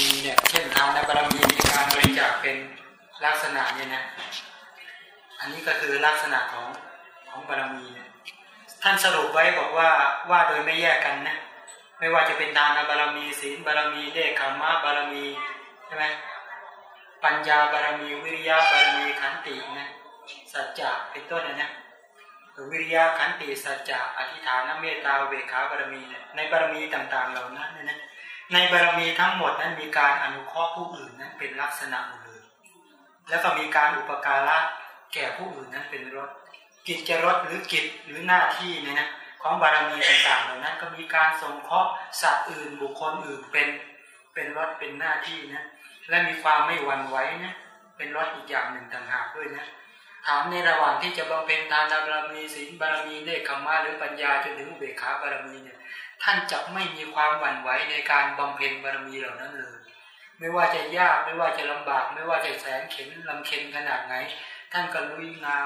มีเนี่ยเช่นทานบารมีมีการบริจาคเป็นลักษณะเนี่ยนะอันนี้ก็คือลักษณะของของบารมีเนี่ยท่านสรุปไว้บอกว่าว่าโดยไม่แยกกันนะไม่ว่าจะเป็นทานบารมีศีลบารมีเดชขามะบารมีใช่ไหมปัญญาบารมีวิริยะบารมีขันตินะสัจจะเป็นต้นนะนะวิริยะขันติสัจจะอธิฐานเมตตาเวขาบารมีเนี่ยในบารมีต่าง ๆ เหล่านั้นเนี่ยนะ ในบารมีทั้งหมดนั้นมีการอนุเคราะห์ผู้อื่นนั้นเป็นลักษณะหมดเลยแล้วก็มีการอุปการะแก่ผู้อื่นนั้นเป็นรถ กิจจะรถหรือกิจหรือหน้าที่เนี่ยนะของบารมีต่างๆเหล่านั้นก็มีการสงเคราะห์สัตว์อื่นบุคคลอื่นเป็นเป็นรถเป็นหน้าที่นะและมีความไม่หวั่นไหวนะเป็นรถอีกอย่างหนึ่งต่างหากด้วยนะถามในระหว่างที่จะบำเพ็ญทานบารมีศีลบารมีเนคขมาหรือปัญญาจนถึงเบขาบารมีเนี่ย ท่านจะไม่มีความหวั่นไหวในการบำเพ็ญบารมีเหล่านั้นเลยไม่ว่าจะยากไม่ว่าจะลำบาก ไม่ว่าจะแสนเข็นลำเค็นขนาดไหน ท่านก็ลุยนา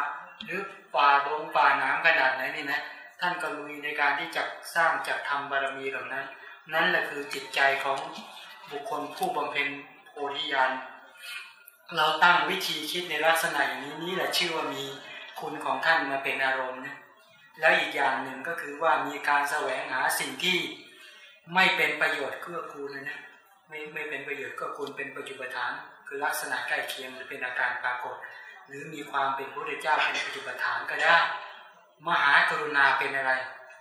หรือป่าดงป่าน้ำขนาดไหนนี่นะท่านก็ลุยในการที่จะสร้างจะทำบารมีเหล่านั้น นั่นแหละคือจิตใจของบุคคลผู้บำเพ็ญโพธิญาณเราตั้งวิธีคิดในลักษณะอย่างนี้นี่แหละชื่อว่ามีคุณของท่านมาเป็นอารมณ์นะ แล้วอีกอย่างหนึ่งก็คือว่ามีการแสวงหาสิ่งที่ไม่เป็นประโยชน์เกื้อกูลเลยนะไม่ไม่เป็นประโยชน์ก็คุณเป็นปัจจุบันฐาน คือลักษณะใกล้เคียงหรือเป็นอาการปรากฏ หรือมีความเป็นพระพุทธเจ้าเป็นปัจจุบันฐานก็ได้ มหากรุณาเป็นอะไร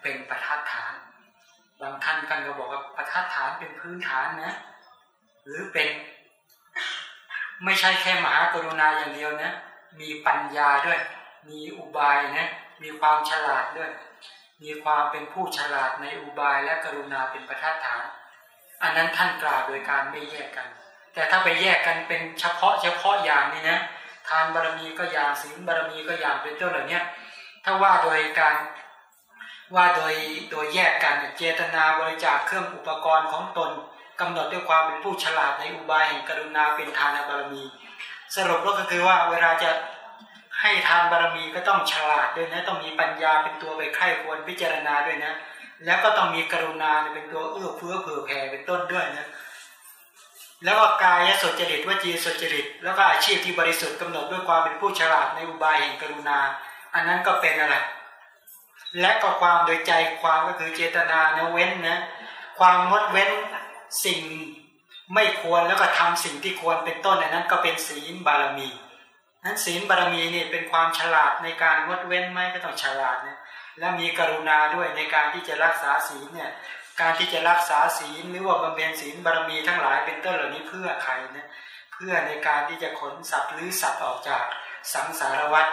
เป็นประทัดฐาน บางท่านกันก็บอกว่าประทัดฐานเป็นพื้นฐานนะ หรือเป็น ไม่ใช่แค่มหากรุณาอย่างเดียวนะ มีปัญญาด้วย มีอุบายนะ มีความฉลาดด้วย มีความเป็นผู้ฉลาดในอุบายและกรุณาเป็นประทัดฐาน อันนั้นท่านกล่าวโดยการไม่แยกกัน แต่ถ้าไปแยกกันเป็นเฉพาะเฉพาะอย่างนี้นะทานบารมีก็อย่างศีลบารมีก็อย่างเป็นต้นเหล่านี้ถ้าว่าโดยการว่าโดยโดยแยกกันเจตนาบริจาคเครื่องอุปกรณ์ของตนกำหนดด้วยความเป็นผู้ฉลาดในอุบายแห่งกรุณาเป็นทานบารมี สรุปก็คือว่าเวลาจะ ให้ทานบารมีก็ต้องฉลาดด้วยนะ ต้องมีปัญญาเป็นตัวไปไข้ควรพิจารณาด้วยนะ แล้วก็ต้องมีกรุณาเป็นตัวเอื้อเฟื้อเผื่อแผ่เป็นต้นด้วยนะแล้วก็กายสุจริตวจีสุจริต แล้วก็อาชีพที่บริสุทธิ์กำหนดด้วยความเป็นผู้ฉลาดในอุบายแห่งกรุณา อันนั้นก็เป็นอะไร และก็ความโดยใจความก็คือเจตนาเนเว้นนะความงดเว้นสิ่งไม่ควรแล้วก็ทำสิ่งที่ควรเป็นต้นอันนั้นก็เป็นศีลบารมี นั้นศีลบารมีเนี่ยเป็นความฉลาดในการงดเว้นไหมก็ต้องฉลาดเนะและมีกรุณาด้วยในการที่จะรักษาศีลเนี่ยการที่จะรักษาศีลหรือว่าบำเพ็ญศีลบารมีทั้งหลายเป็นต้นเหล่านี้เพื่อใครนะเพื่อในการที่จะขนสัตว์หรือสัตว์ออกจากสังสารวัฏ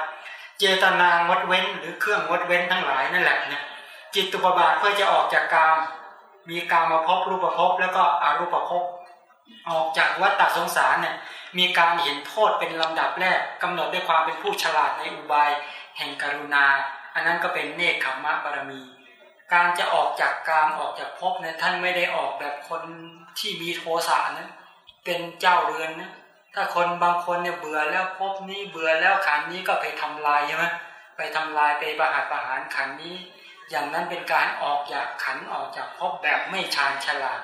เจตนางดเว้นหรือเครื่องงดเว้นทั้งหลายนั่นแหละเนะจิตตุปบาทเพื่อจะออกจากกาม มีกามมาพบรูปภพแล้วก็อรูปภพออกจากวัฏฏสงสารเนี่ย มีการเห็นโทษเป็นลำดับแรกกำหนดด้วยความเป็นผู้ฉลาดในอุบาย แห่งกรุณา อันนั้นก็เป็นเนคขมมะบารมี การจะออกจากกามออกจากภพเนี่ยท่านไม่ได้ออกแบบคนที่มีโทสะนะเป็นเจ้าเรือนนะถ้าคนบางคนเนี่ยเบื่อแล้วภพนี้เบื่อแล้วขันนี้ก็ไปทำลายใช่ไหมไปทำลายไปประหารประหารขันนี้ อย่างนั้นเป็นการออกจากขันออกจากภพแบบไม่ชาญฉลาด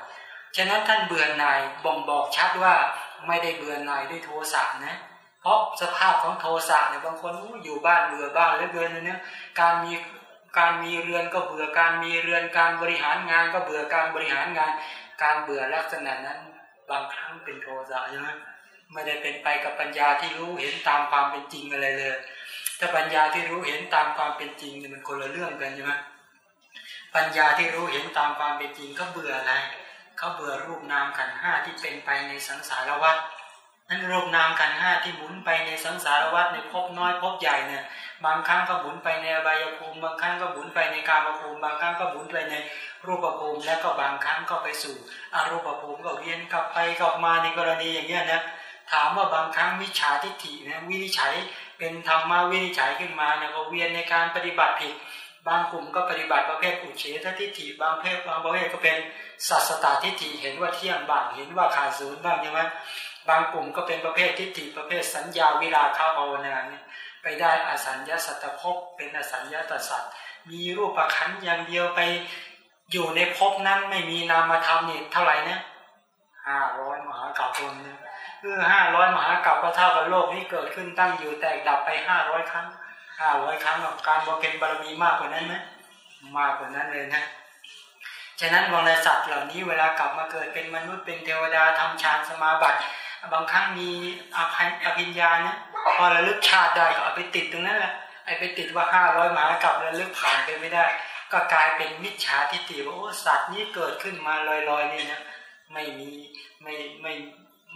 ฉะนั้นท่านเบื่อหน่ายบ่งบอกชัดว่า ไม่ได้เบื่อหน่ายด้วยโทสะนะ เพราะสภาพของโทสะเนี่ยบางคนอยู่บ้านเบื่อบ้านแล้วเบื่อเนี่ยการมีการมีเรือนก็เบื่อการมีเรือนการบริหารงานก็เบื่อการบริหารงาน การเบื่อลักษณะนั้นบางครั้งเป็นโทสะใช่ไหมไม่ได้เป็นไปกับปัญญาที่รู้เห็นตามความเป็นจริงอะไรเลย ถ้าปัญญาที่รู้เห็นตามความเป็นจริงเนี่ยมันคนละเรื่องกันใช่ไหมปัญญาที่รู้เห็นตามความเป็นจริงเขาเบื่ออะไร เขาเบื่อรูปนามขันห้าที่เป็นไปในสังสารวัฏนั้นรูปนามขันห้าที่หมุนไปในสังสารวัฏในภพน้อยภพใหญ่เนี่ยบางครั้งก็หมุนไปในอบายภูมิบางครั้งก็หมุนไปในกามภูมิบางครั้งก็หมุนไปในรูปภูมิและก็บางครั้งก็ไปสู่อรูปภูมิก็เวียนกลับไปกลับมาในกรณีอย่างเงี้ยนะถามว่าบางครั้งมิจฉาทิฏฐินะวินิจฉัยเป็นธรรมะวินิจฉัยขึ้นมาเนี่ยก็เวียนในการปฏิบัติผิด บางกลุ่มก็ปฏิบัติประเภทอุเฉททิฏฐิบางเพศบางประเภทก็เป็นสัสตตทิฏฐิเห็นว่าเที่ยงบ้างเห็นว่าขาดศูนย์บ้างใช่ไหมบางกลุ่มก็เป็นประเภททิฏฐิประเภทสัญญาวิราคาภาวนาเนี่ยไปได้อสัญญาสัตตภพเป็นอสัญญาตสัตว์มีรูปประคันอย่างเดียวไปอยู่ในภพนั้นไม่มีนามธรรมเนี่ยเท่าไหร่นะห้าร้อยมหากับคนนึงคือห้าร้อยมหากับก็เท่ากับโลกนี้เกิดขึ้นตั้งอยู่แตกดับไปห้าร้อยครั้ง ห้าร้อยครั้งกการบำเพ็ญบารมีมากกว่านั้นไหมมากกว่านั้นเลยนะฉะนั้นวรสัตว์เหล่านี้เวลากลับมาเกิดเป็นมนุษย์เป็นเทวดาทำฌานสมาบัติบางครั้งมีอภัยอภิญญาเนี่ยพอระลึกชาติได้ก็เอาไปติดตรงนั้นแหละไอ้ไปติดว่าห้าร้อยมากลับระลึกผ่านไปไม่ได้ ก็กลายเป็นมิจฉาทิฏฐิว่าโอ้สัตว์นี้เกิดขึ้นมาลอยๆนี่นะไม่มีไม่ไม่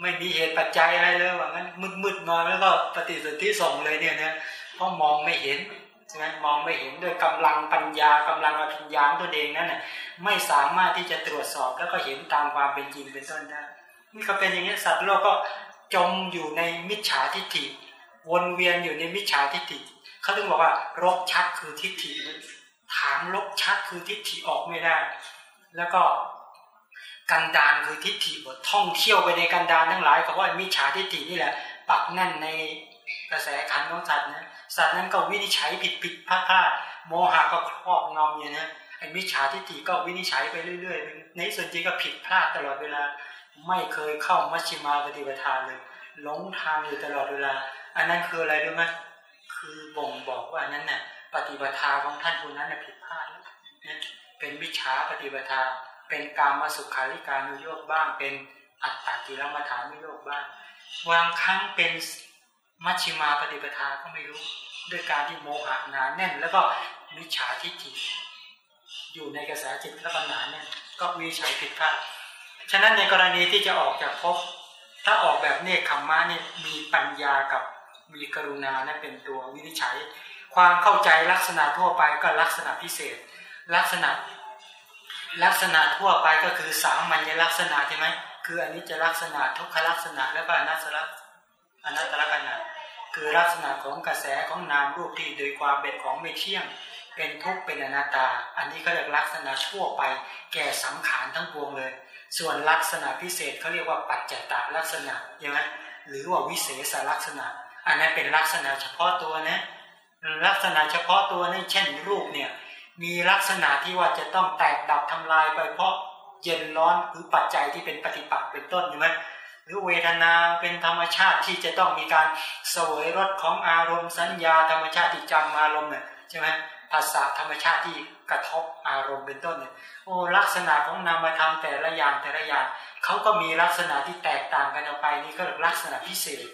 ไม่มีเหตุปัจจัยอะไรเลยว่างั้นมืดๆนอนแล้วก็ปฏิสนธิส่งเลยเนี่ยนะ ราะมองไม่เห็นใช่ไหมมองไม่เห็นด้วยกำลังปัญญากำลังอภิญญาตัวเองนั้นน่ะไม่สามารถที่จะตรวจสอบแล้วก็เห็นตามความเป็นจริงเป็นต้นได้นี่ก็เป็นอย่างนี้สัตว์โลกก็จมอยู่ในมิจฉาทิฏฐิ วนเวียนอยู่ในมิจฉาทิฏฐิเขาถึงบอกว่ารกชัฏคือทิฏฐิถามรกชัฏคือทิฏฐิออกไม่ได้ แล้วก็กันดานคือทิฏฐิบทท่องเที่ยวไปในกันดานทั้งหลายก็ว่ามิจฉาทิฏฐินี่แหละ ปักแน่นในกระแสขันธ์ของสัตว์นะ สัตว์นั้นก็วินิจฉัยผิดผิดพลาดพลาดโมหะก็ครอบงำอย่างนี้ไอ้มิจฉาทิฏฐิก็วินิจฉัยไปเรื่อยๆในส่วนจริงก็ผิดพลาดตลอดเวลา ไม่เคยเข้ามัชฌิมาปฏิปทาเลยหลงทางอยู่ตลอดเวลา อันนั้นคืออะไรรู้ไหมคือบ่งบอกว่านั้นน่ะปฏิปทาของท่านคนนั้นน่ะผิดพลาดแล้วเป็นมิจฉาปฏิปทา เป็นการมาสุขาริการุโยกบ้าง เป็นอัตตกิรมาฐานุโยกบ้างบางครั้งเป็น มัชฌิมาปฏิปทาก็ไม่รู้ด้วยการที่โมหะหนาแน่น แล้วก็มิจฉาทิฏฐิอยู่ในกระแสจิตและปัญหาเนี่ยก็วิชัยผิดพลาดฉะนั้นในกรณีที่จะออกจากภพถ้าออกแบบเนคขมมะนี่มีปัญญากับมีกรุณานะเป็นตัววินิจฉัย ความเข้าใจลักษณะทั่วไปก็ลักษณะพิเศษ ลักษณะ ลักษณะทั่วไปก็คือสามัญลักษณะใช่ไหมคืออันนี้จะลักษณะทุกขลักษณะแล้วก็อนัตตลักษ อนัตตลักษณะคือลักษณะของกระแสของนามรูปที่โดยความเป็นของไม่เที่ยง เป็นทุกข์เป็นอนัตตา อันนี้ก็เรียกลักษณะทั่วไป แก่สังขารทั้งปวงเลย ส่วนลักษณะพิเศษเขาเรียกว่าปัจจตลักษณะใช่ไหมหรือว่าวิเศษลักษณะ อันนั้นเป็นลักษณะเฉพาะตัวนะลักษณะเฉพาะตัวนี่เช่นรูปเนี่ยมีลักษณะที่ว่าจะต้องแตกดับทำลายไปเพราะเย็นร้อนหรือปัจจัยที่เป็นปฏิปักษ์เป็นต้นใช่ไหม หรือเวทนาเป็นธรรมชาติที่จะต้องมีการเสวยรสของอารมณ์สัญญาธรรมชาติที่จำอารมณ์เนี่ยใช่ไหมภาษาธรรมชาติที่กระทบอารมณ์เป็นต้นเนี่ยโอ้ลักษณะของนามธรรมแต่ละอย่างแต่ละอย่างเขาก็มีลักษณะที่แตกต่างกันออกไปนี่ก็เรียกลักษณะพิเศษ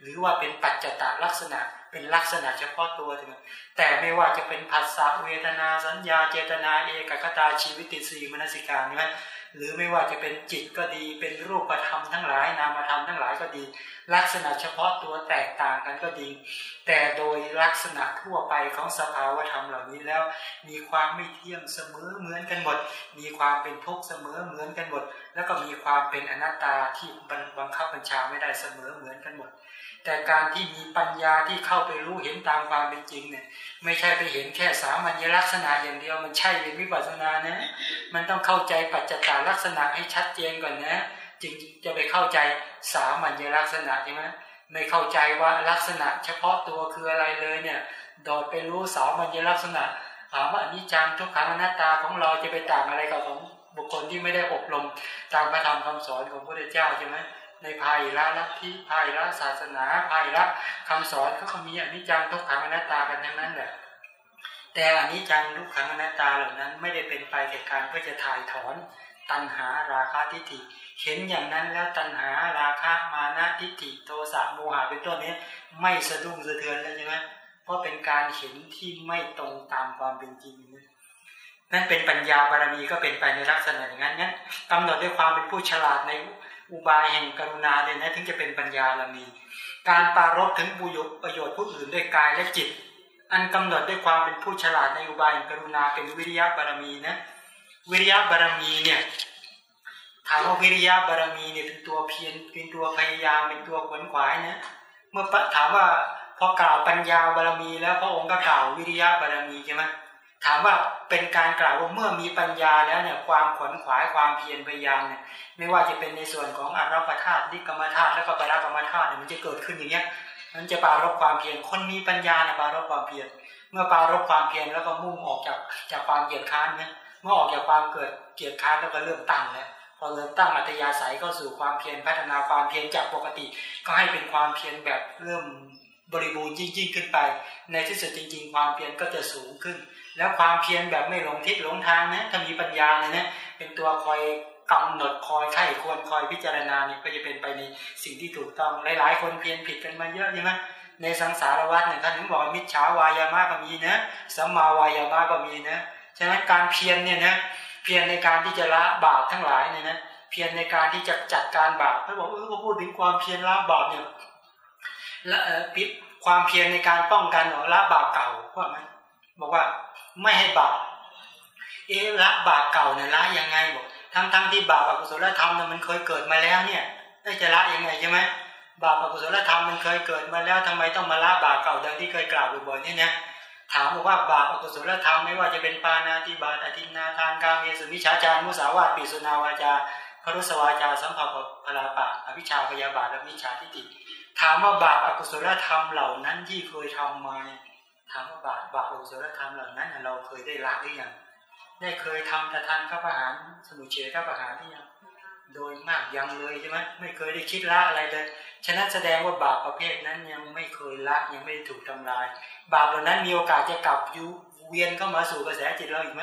หรือว่าเป็นปัจจตลักษณะเป็นลักษณะเฉพาะตัวถึงแต่ไม่ว่าจะเป็นภาษาเวทนาสัญญาเจตนาเอกคตาชีวิติสีมนสิการใช่ไหม หรือไม่ว่าจะเป็นจิตก็ดี เป็นรูปธรรมทั้งหลายนามธรรมทั้งหลายก็ดี ลักษณะเฉพาะตัวแตกต่างกันก็ดี แต่โดยลักษณะทั่วไปของสภาวธรรมเหล่านี้แล้ว มีความไม่เที่ยงเสมอเหมือนกันหมด มีความเป็นทุกข์เสมอเหมือนกันหมด แล้วก็มีความเป็นอนัตตาที่บังคับบัญชาไม่ได้เสมอเหมือนกันหมด แต่การที่มีปัญญาที่เข้าไปรู้เห็นตามความเป็นจริงเนี่ย ไม่ใช่ไปเห็นแค่สามัญลักษณะอย่างเดียวมันใช่เป็นวิปัสสนานะ มันต้องเข้าใจปัจจตาลักษณะให้ชัดเจนก่อนนะ จึงจะไปเข้าใจสามัญลักษณะใช่ไหมไม่เข้าใจว่าลักษณะ เฉพาะตัวคืออะไรเลยเนี่ยโดดไปรู้สามัญลักษณะถามว่าอนิจจังทุกขังอนัตตาของเราจะไปต่างอะไรกับของบุคคลที่ไม่ได้อบรมตามพระธรรมคำสอนของพระพุทธเจ้าใช่ไหม ในภายละลัทธิภายละศาสนาภายละคำสอนเขาก็มีอนิจจังทุกขังอนัตตากันทั้งนั้นแหละแต่อนิจจังทุกขังอนัตตาเหล่านั้นไม่ได้เป็นไปแก่การเพื่อจะถ่ายถอนตัณหาราคะทิฏฐิ เห็นอย่างนั้นแล้วตัณหาราคะมานะทิฏฐิโทสะโมหะเป็นต้นนี้ไม่สะดุ้งสะเทือนแล้วใช่ไหมเพราะเป็นการเห็นที่ไม่ตรงตามความเป็นจริงนั่นเป็นปัญญาบารมีก็เป็นไปในลักษณะอย่างนั้นงั้นกำหนดด้วยความเป็นผู้ฉลาดใน อุบายแห่งกรุณาเนี่ยนะถึงจะเป็นปัญญาบารมีการปารบถึงประโยชน์ประโยชน์ผู้อื่นด้วยกายและจิต อันกำหนดด้วยความเป็นผู้ฉลาดในอุบายแห่งกรุณาเป็นวิริยะบารมีนะวิริยะบารมีเนี่ยถามว่าวิริยะบารมีเนี่ยเป็นตัวเพียรเป็นตัวพยายามเป็นตัวขวนขวายนะเมื่อถามว่าพอกล่าวปัญญาบารมี แล้วพระองค์ก็กล่าววิริยะบารมีใช่ไหม ถามว่าเป็นการกล่าวว่าเมื่อมีปัญญาแล้วเนี่ยความขวนขวายความเพียรพยายามเนี่ยไม่ว่าจะเป็นในส่วนของอารพธาตุนิกรรมธาตุแล้วก็ปรากรรมธาตุเนี่ยมันจะเกิดขึ้นอย่างเงี้ยมันจะปารบความเพียรคนมีปัญญาเนี่ยปารบความเพียรเมื่อปารบความเพียรแล้วก็มุ่งออกจากจากความเกียดค้านเนี่ยเมื่อออกจากความเกิดเกียดค้านแล้วก็เริ่มตั้งแล้วพพอเริ่มตั้งอัตยาศัยก็สู่ความเพียรพัฒนาความเพียรจากปกติ ก็ให้เป็นความเพียรแบบเริ่มบริบูรณ์ยิ่งๆขึ้นไป ในที่สุดจริง ๆ ความเพียรก็จะสูงขึ้น แล้วความเพียรแบบไม่หลงทิศหลงทางนะถ้ามีปัญญาเนี่ยนะเป็นตัวคอยกำหนดคอยไข้ควรคอยพิจารณาเนี่ยก็จะเป็นไปในสิ่งที่ถูกต้องหลายๆ คนเพียรผิดกันมาเยอะใช่ไหมในสังสารวัฏเนี่ยท่านถึงบอกมิจฉาวายามะก็มีนะสัมมาวายามะก็มีนะฉะนั้นการเพียรเนี่ยนะเพียรในการที่จะละบาปทั้งหลายเนี่ยนะเพียรในการที่จะจัดการบาปเขาบอกเออพอพูดถึงความเพียรละบาปเนี่ยละเออปิดความเพียรในการป้องกันละบาปเก่าว่าไหมบอกว่า ไม่ให้บาปเอละบาปเก่าเนี่ยละยังไงบอกทั้งทั้งที่บาปอกุศลธรรมเนี่ยมันเคยเกิดมาแล้วเนี่ยได้จะละยังไงใช่ไหมบาปอกุศลธรรมมันเคยเกิดมาแล้วทำไมต้องมาละบาปเก่าดังที่เคยกล่าวบ่อยๆเนี่ยนะถามบอกว่าบาปอกุศลธรรมไม่ว่าจะเป็นปานาติบาตอธินาทานกาเมสุมิชาจารมุสาวาตปิสุนาวาจาพรุสวาจาสัมภาพลาปะอภิชาพยาบาทและมิชาทิฏฐิถามว่าบาปอกุศลธรรมเหล่านั้นที่เคยทำมา ถามว่าบาปบาปอกุศลธรรมเหล่านั้นเราเคยได้ละหรือยังได้เคยทำแต่ทานข้าประหารสมุเฉข้าประหารหรือยังโดยมากยังเลยใช่ไหมไม่เคยได้คิดละอะไรเลย ฉะนั้นแสดงว่าบาปประเภทนั้นยังไม่เคยละยังไม่ถูกทำลาย บาปเหล่านั้นมีโอกาสจะกลับยุเวียนเข้ามาสู่กระแสจิตเราอีกไหม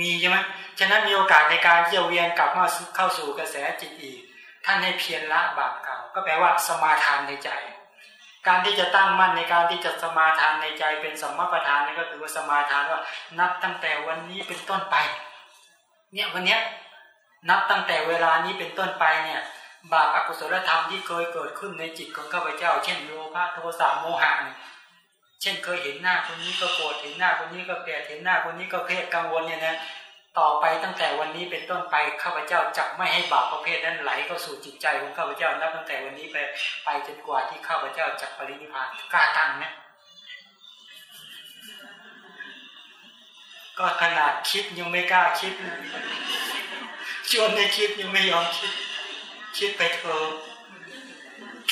มีใช่ไหมฉะนั้นมีโอกาสในการที่จะเวียนกลับมาเข้าสู่กระแสจิตอีก ท่านให้เพียรละบาปเก่า ก็แปลว่าสมาทานในใจ การที่จะตั้งมั่นในการที่จะสมาทานในใจเป็นสมมประธานนี่ก็คือว่าสมาทานว่านับตั้งแต่วันนี้เป็นต้นไป เนี่ยวันเนี้ยนับตั้งแต่เวลานี้เป็นต้นไปเนี่ยบาปอกุศลธรรมที่เคยเกิดขึ้นในจิตของข้าพเจ้า เช่นโลภะโทสะโมหะเนี่ยเช่นเคยเห็นหน้าคนนี้ก็โกรธเห็นหน้าคนนี้ก็เกลเห็นหน้าคนนี้ก็เครียกังวลเนี่ยนะ ต่อไปตั้งแต่วันนี้เป็นต้นไปข้าพเจ้าจะไม่ให้บาปประเภทนั้นไหลเข้าสู่จิตใจของข้าพเจ้านับตั้งแต่วันนี้ไปไปจนกว่าที่ข้าพเจ้าจะปรินิพานกล้าตั้งนะก็ขนาดคิดยังไม่กล้าคิดชวนในคิดยังไม่ยอมคิด คิดไปเถอะ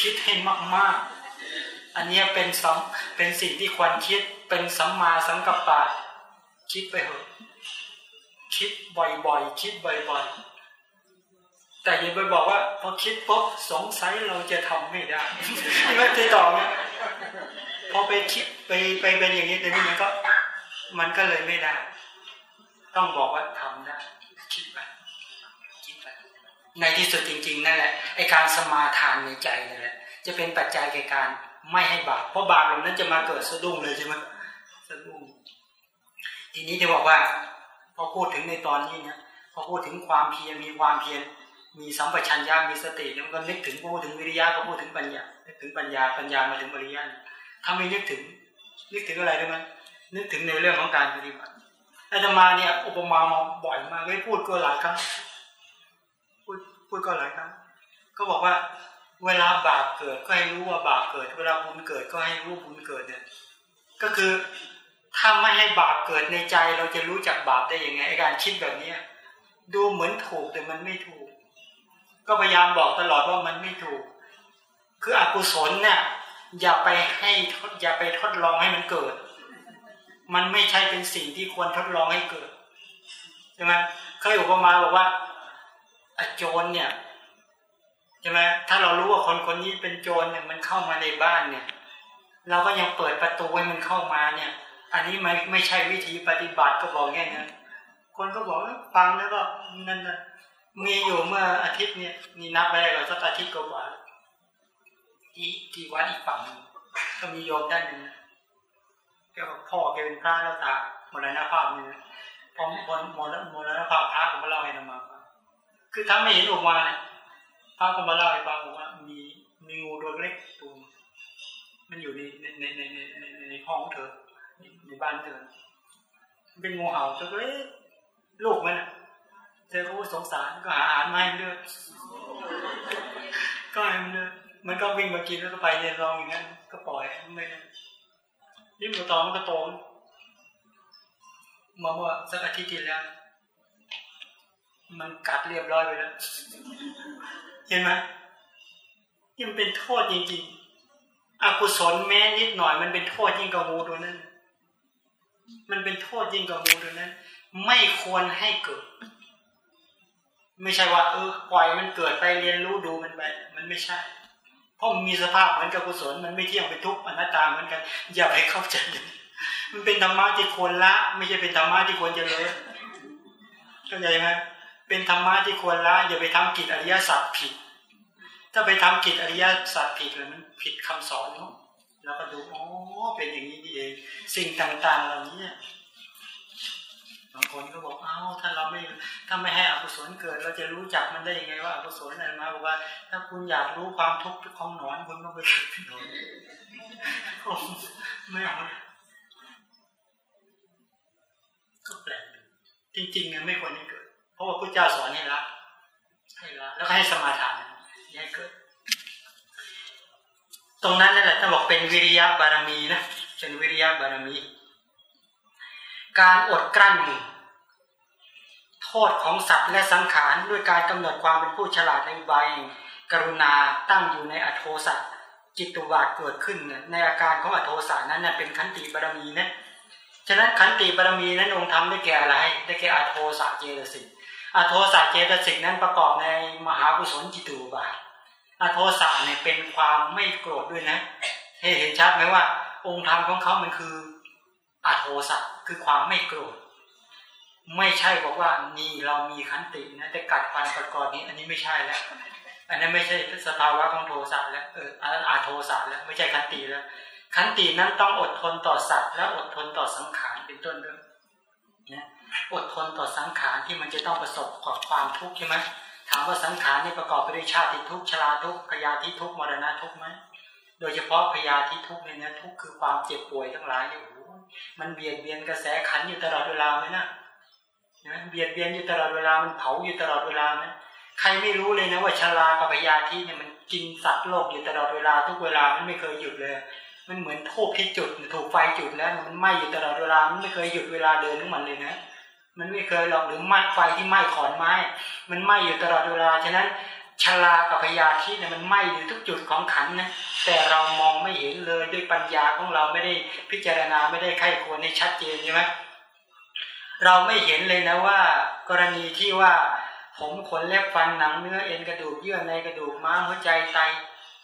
คิดให้มากๆ อันนี้เป็นสมเป็นสิ่งที่ควรคิดเป็นสัมมาสังกัปปะคิดไปเถอะ คิดบ่อยๆ คิดบ่อยๆ แต่อย่าไปบอกว่า พอคิดปุ๊บสงสัยเราจะทำไม่ได้ไม่ติดต่อเนี่ยพอไปคิดไปไปเป็นอย่างนี้แต่นี่มันก็ มันก็เลยไม่ได้ ต้องบอกว่าทำได้คิดไปคิดไปในที่สุดจริง ๆ นั่นแหละไอการสมาทานในใจนั่นแหละ จะเป็นปัจจัยแก่การไม่ให้บาปเพราะบาปเหล่านั้นจะมาเกิดสะดุ้งเลยใช่ไหมสะดุ้งทีนี้จะบอกว่า พอพูดถึงในตอนนี้เนี่ยพอพูดถึงความเพียรมีความเพียรมีสัมปชัญญะมีสติแล้วก็นึกถึงพูดถึงวิริยะก็พูดถึงปัญญานึกถึงปัญญาปัญญามาถึงวิริยะถ้าไม่นึกถึง นึกถึงอะไรได้ไหมนึกถึงในเรื่องของการปฏิบัติอาตมาเนี่ยอุปมามาบ่อยมากไม่พูดก็หลายครั้งพูดพูดก็หลายครั้งก็บอกว่า เวลาบาปเกิดก็ให้รู้ว่าบาปเกิด เวลาบุญเกิดก็ให้รู้บุญเกิดเนี่ยก็คือ ถ้าไม่ให้บาปเกิดในใจเราจะรู้จักบาปได้ยังไงการคิดแบบนี้ดูเหมือนถูกแต่มันไม่ถูก ก็พยายามบอกตลอดว่ามันไม่ถูก คืออกุศลเนี่ยอย่าไปให้อย่าไปทดลองให้มันเกิด มันไม่ใช่เป็นสิ่งที่ควรทดลองให้เกิดใช่ไหมเคยอุปมาบอกว่าอโจรเนี่ยใช่ไหมถ้าเรารู้ว่าคนคนนี้เป็นโจรเนี่ยมันเข้ามาในบ้านเนี่ย เราก็ยังเปิดประตูให้มันเข้ามาเนี่ย อันนี้ไม่ไม่ใช่วิธีปฏิบัติก็บอกแค่นั้นคนก็บอกฟังแล้วก็นั่นนะมีอยู่เมื่ออาทิตย์เนี่ยนี่นับไปแล้วสักอาทิตย์กว่าที่ที่วัดอีกฝั่งก็มีโยมด้านนึงก็พ่อแกเป็นพระแล้วตามรณภาพเนี่ยพอมรมรมรณภาพพระก็มาเล่าให้ธรรมาคือถ้าไม่เห็นออกมาเนี่ยพระก็มาเล่าให้ฟังว่ามีมีงูตัวเล็กตัวมันอยู่ในในในในในในห้องเธอ ในบ้านเธอเป็นงูเห่าตัวเล็กลูกมันเธอก็สงสารก็หาอาหารมาให้มันเลือกก็ให้มันเลือกมันก็วิ่งมากินแล้วก็ไปเรียนรองอย่างนั้นก็ปล่อยไม่ยิ่งตัวตอมันก็โตมาเมื่อสักอาทิตย์ที่แล้ว มันกัดเรียบร้อยไปแล้ว เห็นไหมยังเป็นโทษจริงๆอกุศลแม้นิดหน่อยมันเป็นโทษยิ่งกว่างูตัวนั้น มันเป็นโทษยิ่งกว่ามูตัวนั้น ไม่ควรให้เกิด ไม่ใช่ว่า เออปล่อยมันเกิดไปเรียนรู้ดูมันไป มันไม่ใช่เพราะมันมีสภาพเหมือนกับกุศลมันไม่เที่ยงเป็นทุกข์อนัตตาเหมือนกัน อย่าไปเข้าใจมันเป็นธรรมะที่ควรละ ไม่ใช่เป็นธรรมะที่ควรเจริญเข้าใจไหมเป็นธรรมะที่ควรละอย่าไปทำกิจอริยสัจผิด ถ้าไปทำกิจอริยสัจผิดเลยมันผิดคำสอนเนาะ แล้วก็ดูอ๋อเป็นอย่างนี้นี่เอง สิ่งต่างๆเหล่านี้บางคนก็บอกเอ้าถ้าเราไม่ถ้าไม่ให้อกุศลเกิด เราจะรู้จักมันได้ยังไงว่าอกุศลอะไรมาบอกว่า ถ้าคุณอยากรู้ความทุกข์ของหนอนคุณต้องไปฝึกหนอนไม่เอาก็แปลกจริงๆเนี่ยไม่ควรให้เกิด เพราะว่าพระเจ้าสอนให้ละให้ละแล้วให้สมาทานให้เกิด ตรงนั้นนั่นแหละถ้านบอกเป็นวิริยะบารมีนะเป็นวิริยะบารมี การอดกลั้นโทษของสัตว์และสังขารด้วยการกำหนดความเป็นผู้ฉลาดในใบกรุณาตั้งอยู่ในอโทสัตจิตตุวาดเกิดขึ้นในอาการของอโทสานั้นเป็นขันติบารมีนะฉะนั้นขันติบารมีนั้นองค์ทำได้แก่อะไร ได้แก่อโทสะเจตสิกอโทสะเจตสิกนั้นประกอบในมหากุศลจิตตุบาท อโทสะเนี่ยเป็นความไม่โกรธด้วยนะให้เห็นชัดไหมว่า องค์ธรรมของเขามันคืออโทสะคือความไม่โกรธ ไม่ใช่บอกว่านี่เรามีขันตินะแต่กัดฟันประกอบนี้ อันนี้ไม่ใช่แล้วอันนั้นไม่ใช่สภาวะของโทสะแล้วเอออันนั้นอาโทสะแล้วไม่ใช่ขันติแล้ว ขันตินั้นต้องอดทนต่อสัตว์และอดทนต่อสังขารเป็นต้นด้วยนะอดทนต่อสังขารที่มันจะต้องประสบกับความทุกข์ใช่ไหม ถามว่าสังขารนี่ประกอบไปด้วยชาติทุกชราทุกข์พยาธิทุกมรณะทุกไหมโดยเฉพาะพยาธิทุกข์เนี่ยทุกคือความเจ็บป่วยทั้งหลายอยู่มันเบียดเบียนกระแสขันอยู่ตลอดเวลาไหมนะนะเบียดเบียนอยู่ตลอดเวลามันเผาอยู่ตลอดเวลาไหมใครไม่รู้เลยนะว่าชรากับพยาธิเนี่ยมันกินสัตว์โลกอยู่ตลอดเวลาทุกเวลามันไม่เคยหยุดเลย มันเหมือนทูบที่จุดถูกไฟจุดแล้วมันไหม้อยู่ตลอดเวลามันไม่เคยหยุดเวลาเดินของมันเลยนะ มันไม่เคยหรอกหรือไหม้ไฟที่ไหม้ขอนไม้ มันไหม้อยู่ตลอดเวลาฉะนั้นชลากับพยาธิเนี่ยมันไหม้อยู่ทุกจุดของขันนะแต่เรามองไม่เห็นเลยด้วยปัญญาของเราไม่ได้พิจารณาไม่ได้ไข้ควรให้ชัดเจนใช่ไหมเราไม่เห็นเลยนะว่า กรณีที่ว่า ผมขนเล็บฟันหนังเนื้อเอ็นกระดูกเยื่อในกระดูกม้ามหัวใจไต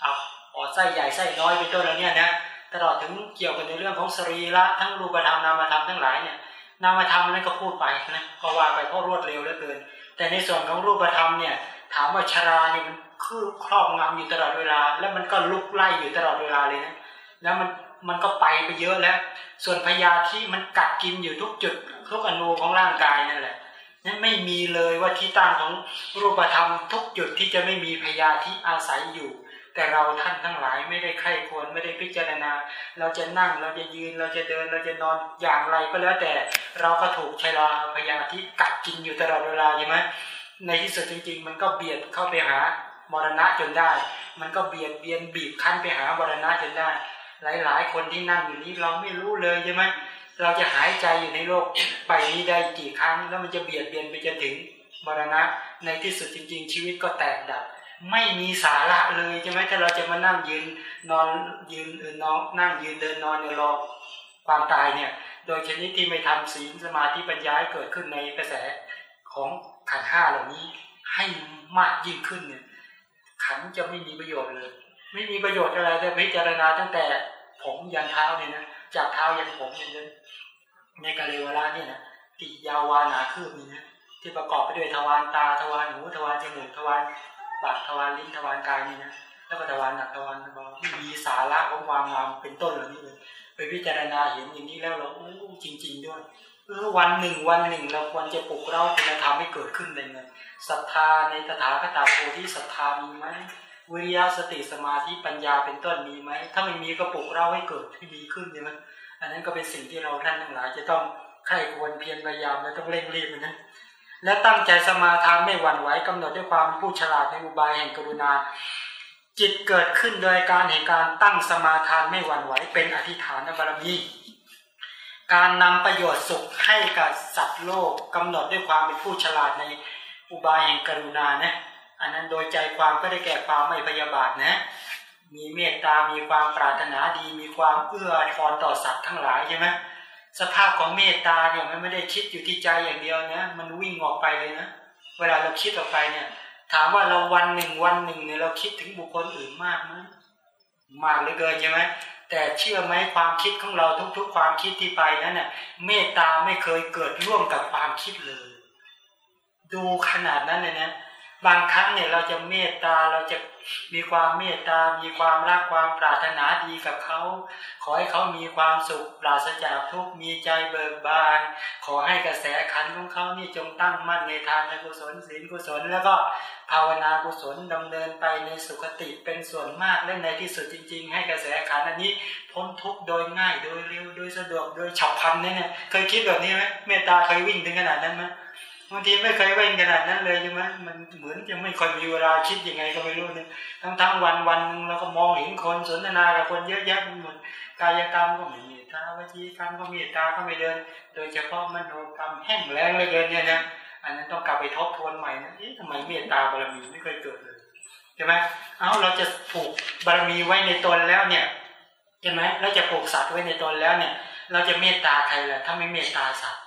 อับปอดไส้ใหญ่ไส้น้อยเป็นต้นแล้วเนี่ยนะตลอดถึงเกี่ยวกับในเรื่องของสรีระทั้งรูปธรรมนามธรรมทั้งหลายเนี่ย นามธรรมนั้นก็พูดไปนะก็ว่าไปเพราะรวดเร็วเหลือเกิน แต่ในส่วนของรูปธรรมเนี่ยถามว่าชราเนี่ยมันคือครอบงำอยู่ตลอดเวลา แล้วมันก็ลุกไล่อยู่ตลอดเวลาเลยนะแล้วมันมันก็ไปไปเยอะแล้ว ส่วนพยาธิมันกัดกินอยู่ทุกจุดทุกอนูของร่างกายนั่นแหละนั่นไม่มีเลยว่าที่ตั้งของรูปธรรมทุกจุดที่จะไม่มีพยาธิอาศัยอยู่ แต่เราท่านทั้งหลายไม่ได้ใคร่ควรไม่ได้พิจารณา เราจะนั่งเราจะยืนเราจะเดินเราจะนอนอย่างไรก็แล้วแต่เราก็ถูกชราพยาธิกัดกินอยู่ตลอดเวลาใช่ไหมในที่สุดจริง ๆ มันก็เบียดเข้าไปหามรณะจนได้ มันก็เบียดเบียนบีบคั้นไปหามรณะจนได้ หลาย ๆ คนที่นั่งอยู่นี้เราไม่รู้เลยใช่ไหมเราจะหายใจอยู่ในโลกไปนี้ได้กี่ครั้ง แล้วมันจะเบียดเบียนไปจนถึงมรณะในที่สุดจริง ๆ ชีวิตก็แตกดับ ไม่มีสาระเลยใช่ไหมถ้าเราจะมานั่งยืนนอนยืนนอนนั่งยืนเดินนอนเนี่ยรอความตายเนี่ย โดยชนิดที่ไม่ทำศีลสมาธิปัญญาเกิดขึ้นในกระแสของขันห้าเหล่านี้ให้มากยิ่งขึ้นเนี่ย ขันจะไม่มีประโยชน์เลย ไม่มีประโยชน์อะไรแต่พิจารณาตั้งแต่ผมยันเท้าเนี่ยนะจากเท้ายันผมเนี่ยในกาเลวราเนี่ยนะติยาวานาคืบนี่นะที่ประกอบไปด้วยทวารตาทวารหูทวารจมูกทวาร ปากทวารลิ้นทวารกายนี่นะแล้วก็ทวารหนักทวารเบาที่มีสาระของความงามเป็นต้นเหล่านี้เลยไปพิจารณาเห็นอย่างนี้แล้วเราโอ้จริง ๆ ด้วยเออวันหนึ่งวันหนึ่งเราควรจะปลุกเราคุณธรรมให้เกิดขึ้นเลยนะศรัทธาในตถาคตโพธิศรัทธามีไหมวิริยะสติสมาธิปัญญาเป็นต้นมีไหมถ้าไม่มีก็ปลุกเราให้เกิดที่ดีขึ้นใช่ไหมอันนั้นก็เป็นสิ่งที่เราท่านทั้งหลาย จะต้องใครควรเพียรพยายามและต้องเร่งรีบนะ และตั้งใจสมาทานไม่หวั่นไหวกำหนดด้วยความผู้ฉลาดในอุบายแห่งกรุณา จิตเกิดขึ้นโดยการแห่งการตั้งสมาทานไม่หวั่นไหวเป็นอธิษฐานบารมี การนำประโยชน์สุขให้กับสัตว์โลกกำหนดด้วยความเป็นผู้ฉลาดในอุบายแห่งกรุณานะอันนั้นโดยใจความก็ได้แก่ความไม่พยาบาทนะ มีเมตตา มีความปรารถนาดี มีความเอื้อทอนต่อสัตว์ทั้งหลายใช่ไหม สภาพของเมตตาเนี่ยมันไม่ได้คิดอยู่ที่ใจอย่างเดียวนะ มันวิ่งออกไปเลยนะ เวลาเราคิดออกไปเนี่ย ถามว่าเราวันหนึ่งวันหนึ่งเนี่ยเราคิดถึงบุคคลอื่นมากไหมมากเหลือเกินใช่ไหมแต่เชื่อไหมความคิดของเราทุก ๆ ความคิดที่ไปนั้นเนี่ยเมตตาไม่เคยเกิดร่วมกับความคิดเลย ดูขนาดนั้นเลยนะ บางครั้งเนี่ยเราจะเมตตาเราจะมีความเมตตา มีความรักความปรารถนาดีกับเขา ขอให้เขามีความสุขปราศจากทุกข์มีใจเบิกบาน ขอให้กระแสขันของเขานี่จงตั้งมั่นในทานในกุศลศีลกุศล แล้วก็ภาวนากุศลดำเนินไปในสุคติเป็นส่วนมากและในที่สุดจริง ๆ ให้กระแสขันอันนี้พ้นทุกข์โดยง่ายโดยเร็วโดยสะดวกโดยฉับพลันเนี่ยเคยคิดแบบนี้ไหมเมตตาเคยวิ่งถึงขนาดนั้นไหมางทีไม่เคยเว้นขนาดนั้นเลยใช่ไหมมันเหมือนจะไม่ค่อยมีเวลาคิดยังไงก็ไม่รู้เนี่ยทั้งทั้งวันวันนึงเราก็มองเห็นคนสนทนากับคนเยอะแยะหมดกายกรรมก็ม่มีตาวจีกรรมก็มีตาก็ไม่เดิน โดยเฉพาะมโนกรรมแห้งแล้งเลยเกินเนี่ยนะอันนั้นต้องกลับไปทบทวนใหม่นะเอ๊ะทำไมเมตตาบารมีไม่เคยเกิดเลยใช่ไหมเอ้าเราจะผูกบารมีไว้ในตนแล้วเนี่ยใช่ไหมเราจะปลูกสัตว์ไว้ในตนแล้วเนี่ย เราจะเมตตาใครล่ะถ้าไม่เมตตาสัตว์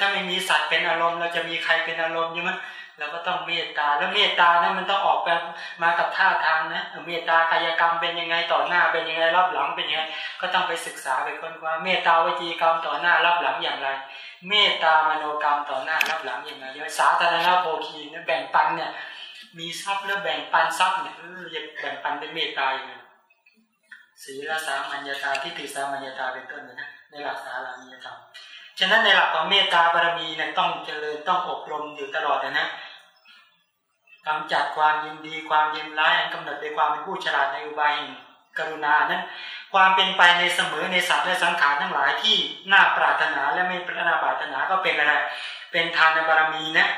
ถ้าไม่มีสัตว์เป็นอารมณ์ เราจะมีใครเป็นอารมณ์ใช่ไหมเราก็ต้องเมตตาแล้วเมตตานะมันต้องออกแบบมากับท่าทางนะเมตตากายกรรมเป็นยังไงต่อหน้าเป็นยังไงรับหลังเป็นยังไงก็ต้องไปศึกษาไปค้นคว้าเมตตาวิจีกรรมต่อหน้ารับหลังอย่างไร เมตตามโนกรรมต่อหน้ารับหลังอย่างไรสาธารณโภคีเนี่ยแบ่งปันเนี่ยมีทรัพย์แล้วแบ่งปันทรัพย์เนี่ยเออแบ่งปันด้วยเมตตาอย่างไรศีลสามัญญาตาที่ติสามัญญาตาเป็นต้นนะในหลักสารามีธรรม ฉะนั้นในหลักของเมตตาบารมีเนี่ยต้องเจริญต้องอบรมอยู่ตลอดนะกำจัดความยินดีความยินร้ายอันกำหนดในความเป็นผู้ฉลาดในอุบายกรุณานั้น ความเป็นไปในเสมอในสัตว์และสังขารทั้งหลายที่น่าปรารถนาและไม่ปรารปรารถนาก็เป็นอะไร เป็นทานบารมีนะ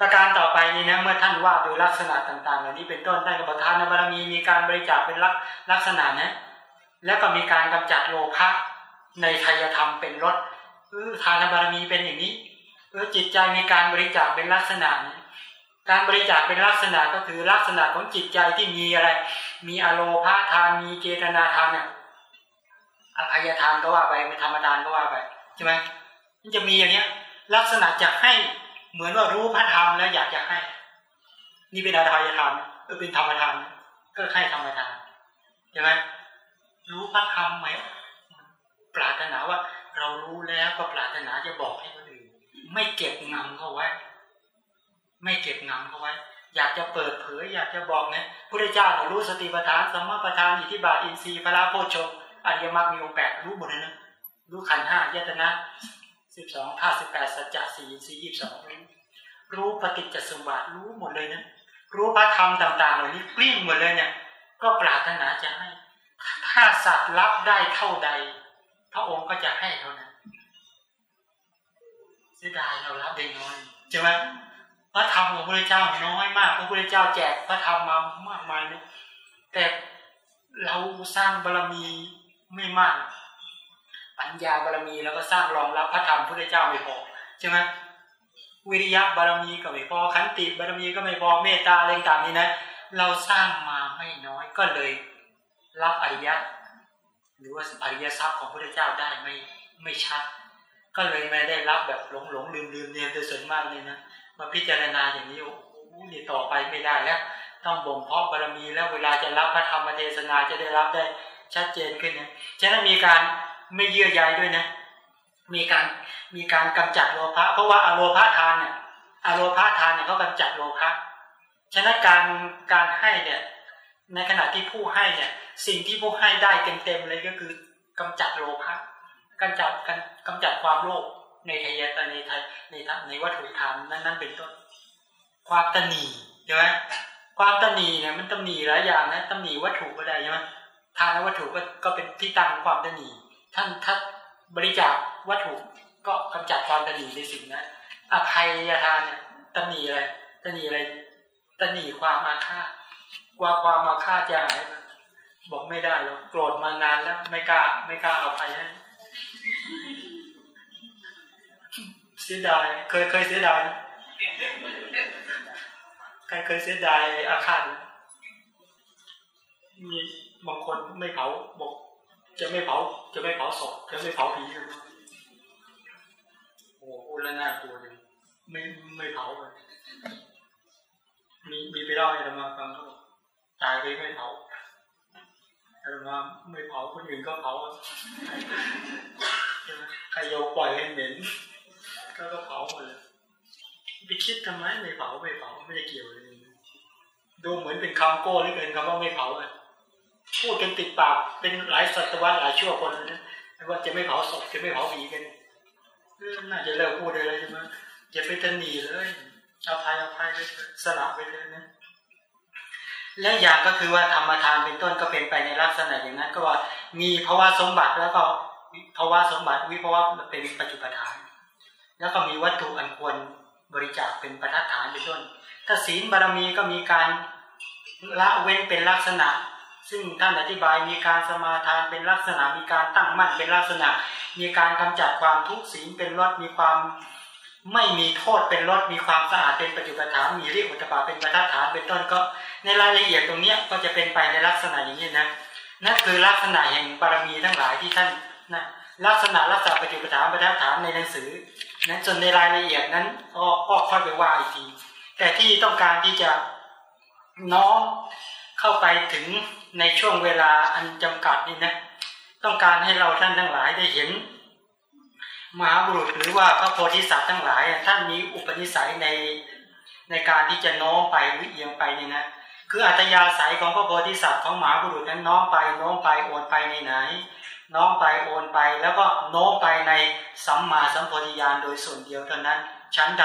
ประการต่อไปนี้นะเมื่อท่านว่าโดยลักษณะต่างๆเหล่านี้เป็นต้นท่านก็บทานบารมีมีการบริจาคเป็นลักลักษณะนะแล้วก็มีการกำจัดโลภะในทายธรรมเป็นรถ เออทานบารมีเป็นอย่างนี้เออจิตใจมีการบริจาคเป็นลักษณะนี้การบริจาคเป็นลักษณะก็คือลักษณะของจิตใจที่มีอะไร มีอโลภาทานมีเจตนาทานเนี่ยอภัยทานก็ว่าไปไม่ธรรมทานก็ว่าไปใช่ไหมมันจะมีอย่างเนี้ย ลักษณะจะให้เหมือนว่ารู้พระธรรมแล้วอยากจะให้ นี่เป็นอภัยทานเออเป็นธรรมทานก็ให้ธรรมทานใช่ไหมรู้พระธรรมไหมปรารถนาว่า เรารู้แล้วก็ปรารถนาจะบอกให้คนอื่นไม่เก็บงำเขาไว้ ไม่เก็บงำเขาไว้ อยากจะเปิดเผยอยากจะบอกเนะพระเจ้าเนี่ยรู้สติปัฏฐานสมมาปัฏฐานอิทธิบาทอินทรีย์พระโพชงอริยมรรคมีองค์แปดรู้หมดเลยนะรู้ขันห้ายตนะสิบสองท่าสิบแปดสัจจะสี่สี่ยี่สิบสองรู้ปฏิจจสมบัติรู้หมดเลยนะรู้พระธรรมต่างๆเหล่านี้กลิ้งหมดเลยเนี่ย ก็ปรารถนาจะให้ ถ้าสัตว์รับได้เท่าใด พระองค์ก็จะให้เท่านั้นเสียดายเรารับได้น้อยใช่ไหมพระธรรมของพระเจ้าน้อยมาก พระพุทธเจ้าแจกพระธรรมมามากมายนี่ยแต่เราสร้างบารมีไม่มาก ปัญญาบารมีแล้วก็สร้างรองรับพระธรรมพระพุทธเจ้าไม่พอใช่ไหมวิริยะบารมีก็ไม่พอขันติบารมีก็ไม่พอเมตตาอะไรต่างนี่นะ เราสร้างมาไม่น้อยก็เลย รับอริยะ หรือว่าอริยทรัพย์ของพระเจ้าได้ไม่ไม่ชัด ก็เลยไม่ได้รับแบบหลงหลงลืมลืมเนี่ยโดยส่วนมากเลยนะมาพิจารณาอย่างนี้โอ้โหนี่ต่อไปไม่ได้แล้ว ต้องบ่มเพาะบารมีแล้วเวลาจะรับพระธรรมเทศนาจะได้รับได้ชัดเจนขึ้นนะฉะนั้นมีการไม่เยื่อใยด้วยนะ มีการมีการกำจัดโลภะเพราะว่าอโลภะทานเนี่ยอโลภะทานเนี่ยเขากำจัดโลภะฉะนั้นการการให้เนี่ย ในขณะที่ผู้ให้เนี่ย สิ่งที่ผู้ให้ได้เต็มๆเลยก็คือกำจัดโลภะกำจัดกำจัดความโลภในทายตในไทยในในวัตถุธรรมนั้นนั้นเป็นต้น ความตนีใช่ไหมความตนีเนี่ยมันตนีหลายอย่างนะตนีวัตถุก็ได้ใช่ไหมทานวัตถุก็ก็เป็นที่ตั้งความตนีท่านถ้าบริจาควัตถุก็กำจัดความตนีในสิ่งนั้นอภัยทานเนี่ยตนีอะไรตนีอะไรตนีความมาฆาต ว่าความมาฆ่าจะหายบอกไม่ได้หรอกโกรธมานานแล้ว ไม่กล้าไม่กล้าเอาไปให้เสียดายเคยเคยเสียดายใครเคยเสียดายอาคารมีบางคนไม่เผาบอก จะไม่เผา จะไม่เผาศพจะไม่เผาผีโอ้โหแล้วน่ากลัวเลยไม่ไม่เผาเลยมีมีไปเล่าให้ธรรมาฟังเขา ตายไปไม่เผาธรรมาไม่เผาคนอื่นก็เผาใครโยปล่อยให้เหม็นก็ก็เผาหมดเลยไปคิดทำไมไม่เผาไม่เผาไม่ได้เกี่ยวเลยดูเหมือนเป็นคำโก้หรือเกินคำว่าไม่เผาเลยพูดกันติดปากเป็นหลายศตวรรษหลายชั่วคนนะว่าจะไม่เผาศพจะไม่เผาผีกันน่าจะเลิกพูดเลยใช่ไหมจะไปตันหนีเลยอภัยอภัยไปสละไปเลยนะ แล้วอย่างก็คือว่าธรรมทานเป็นต้นก็เป็นไปในลักษณะอย่างนั้น ก็ว่ามีภาวะสมบัติแล้วก็ภาวะสมบัติวิภาวะเป็นปัจจุบันฐาน แล้วก็มีวัตถุอันควรบริจาคเป็นประทัดฐานเป็นต้น ถ้าศีลบารมีก็มีการละเว้นเป็นลักษณะ ซึ่งท่านอธิบายมีการสมาทานเป็นลักษณะ มีการตั้งมั่นเป็นลักษณะ มีการกำจัดความทุกข์ศีลเป็นรสมีความ ไม่มีโทษเป็นรสมีความสะอาดเป็นปัจจุบันฐานมีเรียกอุตบาเป็นประทัดฐานเป็นต้นก็ ในรายละเอียดตรงนี้ก็จะเป็นไปในลักษณะอย่างนี้นะนั่นคือลักษณะแห่งบารมีทั้งหลายที่ท่านนะลักษณะลักษณะปัจจุบันฐานประทัดฐานในหนังสือนั้นจนในรายละเอียดนั้นก็ค่อยไปว่าอีกทีแต่ที่ต้องการที่จะน้อมเข้าไปถึงในช่วงเวลาอันจำกัดนี่นะต้องการให้เราท่านทั้งหลายได้เห็น มหาบุรุษหรือว่าพระโพธิสัตว์ทั้งหลายท่านมีอุปนิสัยในในการที่จะน้อมไปวิเอียงไปนี่นะคืออัตยาศัยของพระโพธิสัตว์ของมหาบุรุษนั้นน้อมไปน้อมไปโอนไปในไหน น้อมไปโอนไปแล้วก็โน้มไปในสัมมาสัมโพธิญาณโดยส่วนเดียวเท่านั้น ชั้นใด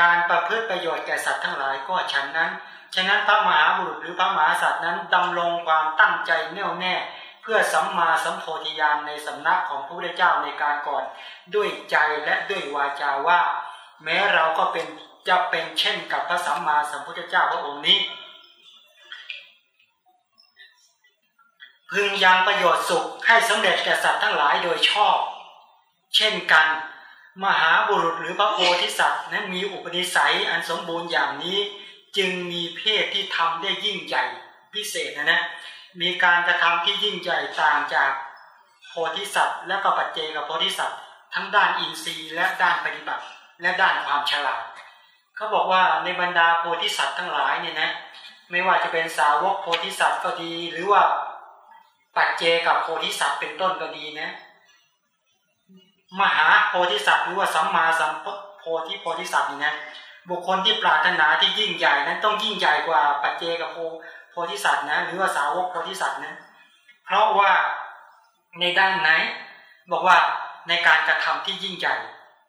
การประพฤติประโยชน์แก่สัตว์ทั้งหลายก็ชั้นนั้น ฉะนั้นพระมหาบุรุษหรือพระมหาสัตว์นั้นดำรงความตั้งใจแน่วแน่ เพื่อสัมมาสัมโพธิญาณในสำนักของพระพุทธเจ้าในการก่อนด้วยใจและด้วยวาจาว่า แม้เราก็เป็นจะเป็นเช่นกับพระสัมมาสัมพุทธเจ้าพระองค์นี้ พึงยังประโยชน์สุขให้สำเร็จแก่สัตว์ทั้งหลายโดยชอบ เช่นกัน มหาบุรุษหรือพระโพธิสัตว์นั้นมีอุปนิสัยอันสมบูรณ์อย่างนี้ จึงมีเพศที่ทำได้ยิ่งใหญ่พิเศษนะนะ มีการกระทำที่ยิ่งใหญ่ต่างจากโพธิสัตว์ และก็ปัจเจกับโพธิสัตว์ ทั้งด้านอินทรีย์และด้านปฏิบัติ และด้านความฉลาดเขาบอกว่าในบรรดาโพธิสัตว์ทั้งหลายเนี่ยนะไม่ว่าจะเป็นสาวกโพธิสัตว์ก็ดี หรือว่าปัจเจกับโพธิสัตว์เป็นต้นก็ดีนะมหาโพธิสัตว์หรือว่าสัมมาสัมโพธิโพธิสัตว์นี่นะบุคคลที่ปรารถนาที่ยิ่งใหญ่นั้นต้องยิ่งใหญ่กว่าปัจเจกับโพ โพธิสัตว์นะหรือว่าสาวกโพธิสัตว์นะเพราะว่าในด้านไหน บอกว่าในการกระทำที่ยิ่งใหญ่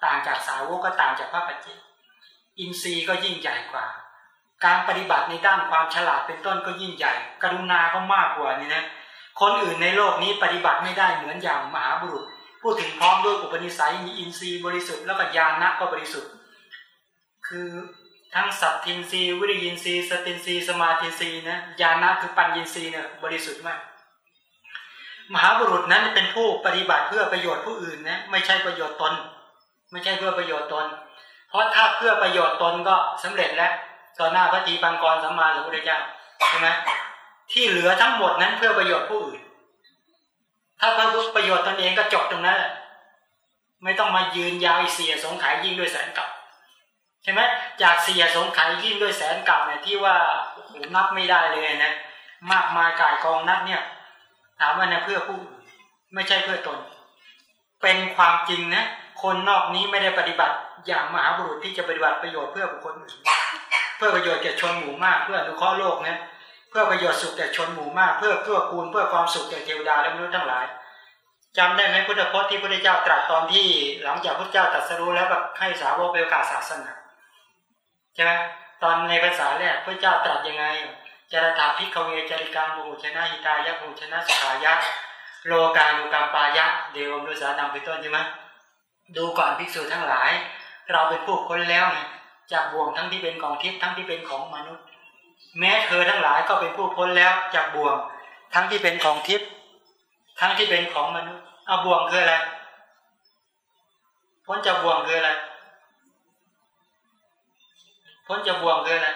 ต่างจากสาวกก็ต่างจากพระปัจเจกอินทรีย์ก็ยิ่งใหญ่กว่า การปฏิบัติในด้านความฉลาดเป็นต้นก็ยิ่งใหญ่ กรุณาก็มากกว่านี่นะคนอื่นในโลกนี้ปฏิบัติไม่ได้เหมือนอย่างมหาบุรุษ พูดถึงพร้อมด้วยอุปนิสัยมีอินทรีย์บริสุทธิ์แล้วก็ญาณก็บริสุทธิ์ คือ ทั้งสัตทินรีวิริยินรีสตินรีสมาธินรีนะญาณะคือปัญญินรีเนี่ยบริสุทธิ์มาก มหาบุรุษนั้นเป็นผู้ปฏิบัติเพื่อประโยชน์ผู้อื่นนะไม่ใช่ประโยชน์ตน ไม่ใช่เพื่อประโยชน์ตน เพราะถ้าเพื่อประโยชน์ตนก็สำเร็จแล้วต่อหน้าพระทีปังกรสัมมาสัมพุทธเจ้าใช่ไหมที่เหลือทั้งหมดนั้นเพื่อประโยชน์ผู้อื่น ถ้าเพื่อประโยชน์ตนเองก็จบตรงนั้นแหละไม่ต้องมายืนยาวเสียสงขายยิ่งด้วยแสนกับ ใช่ไหมจากเสียสงไขยิ่งด้วยแสนกลับเนี่ยที่ว่านับไม่ได้เลยนะมากมายกายกองนับเนี่ย ถามว่าเนี่ยเพื่อผู้ไม่ใช่เพื่อตน เป็นความจริงนะคนนอกนี้ไม่ได้ปฏิบัติอย่างมหาบุรุษที่จะปฏิบัติประโยชน์เพื่อบุคคลอื่นเพื่อประโยชน์แก่ชนหมู่มากเพื่ออนุเคราะห์โลกนะเพื่อประโยชน์สุขแก่ชนหมู่มาก เพื่อเพื่อกูลเพื่อความสุขแก่เทวดาและมนุษย์ทั้งหลายจำได้ไหมพุทธพจน์ที่พระเจ้าตรัสตอนที่หลังจากพระเจ้าตรัสรู้แล้วแบบให้สาวกไปประกาศศาสนา ใช่ไหมตอนในภาษาแรกพระเจ้าตรัสยังไงจารถาพิกเวจริกังโมชนะหิตายะโมชนะสขายะ โลกาโลกามปายะ เดวมุสานำไปต้นใช่ไหมดูก่อนภิกษุทั้งหลาย เราเป็นผู้คนแล้วเนี่ยจากบ่วงทั้งที่เป็นของทิพย์ทั้งที่เป็นของมนุษย์ แม้เธอทั้งหลายก็เป็นผู้พ้นแล้วจากบ่วง ทั้งที่เป็นของทิพย์ทั้งที่เป็นของมนุษย์เอาบ่วงคืออะไรพ้นจากบ่วงคืออะไร พ้นจากบ่วงคืออะไร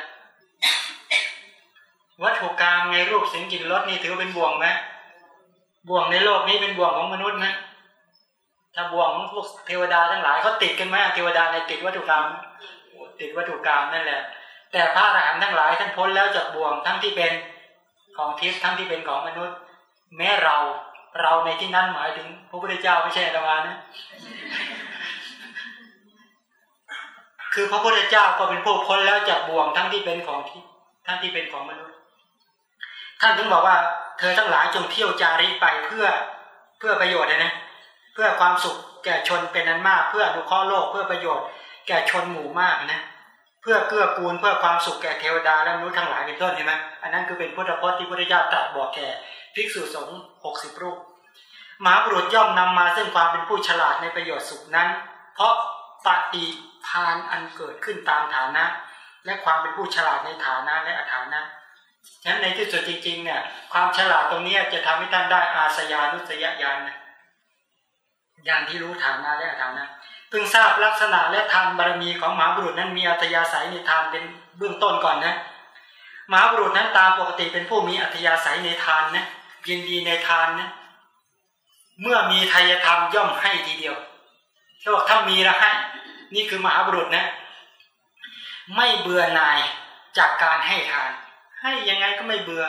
วัตถุกรรมในรูปสิ่งกินรสนี่ถือเป็นบ่วงไหมบ่วงในโลกนี้เป็นบ่วงของมนุษย์ไหมถ้าบ่วงของพวกเทวดาทั้งหลายเขาติดกันไหมเทวดาในติดวัตถุกรรมติดวัตถุกรรมนั่นแหละ แต่พระอรหันต์ทั้งหลายท่านพ้นแล้วจากบ่วงทั้งที่เป็นของทิพย์ทั้งที่เป็นของมนุษย์ แม้เราเราในที่นั้นหมายถึงพระพุทธเจ้าไม่ใช่ธรรมานะ คือพระพุทธเจ้าก็เป็นผู้พ้นแล้วจากบ่วงทั้งที่เป็นของที่ทั้งที่เป็นของมนุษย์ ท่านถึงบอกว่า เธอทั้งหลายจงเที่ยวจาริกไปเพื่อเพื่อประโยชน์นะ เพื่อความสุขแก่ชนเป็นนั้นมาก เพื่ออนุเคราะห์โลกเพื่อประโยชน์ แก่ชนหมู่มากนะเพื่อเกื้อกูลเพื่อความสุขแก่เทวดาและมนุษย์ทั้งหลายเป็นต้นใช่ไหมอันนั้นคือเป็นพุทธพจน์ที่พุทธเจ้าตรัสบอกแก่ภิกษุสงฆ์หกสิบรูปมหาบุรุษย่อมนำมาซึ่งความเป็นผู้ฉลาดในประโยชน์สุขนั้น เพราะปฏิ พานอันเกิดขึ้นตามฐานะ และความเป็นผู้ฉลาดในฐานะและอฐานะฉะนั้นในที่สุดจริงๆเนี่ยความฉลาดตรงนี้จะทำให้ท่านได้อาสยานุสยญาณนะญาณที่รู้ฐานะและอฐานะเพิ่งทราบลักษณะและทานบารมีของมหาบุรุษนั้นมีอัตยาศัยในทานเป็นเบื้องต้นก่อนนะมหาบุรุษนั้นตามปกติเป็นผู้มีอัตยาศัยในทานนะยินดีในทานนะเมื่อมีทายธรรมย่อมให้ทีเดียวเขาบอกถ้ามีแล้วให้ นี่คือมหาบุรุษนะ ไม่เบื่อหน่ายจากการให้ทาน ให้ยังไงก็ไม่เบื่อ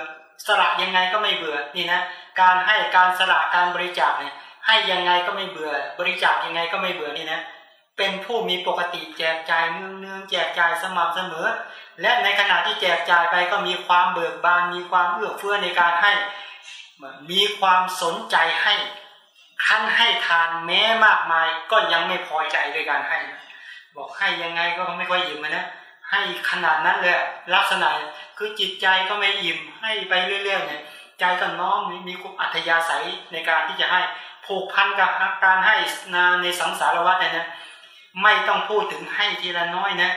สละยังไงก็ไม่เบื่อนี่นะ การให้การสละการบริจาคเนี่ยให้ยังไงก็ไม่เบื่อ บริจาคยังไงก็ไม่เบื่อนี่นะ เป็นผู้มีปกติแจกจ่ายเนืองเนืองแจกจ่ายสม่ำเสมอ และในขณะที่แจกจ่ายไปก็มีความเบิกบานมีความเอื้อเฟื้อในการให้มีความสนใจให้ท่านให้ทานแม้มากมายก็ยังไม่พอใจในการให้ บอกให้ยังไงก็ไม่ค่อยอิ่มนะให้ขนาดนั้นเลยลักษณะคือจิตใจก็ไม่อิ่มให้ไปเรื่อยๆเนี่ยใจก็น้อมมีคุอัธยาศัยในการที่จะให้ผูกพันกับการให้นาในสังสารวัฏนะไม่ต้องพูดถึงให้ทีละน้อยนะ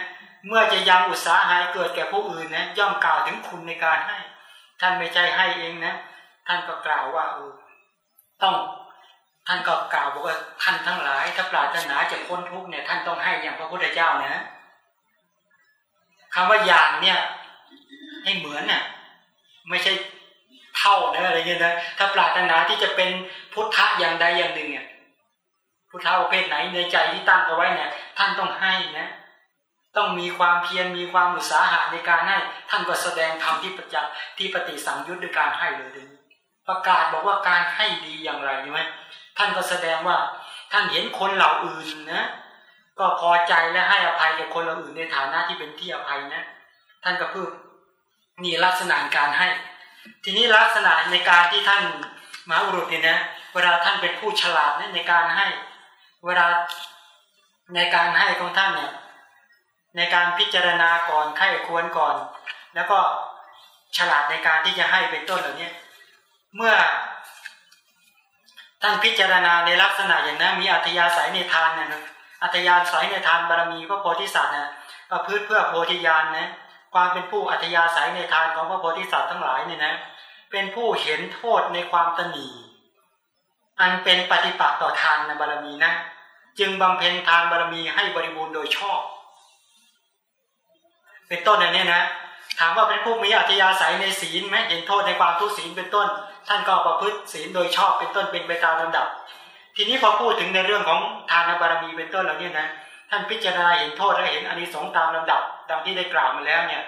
เมื่อจะยังอุตสาหะเกิดแก่ผู้อื่นนะย่อมกล่าวถึงคุณในการให้ ท่านไม่ใจให้เองนะ ท่านก็กล่าวว่าเออต้อง ท่านก็กล่าวบอกว่าท่านทั้งหลาย ถ้าปรารถนาจะพ้นทุกเนี่ย ท่านต้องให้อย่างพระพุทธเจ้านะคำว่าอย่างเนี่ย ให้เหมือนน่ะ ไม่ใช่เท่านะอะไรเงี้ยนะถ้าปรารถนาที่จะเป็นพุทธะอย่างใดอย่างหนึ่งเนี่ยพุทธะประเภทไหนในใจที่ตั้งเอาไว้เนี่ย ท่านต้องให้นะต้องมีความเพียรมีความอุตสาหะในการให้ ท่านก็แสดงธรรมที่ประจักษ์ที่ปฏิสังยุตด้วยการให้เลย ประกาศบอกว่าการให้ดีอย่างไรใช่ไหม ท่านก็แสดงว่าท่านเห็นคนเหล่าอื่นนะ ก็พอใจและให้อภัยกับคนเหล่าอื่นในฐานะที่เป็นที่อภัยนะ ท่านก็พูดมีลักษณะการให้ ทีนี้ลักษณะในการที่ท่านมหาอุรุษเนี่ยนะ เวลาท่านเป็นผู้ฉลาดในการให้ เวลาในการให้ของท่านเนี่ยในการพิจารณาก่อนไข้ควรก่อน แล้วก็ฉลาดในการที่จะให้เป็นต้นเหล่านี้เมื่อ ท่านพิจารณาในลักษณะอย่างนั้นมีอัธยาศัยในทานนะอัธยาศัยในทานบารมีพระโพธิสัตว์นะประพฤติเพื่อโพธิญาณนะความเป็นผู้อัธยาศัยในทานของพระโพธิสัตว์ทั้งหลายเนี่ยนะเป็นผู้เห็นโทษในความตนีอันเป็นปฏิปักษ์ต่อทานในบารมีนะจึงบำเพ็ญทานบารมีให้บริบูรณ์โดยชอบ เป็นต้นอันนี้นะ ถามว่าเป็นผู้มีอัธยาศัยในศีลไหมเห็นโทษในความทุศีลเป็นต้น ท่านก็ประพฤติศีลโดยชอบเป็นต้นเป็นไปตามลำดับ ทีนี้พอพูดถึงในเรื่องของทานบารมีเป็นต้นเหล่านี้นะท่านพิจารณาเห็นโทษและเห็นอานิสงส์ตามลำดับดังที่ได้กล่าวมาแล้วเนี่ย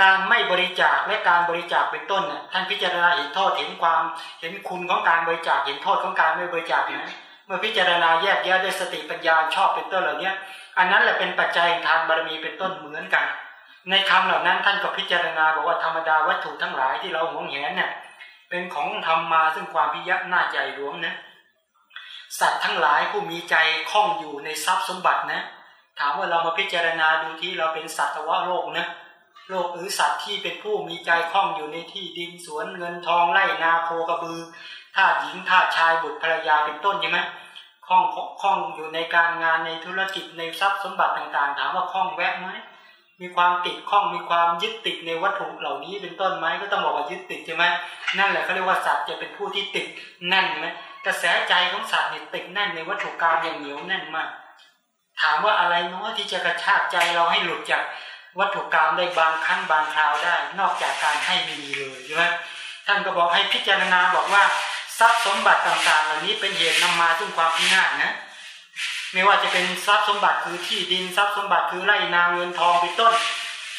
การไม่บริจาคและการบริจาคเป็นต้นเนี่ยท่านพิจารณาเห็นโทษเห็นความเห็นคุณของการบริจาคเห็นโทษของการไม่บริจาคนะเมื่อพิจารณาแยกแยะด้วยสติปัญญาชอบเป็นต้นเหล่านี้อันนั้นแหละเป็นปัจจัยทานบารมีเป็นต้นเหมือนกัน ในคำเหล่านั้นท่านก็พิจารณาบอกว่าธรรมดาวัตถุทั้งหลายที่เราหวงแหนเนี่ยเป็นของทำมาซึ่งความพิยะหน้าใจหลวงนะสัตว์ทั้งหลายผู้มีใจคล่องอยู่ในทรัพย์สมบัตินะ ถามว่าเรามาพิจารณาดูที่เราเป็นสัตวโลกนะโลกหรือสัตว์ที่เป็นผู้มีใจคล่องอยู่ในที่ดินสวนเงินทองไร่นาโคกระบือทาหญิงทาชายบุตรภรรยาเป็นต้นใช่ไหมคล่องคล่องอยู่ในการงานในธุรกิจในทรัพย์สมบัติต่างๆ ถามว่าคล่องแวะไหม มีความติดข้องมีความยึดติดในวัตถุเหล่านี้เป็นต้นไหมก็ต้องบอกว่ายึดติดใช่ไหมนั่นแหละเขาเรียกว่าสัตว์จะเป็นผู้ที่ติดแน่นไหมกระแสใจของสัตว์เนี่ยติดแน่นในวัตถุกรรมอย่างเหนียวแน่นมาก ถามว่าอะไรน้อที่จะกระชากใจเราให้หลุดจากวัตถุกรรมได้บางครั้งบางคราวได้ นอกจากการให้มีเลยใช่ไหมท่านก็บอกให้พิจารณาบอกว่าทรัพย์สมบัติต่างๆ เหล่านี้เป็นเหตุนำมาซึ่งความพินาศนะ ไม่ว่าจะเป็นทรัพย์สมบัติคือที่ดินทรัพย์สมบัติคือไร่นาเงินทองเป็นต้น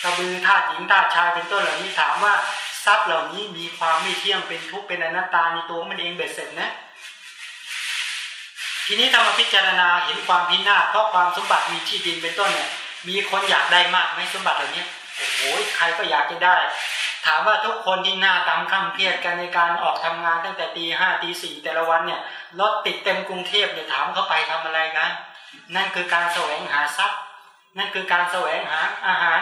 กระบือธาตุหญิงธาตุชายเป็นต้นเหล่านี้ถามว่าทรัพย์เหล่านี้มีความไม่เที่ยงเป็นทุกข์เป็นอนัตตาในตัวมันเองเบ็ดเสร็จนะ ทีนี้ถ้ามาพิจารณาเห็นความพินาศเพราะความสมบัติมีที่ดินเป็นต้นเนี่ยมีคนอยากได้มากไหมสมบัติเหล่านี้โอ้โหใครก็อยากจะได้ ถามว่าทุกคนที่หน้าดำข้ามเครียดกันในการออกทำงานตั้งแต่ตีห้าตีสี่แต่ละวันเนี่ยรถติดเต็มกรุงเทพเนี่ยถามเขาไปทำอะไรกันนั่นคือการแสวงหาทรัพย์ นั่นคือการแสวงหาอาหาร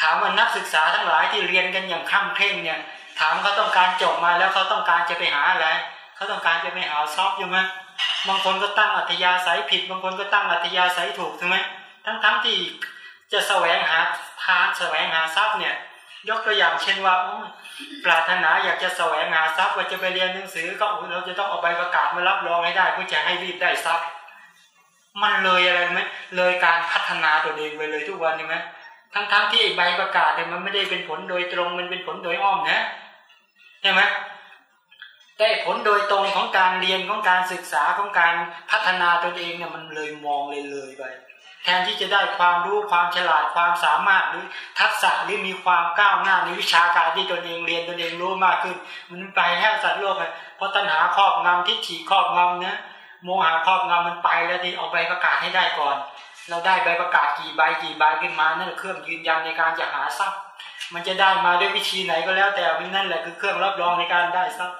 ถามว่านักศึกษาทั้งหลายที่เรียนกันอย่างข้ามเคร่งเนี่ย ถามเขาต้องการจบมาแล้วเขาต้องการจะไปหาอะไรเขาต้องการจะไปหาซอฟอยู่ไหมบางคนก็ตั้งอัธยาศัยผิด บางคนก็ตั้งอัธยาศัยถูกใช่ไหมทั้งๆทที่จะแสวงหาทานแสวงหาทรัพย์เนี่ย ยกตัวอย่างเช่นว่าปรารถนาอยากจะแสวงหาทรัพย์ว่าจะไปเรียนหนังสือก็เราจะต้องเอาใบประกาศมารับรองให้ได้เพื่อจะให้รีบได้ทรัพย์ มันเลยอะไรไหมเลยการพัฒนาตัวเองไปเลยทุกวันใช่ไหมทั้งๆทที่ใบประกาศเนี่ยมันไม่ได้เป็นผลโดยตรงมันเป็นผลโดยอ้อมนะใช่ไหมแต่ผลโดยตรงของการเรียนของการศึกษาของการพัฒนาตนเองเนี่ยมันเลยมองเลยเลยไป แทนที่จะได้ความรู้ความฉลาดความสามารถหรือทักษะหรือมีความก้าวหน้าในวิชาการที่ตนเองเรียนตนเองรู้มากขึ้น มันไปแห้สัตว์โลกเลยเพราะตัณหาครอบงำทิฏฐิครอบงำนะโมหะครอบงำมันไปแล้วที่เอาใบประกาศให้ได้ก่อน เราได้ใบประกาศกี่ใบกี่ใบขึ้นมานั่นเครื่องยืนยันในการจะหาทรัพย์ มันจะได้มาด้วยวิธีไหนก็แล้วแต่นั่นแหละคือเครื่องรับรองในการได้ทรัพย์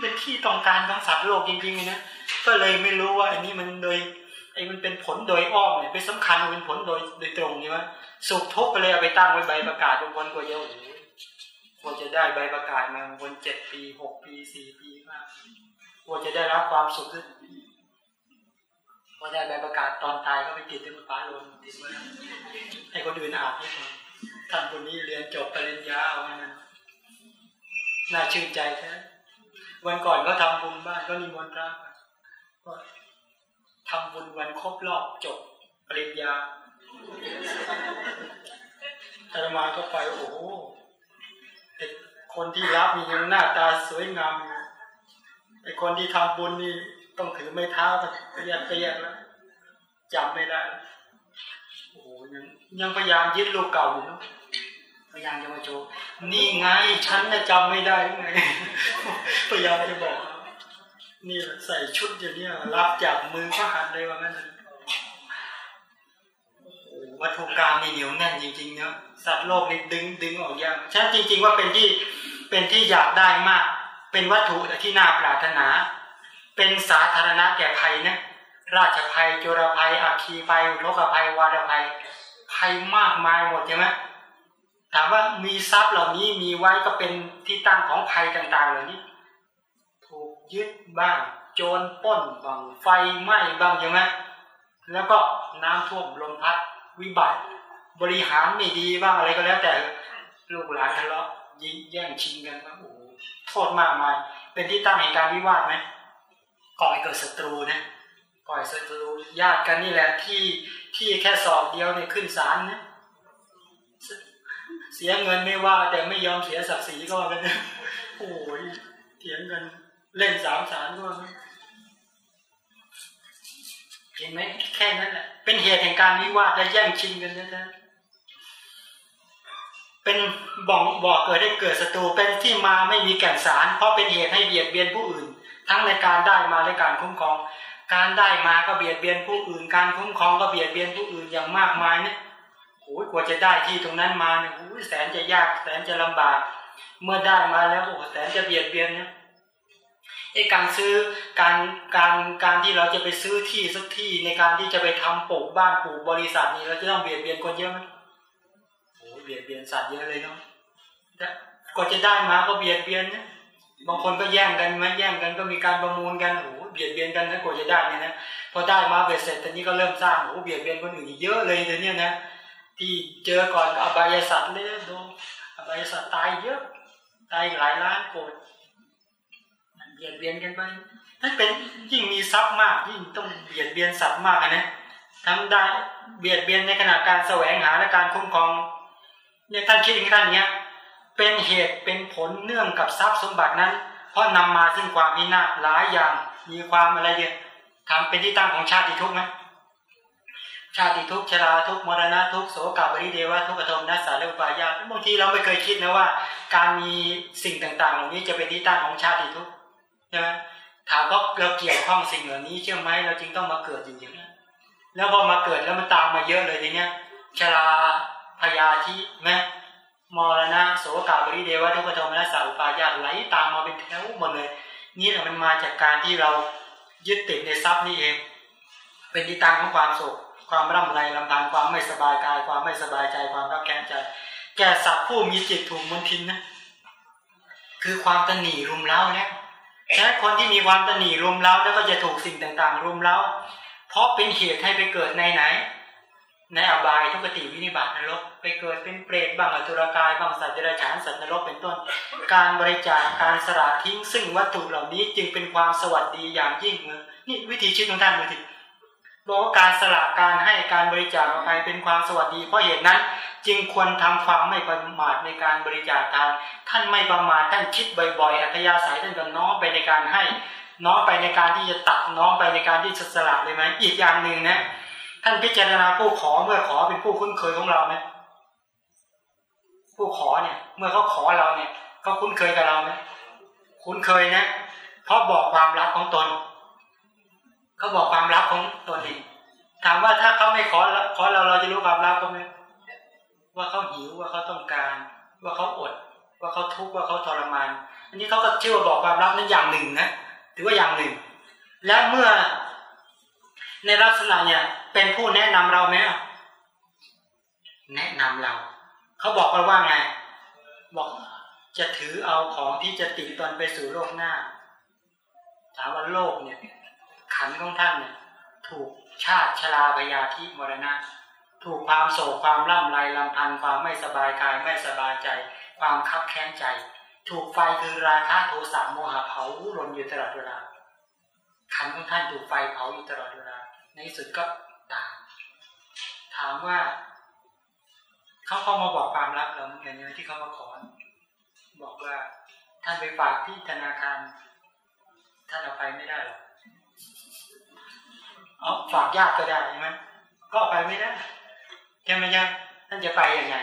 เป็นที่ต้องการของสัตว์โลกจริงๆนะก็เลยไม่รู้ว่าอันนี้มันโดย ไอ้มันเป็นผลโดยอ้อมเนี่ยเป็นสำคัญมันเป็นผลโดยโดยตรงใช่ไหมสุขทุกข์ก็เลยเอาไปตั้งไว้ใบประกาศบางคนก็เยอะโอ้โหกว่าจะได้ใบประกาศมาบางคนเจ็ดปีหกปีสี่ปีมากกว่าจะได้รับความสุขขึ้นพอได้ใบประกาศตอนตายก็ไปติดที่มันป้าลงติดไว้ให้คนอื่นอ่านให้ฟังท่านคนนี้เรียนจบปริญญาเอาไว้นั้นน่าชื่นใจแท้วันก่อนก็ทำบุญบ้านก็นิมนต์พระก็ ทำบุญวันครบรอบจบปริญญาอาตมาก็ไปโอ้โหคนที่รับมียังหน้าตาสวยงามไอคนที่ทำบุญนี่ต้องถือไม้เท้าไปแยกไปแยกแล้วจำไม่ได้โอ้โหยังยังพยายามยึดลูกเก่าอยู่เนาะพยายามจะมาโจนี่ไงฉันน่ะจำไม่ได้ไงพยายามจะบอก นี่ใส่ชุดอย่างนี้รับจากมือพระหัตเลยว่างั้นวัตถุกรรมนี่เหนียวแน่นจริงๆเนาะสัตว์โลกนี่ดึงดึงออกยากฉันจริง ๆ ว่าเป็นที่เป็นที่อยากได้มาก เป็นวัตถุที่น่าปรารถนา เป็นสาธารณะแก่ภัยนะราชภัยจุรภัย อัคคีภัยโลกภัยวาดภัยภัยมากมายหมดใช่ไหมถามว่ามีทรัพย์เหล่านี้มีไว้ก็เป็นที่ตั้งของภัยต่าง ๆ เหล่านี้ ยึดบ้าง โจรป้นบ้างไฟไหม้บ้างใช่ไหมแล้วก็น้ำท่วมลมพัดวิบัติ บริหารไม่ดีบ้างอะไรก็แล้วแต่ลูกหลานทะเลาะยิงแย่งชิงกันโอ้โหโทษมากมาย เป็นที่ตั้งแห่งการวิวาทไหมก่อให้เกิดศัตรูนะก่อให้ศัตรูญาติกันนี่แหละที่ที่แค่สอบเดียวเนี่ยขึ้นศาลนะเสียเงินไม่ว่าแต่ไม่ยอมเสียศักดิ์ศรีก็ว่ากันนะโอ้ยเถียงกัน เล่นสามสารด้วยเห็นไหมแค่นั้นแหละเป็นเหตุแห่งการวิวาทและแย่งชิงกันนะเป็นบอกบอกเกิดให้เกิดศัตรูเป็นที่มาไม่มีแก่นสาร เพราะเป็นเหตุให้เบียดเบียนผู้อื่น ทั้งในการได้มาและการคุ้มครอง การได้มาก็เบียดเบียนผู้อื่น การคุ้มครองก็เบียดเบียนผู้อื่นอย่างมากมายเนี่ยโอ้ยกว่าจะได้ที่ตรงนั้นมาเนี่ยโอ้ยแสนจะยากแสนจะลำบาก เมื่อได้มาแล้วโอ้แสนจะเบียดเบียนเนี่ย ไอ้การซื้อการการการที่เราจะไปซื้อที่สักที่ในการที่จะไปทำปลูกบ้านปลูกบริษัทนี้เราจะต้องเบียดเบียนคนเยอะไหมโอ้เบียดเบียนสัตว์เยอะเลยเนาะกว่าจะได้มาก็เบียดเบียนนะบางคนก็แย่งกันไหมแย่งกันก็มีการประมูลกันโอ้เบียดเบียนกันนะกว่าจะได้เนี่ยนะพอได้มาเบียดเสร็จตอนนี้ก็เริ่มสร้างโอ้เบียดเบียนคนอื่นเยอะเลยเดี๋ยวนี้นะที่เจอก่อนอบายสัตว์เลยโดนอบายสัตว์ตายเยอะตายหลายล้านคน บียดเบียนกันไปถ้าเป็นยิ่งมีทรัพย์มาก ยิ่งต้องเบียดเบียนสัตว์มากนะทำได้เบียดเบียนในขณะการแสวงหาและการคุ้มครองเนี่ยท่านคิดอย่างท่านเนี้ยเป็นเหตุเป็นผลเนื่องกับทรัพย์สมบัตินั้น เพราะนำมาซึ่งความพินาหลายอย่างมีความอะไรเดียทำเป็นที่ตั้งของชาติทุกข์ไหมชาติทุกชราทุกมรณะทุกโสกาบริเดวะทุกขโทมนัสสาเลปายาบางทีเราไม่เคยคิดนะว่า การมีสิ่งต่างๆ เหล่านี้จะเป็นที่ตั้งของชาติทุกใช่ไหมถามว่าเราเกี่ยวข้องสิ่งเหล่านี้เชื่อไหมเราจึงต้องมาเกิดอยู่อย่างนี้แล้วพอมาเกิดแล้วมันตามมาเยอะเลยทีเนี้ยชราพยาธิไหมมรณะโสกาบริเดวะทุกขโทมนัสสาอุปายาตไหลตามมาเป็นแถวหมดเลย นี่แหละมันมาจากการที่เรายึดติดในทรัพย์นี่เอง เป็นที่ตั้งของความสุขความร่ำไรลำพันความไม่สบายกาย ความไม่สบายใจความรับแค้นใจ แก่สัตว์ผู้มีจิตถูกมนทินนะ คือความตนีรุมเล้าเนี่ยแค่คนที่มีความตนีรุมเล้าแล้วก็จะถูกสิ่งต่างๆ รุมเล้า เพราะเป็นเหตุให้ไปเกิดในไหน ในอบายทุกติวินิบาตนรก ไปเกิดเป็นเปรตบางอสุรกายบางสัตว์เดรัจฉานสัตว์นรกเป็นต้น การบริจาคการสละทิ้งซึ่งวัตถุเหล่านี้จึงเป็นความสวัสดีอย่างยิ่งนี่วิธีชีวิตของท่านดูที บอกว่าการสละการให้การบริจาคออกไปเป็นความสวัสดี เพราะเหตุนั้นจึงควรทำความไม่ประมาทในการบริจาคทาน ท่านไม่ประมาทท่านคิดบ่อยๆอัธยาศัยท่านก็น้อมไปในการให้ น้อมไปในการที่จะตัดน้อมไปในการที่จะสละเลยไหมอีกอย่างหนึ่งนะท่านพิจารณาผู้ขอเมื่อขอเป็นผู้คุ้นเคยของเราไหมผู้ขอเนี่ย เมื่อเขาขอเราเนี่ยเขาคุ้นเคยกับเราไหมคุ้นเคยนะเพราะบอกความลับของตน เขาบอกความลับของตนเองถามว่าถ้าเขาไม่ขอขอเราเราจะรู้ความลับเขาไหมว่าเขาหิวว่าเขาต้องการ ว่าเขาอด ว่าเขาทุกข์ว่าเขาทรมาน อันนี้เขาก็ชื่อว่าบอกความลับนั้นอย่างหนึ่งนะถือว่าอย่างหนึ่ง และเมื่อในลักษณะเนี่ยเป็นผู้แนะนำเราไหมแนะนำเรา เขาบอกเราว่าไง บอกจะถือเอาของที่จะติดตนไปสู่โลกหน้าถามว่าโลกเนี่ย ขันของท่านเนี่ยถูกชาติชราพยาธิมรณะ ถูกความโศกความล่ำไรลำพันธ์ความไม่สบายกายไม่สบายใจ ความคับแค้นใจ ถูกไฟคือราคะโทสะโมหะเผาลนอยู่ตลอดเวลาขันของท่านถูกไฟเผาอยู่ตลอดเวลา ในสุดก็ตายถามว่าเขาเข้ามาบอกความลับเราเหมือนกันที่เขามาขอ บอกว่าท่านไปฝากที่ธนาคารท่านเอาไปไม่ได้หรอก เอาฝากญาติก็ได้ใช่ไหมก็ไปไม่ได้ใช่ไหมยังท่านจะไปยังไง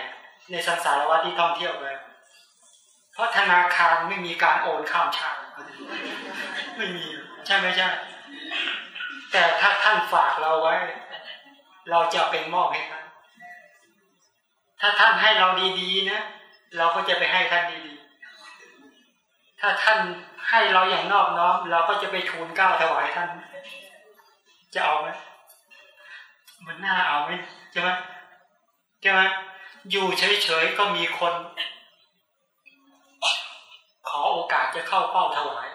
ในสังสารวัฏที่ท่องเที่ยวไปเพราะธนาคารไม่มีการโอนข้ามชาติไม่มีใช่ไหมใช่แต่ถ้าท่านฝากเราไว้ เราจะเป็นมอบให้ท่านถ้าท่านให้เราดีๆนะเราก็จะไปให้ท่านดีๆ ถ้าท่านให้เราอย่างนอบน้อม เราก็จะไปทูลเก้าถวายท่าน จะเอาไหมมันน่าเอาไหมใช่ไหมใช่ไหมอยู่เฉยๆก็มีคน ขอโอกาสจะเข้าเป้าถวาย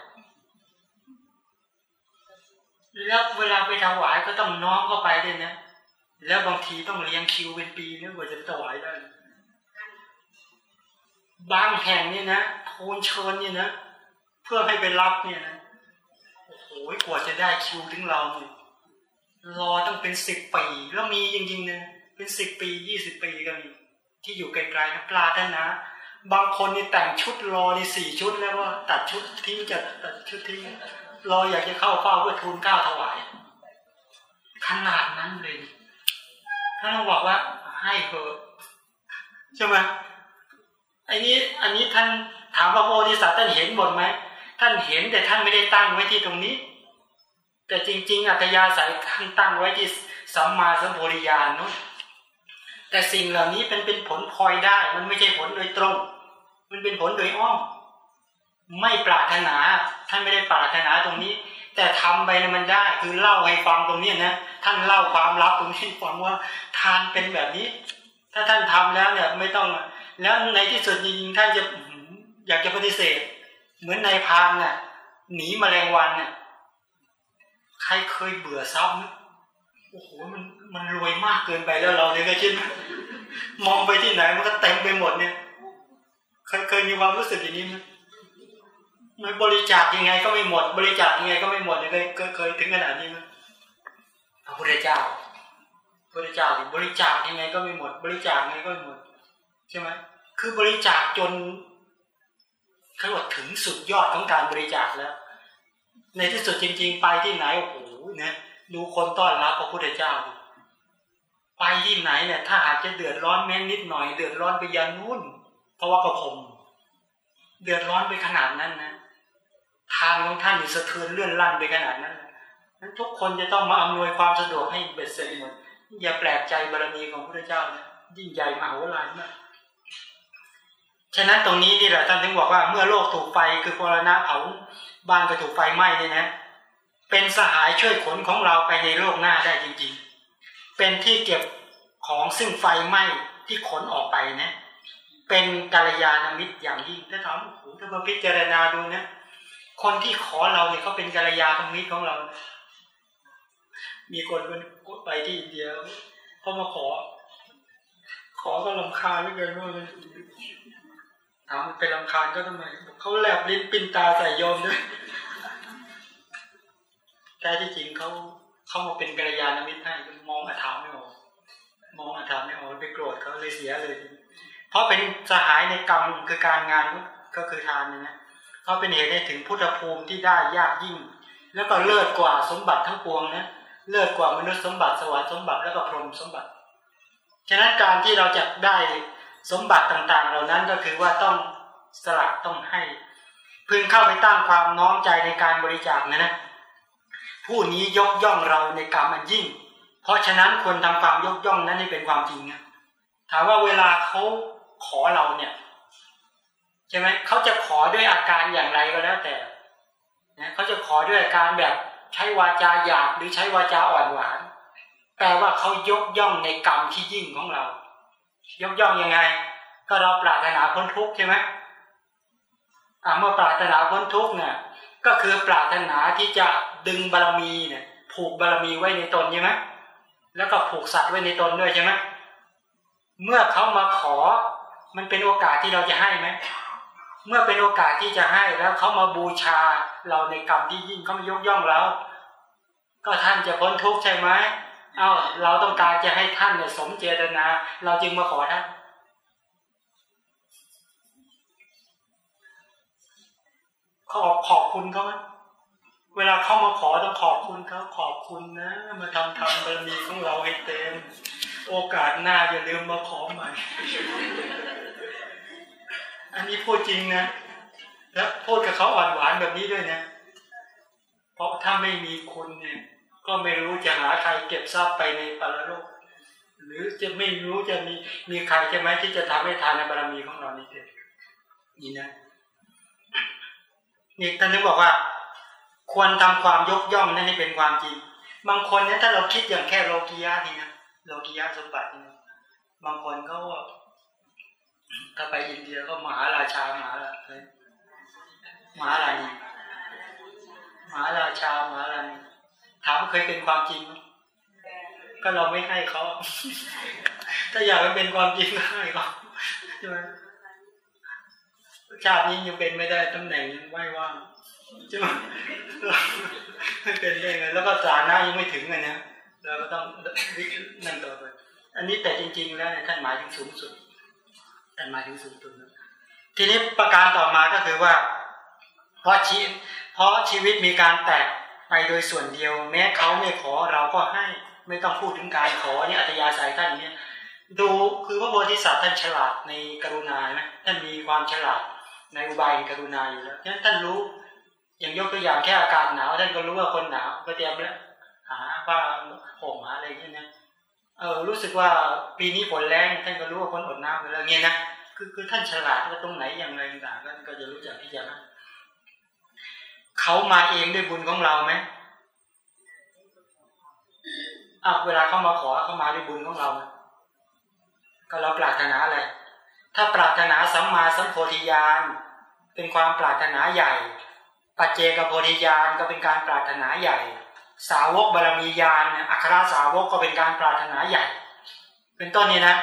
แล้วเวลาไปถวายก็ต้องน้อมเข้าไปด้วยนะแล้วบางทีต้องเลี้ยงคิวเป็นปีเนี่ยกว่าจะถวายได้บางแห่งเนี่ยนะทูลเชิญเนี่ยนะ เพื่อให้ไปรับเนี่ยนะโอ้โหกว่าจะได้คิวถึงเราเนี่ย รอต้องเป็นสิบปีแล้วมีจริงๆนะเป็นสิบปียี่สิบปีก็มีที่อยู่ไกลๆนะปลาท่านนะ บางคนนี่แต่งชุดรอในสี่ชุดแล้วว่าตัดชุดทิ้งจะตัดชุดทิ้งรออยากจะเข้าเฝ้าเพื่อทูลเก้าถวาย ขนาดนั้นเลยท่านบอกว่าให้เถอะใช่ไหมไอ้นี้อันนี้ท่านถามว่าโพธิสัตว์ท่านเห็นหมดไหมท่านเห็นแต่ท่านไม่ได้ตั้งไว้ที่ตรงนี้ แต่จริง ๆ อัตยาสายท่านตั้งไว้ที่สัมมาสัมโพธิญาณนู้นแต่สิ่งเหล่านี้เป็นเป็นผลพลอยได้ มันไม่ใช่ผลโดยตรง มันเป็นผลโดยอ้อม ไม่ปรารถนาท่านไม่ได้ปรารถนาตรงนี้ แต่ทำไปมันได้คือเล่าให้ฟังตรงนี้นะท่านเล่าความลับตรงนี้ฟังว่าทานเป็นแบบนี้ ถ้าท่านทำแล้วเนี่ยไม่ต้องแล้วในที่สุดจริงๆท่านจะอยากจะปฏิเสธ เหมือนนายพานน่ะหนีมแมลงวันเนี่ย ใครเคยเบื่อซ้ำโอ้โหมันมันรวยมากเกินไปแล้วเราเนี่ยก็คิดมองไปที่ไหนมันก็เต็มไปหมดเนี่ย เคยเคยมีความรู้สึกอย่างนี้ไหมไม่บริจาคยังไงก็ไม่หมด บริจาคยังไงก็ไม่หมดเคยเคยถึงขนาดนี้ไหมพระพุทธเจ้าบริจาคบริจาคยังไงก็ไม่หมด บริจาคยังไงก็ไม่หมด ใช่ไหมคือบริจาคจนเขาบอกถึงสุดยอดของการบริจาคแล้ว ในที่สุดจริง ๆ ไปที่ไหนโอ้โหเนี่ยดูคนต้อนรับพระพุทธเจ้า ไปที่ไหนเนี่ย ถ้าหากจะเดือดร้อนแม้นิดหน่อยเดือดร้อนไปยันนู่นเพราะว่ากระผมเดือดร้อนไปขนาดนั้นนะทางของท่านอยู่สะเทือนเลื่อนลั่นไปขนาดนั้นนั้นทุกคนจะต้องมาอำนวยความสะดวกให้เบ็ดเสร็จหมดอย่าแปลกใจบารมีของพระเจ้านะยิ่งใหญ่มหาวิลายมากฉะนั้นตรงนี้นี่แหละท่านถึงบอกว่าเมื่อโลกถูกไฟคือพลณะเผา บ้านก็ถูกไฟไหม้เนี่ยนะ เป็นสหายช่วยขนของเราไปในโลกหน้าได้จริงๆ เป็นที่เก็บของซึ่งไฟไหม้ที่ขนออกไปนะ เป็นกัลยาณมิตรอย่างยิ่งถ้าถามโอ้โหถ้ามาพิจารณาดูนะ คนที่ขอเราเนี่ยเขาเป็นกัลยาณมิตรของเรา มีคนไปที่อินเดียเขามาขอ ขอก็ลำคาญไม่เกินว่า ถามเป็นลำคาญก็ทำไมเขาแลบลิ้นปิ้นตาใส่โยมด้วยแต่ที่จริงเขาเขามาเป็นกัลยาณมิตรให้มองอาถรรพ์ไม่ออกมองอาถรรพ์ไม่ออกไปโกรธเขาเลยเสียเลย เพราะเป็นสหายในกรรมคือการงานก็คือทานนี่นะเขาเป็นเหตุให้ถึงพุทธภูมิที่ได้ยากยิ่ง แล้วก็เลิศกว่าสมบัติทั้งปวงนะเลิศกว่ามนุษย์สมบัติสวรรค์สมบัติแล้วก็พรหมสมบัติ ฉะนั้นการที่เราจะได้ สมบัติต่างๆ เหล่านั้นก็คือว่าต้องสละต้องให้ พึงเข้าไปตั้งความน้อมใจในการบริจาคนะนะผู้นี้ยกย่องเราในกรรมอันยิ่ง เพราะฉะนั้นควรทำความยกย่องนั้นให้เป็นความจริงนะถามว่าเวลาเขาขอเราเนี่ยใช่ไหมเขาจะขอด้วยอาการอย่างไรก็แล้วแต่นะเขาจะขอด้วยอาการแบบใช้วาจาหยาบหรือใช้วาจาอ่อนหวาน แปลว่าเขายกย่องในกรรมที่ยิ่งของเรา ยกย่องยังไง ก็เราปรารถนาพ้นทุกข์ใช่ไหมอ่าเมื่อปรารถนาพ้นทุกข์เนี่ยก็คือปรารถนาที่จะดึงบารมีเนี่ยผูกบารมีไว้ในตนใช่ไหมแล้วก็ผูกสัตว์ไว้ในตนด้วยใช่ไหมเมื่อเขามาขอมันเป็นโอกาสที่เราจะให้ไหมเมื่อเป็นโอกาสที่จะให้แล้วเขามาบูชาเราในกรรมที่ยิ่งเขามายกย่องเราก็ท่านจะพ้นทุกข์ใช่ไหม เอ้าเราต้องการจะให้ท่านเนี่ยสมเจตนา เราจึงมาขอท่านขอบขอบคุณเขาไหมเวลาเขามาขอต้องขอบคุณเขาขอบคุณนะ มาทำทำบารมีของเราให้เต็ม โอกาสหน้าอย่าลืมมาขอใหม่ อันนี้พูดจริงนะ แล้วพูดกับเขาอ่อนหวานแบบนี้ด้วยนะ เพราะถ้าไม่มีคุณเนี่ย ก็ไม่รู้จะหาใครเก็บทรัพย์ไปในปรโลก หรือจะไม่รู้จะมีมีใครใช่ไหมที่จะทำให้ทานในบารมีของเรานี่เกิดนี่นะนี่ท่านนึกบอกว่า ควรทำความยกย่องนั่นเป็นความจริง บางคนเนี่ยถ้าเราคิดอย่างแค่โลกียะนี่นะโลกียะสมบัตินี่บางคนเขาถ้าไปอินเดียก็มหาราชามหาราชมหาราณีมหาราชามหาราณี ถามเคยเป็นความจริง ก็เราไม่ให้เขา ถ้าอยากให้เป็นความจริงก็ให้เขาใช่ไหมชาตินี้ยังเป็นไม่ได้ตำแหน่งยังไม่ว่างใช่ไหมไม่เป็นได้ไงแล้วก็สานะยังไม่ถึงเลยนะเราก็ต้องนั่นต่อไปอันนี้แต่จริง ๆ แล้วท่านหมายถึงสูงสุดท่านหมายถึงสูงสุดนะทีนี้ประการต่อมาก็คือว่า เพราะชีเพราะชีวิตมีการแตก ไปโดยส่วนเดียว แม้เขาไม่ขอเราก็ให้ไม่ต้องพูดถึงการขอเนี่ยอัตยาศัยท่านเนี่ยดูคือพระโพธิสัตว์ท่านฉลาดในกรุณาไหมท่านมีความฉลาดในอุบายกรุณาอยู่แล้วฉะนั้นท่านรู้ อย่างยกตัวอย่างแค่อากาศหนาวท่านก็รู้ว่าคนหนาวก็เตรียมแล้วหาผ้าห่มหาอะไรอย่างเงี้ยเออรู้สึกว่าปีนี้ฝนแรงท่านก็รู้ว่าคนอดน้ำไปแล้วเงี้ยนะคือคือท่านฉลาดว่าตรงไหนอย่างไรต่างๆก็จะรู้จักที่จะ เขามาเองด้วยบุญของเราไหมอะเวลาเขามาขอเขามาด้วยบุญของเราก็เราปรารถนาอะไร ถ้าปรารถนาสัมมาสัมโพธิญาณเป็นความปรารถนาใหญ่ ปัจเจกโพธิญาณก็เป็นการปรารถนาใหญ่ สาวกบารมีญาณอัครสาวกก็เป็นการปรารถนาใหญ่ เป็นต้นนี้นะ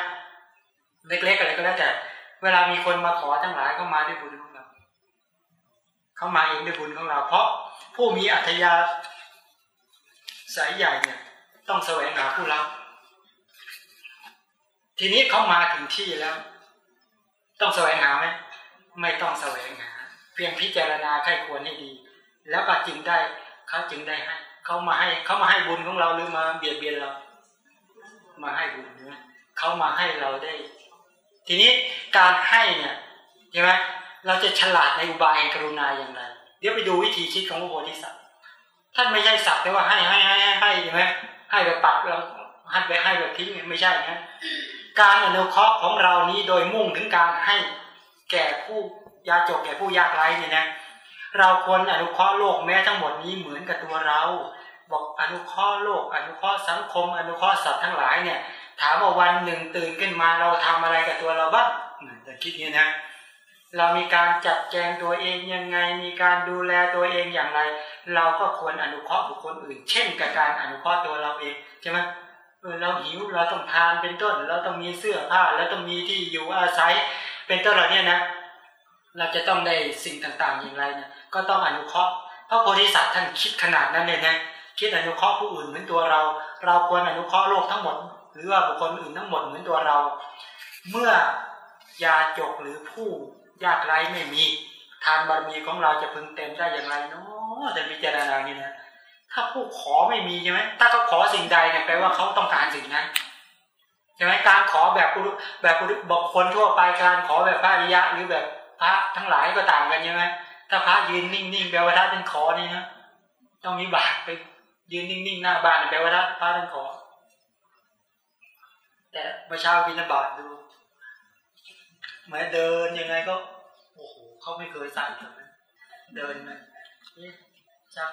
เล็กๆอะไรก็แล้วแต่ เวลามีคนมาขอทั้งหลายก็มาด้วยบุญของ เราเขามาเองด้วยบุญของเรา เพราะผู้มีอัธยาสายใหญ่เนี่ย ต้องแสวงหาผู้รับทีนี้เขามาถึงที่แล้ว ต้องแสวงหาไหมไม่ต้องแสวงหา เพียงพิจารณาใครควรให้ดี แล้วก็จึงได้เขาจึงได้ให้เขามาให้เขามาให้บุญของเราหรือมาเบียดเบียนเรา มาให้บุญเนะเขามาให้เราได้ ทีนี้การให้เนี่ยใช่ไหม เราจะฉลาดในอุบายกรุณาอย่างไร เดี๋ยวไปดูวิธีคิดของพระโพธิสัตว์ท่านไม่ใช่สักแต่ว่าให้ให้ให้ให้ใช่ไหมให้แบบปัดเราให้ไปให้แบบทิ้งไม่ใช่นะการอนุเคราะห์ของเรานี้โดยมุ่งถึงการให้แก่ผู้ยาจกแก่ผู้ยากไร้เนี่ยนะเราควรอนุเคราะห์โลกแม้ทั้งหมดนี้เหมือนกับตัวเรา บอกอนุเคราะห์โลก อนุเคราะห์สังคม อนุเคราะห์สัตว์ทั้งหลายเนี่ย ถามว่าวันหนึ่งตื่นขึ้นมาเราทำอะไรกับตัวเราบ้างแต่คิดนี้นะ เรามีการจัดแจงตัวเองยังไง มีการดูแลตัวเองอย่างไร เราก็ควรอนุเคราะห์บุคคลอื่น เช่นกับการอนุเคราะห์ตัวเราเองใช่ไหมเราหิวเราต้องทานเป็นต้น เราต้องมีเสื้อผ้าแล้วต้องมีที่อยู่อาศัย เป็นต้นเหล่านี้นะ เราจะต้องได้สิ่งต่างๆอย่างไรเนี่ยก็ต้องอนุเคราะห์พระโพธิสัตว์ท่านคิดขนาดนั้นเลยนะคิดอนุเคราะห์ผู้อื่นเหมือนตัวเรา เราควรอนุเคราะห์โลกทั้งหมด หรือว่าบุคคลอื่นทั้งหมดเหมือนตัวเรา เมื่อยาจกหรือผู้ ยากไร้ไม่มี ทานบารมีของเราจะพึงเต็มได้อย่างไรเนาะแต่พิจารณาอย่างนี่นะถ้าผู้ขอไม่มีใช่ไหมถ้าเขาขอสิ่งใดเนี่ยแปลว่าเขาต้องการสิ่งนั้นใช่ไหมการขอแบบแบบบอกคนทั่วไปการขอแบบพระอริยะหรือแบบพระทั้งหลายก็ต่างกันใช่ไหมถ้าพระยืนนิ่งๆแปลว่าท่านเป็นขอนี่นะต้องมีบาตไปยืนนิ่งๆหน้าบ้านแปลว่าท่านพระท่านขอ แต่เมื่อเช้าบินบาตดู เหมือนเดินยังไงก็โอ้โหเขาไม่เคยใส่เลยเดินนะนี่ชัก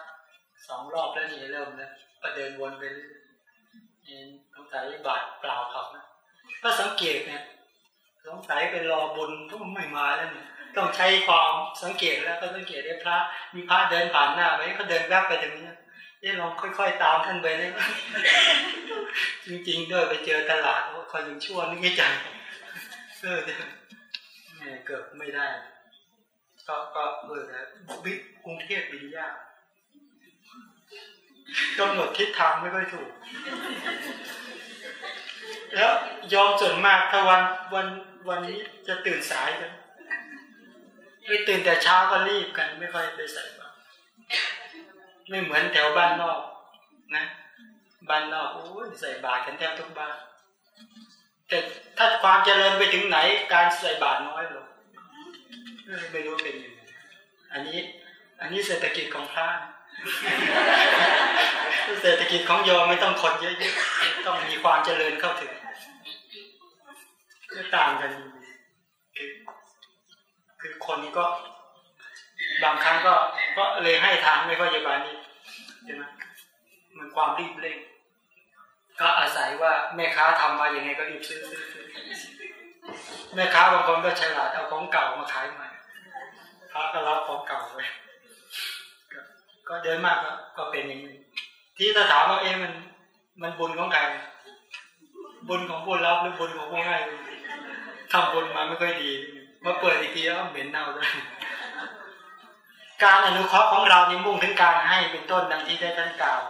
สองรอบแล้วนี่เริ่มแล้วก็เดินวนไปเรื่อยสงสัยบาดเปล่าเขานะก็สังเกตเนี่ยสงสัยเป็นรอบนก็ไม่มาแล้วเนี่ยต้องใช้ความสังเกตแล้วก็สังเกตได้พระ มีพระเดินผ่านหน้าไปก็เดินแวบไปตรงนี้นี่ลองค่อย ๆ ตามท่านไปเลยจริงๆด้วยไปเจอตลาดคอยยังชั่วนึกไม่ใจเออ เนี่ยเกิดไม่ได้ ก็ก็เบื่อแล้วบิกรุงเทพบินยากกำหนดทิศทางไม่ค่อยถูก แล้วยอมส่วนมากถ้าวันวันวันนี้จะตื่นสายกันไปตื่นแต่เช้าก็รีบกันไม่ค่อยไปใส่บาตรไม่เหมือนแถวบ้านนอก นะ บ้านนอกโอ้ยใส่บาตรกันแทบทุกบ้าน แต่ถ้าความเจริญไปถึงไหนการใส่บาตรน้อยลงไม่รู้เป็นยังไงอันนี้ อันนี้เศรษฐกิจของพระเศรษฐกิจของโยมไม่ต้องคนเยอะๆต้องมีความเจริญเข้าถึงก็ต่างกันคือคือคนก็ บางครั้งก็ก็เลยให้ทางไม่ค่อยจะบานี้ใช่ไหมมันความรีบเร่ง ก็อาศัยว่าแม่ค้าทำมาอย่างไงก็รีบซื้อซื้อแม่ค้าบางคนก็ฉลาดเอาของเก่ามาขายใหม่พระก็รับของเก่าไปก็เดินมากก็เป็นอย่างนี้ที่ถ้าถามว่าเอ๊ะมัน มันบุญของใครบุญของผู้รับหรือบุญของผู้ให้ทำบุญมาไม่ค่อยดีมาเปิดอีกทีแล้วเหม็นเน่าด้วยการอนุเคราะห์ของเรานี่มุ่งถึงการให้เป็นต้นดังที่ได้ท่านกล่าว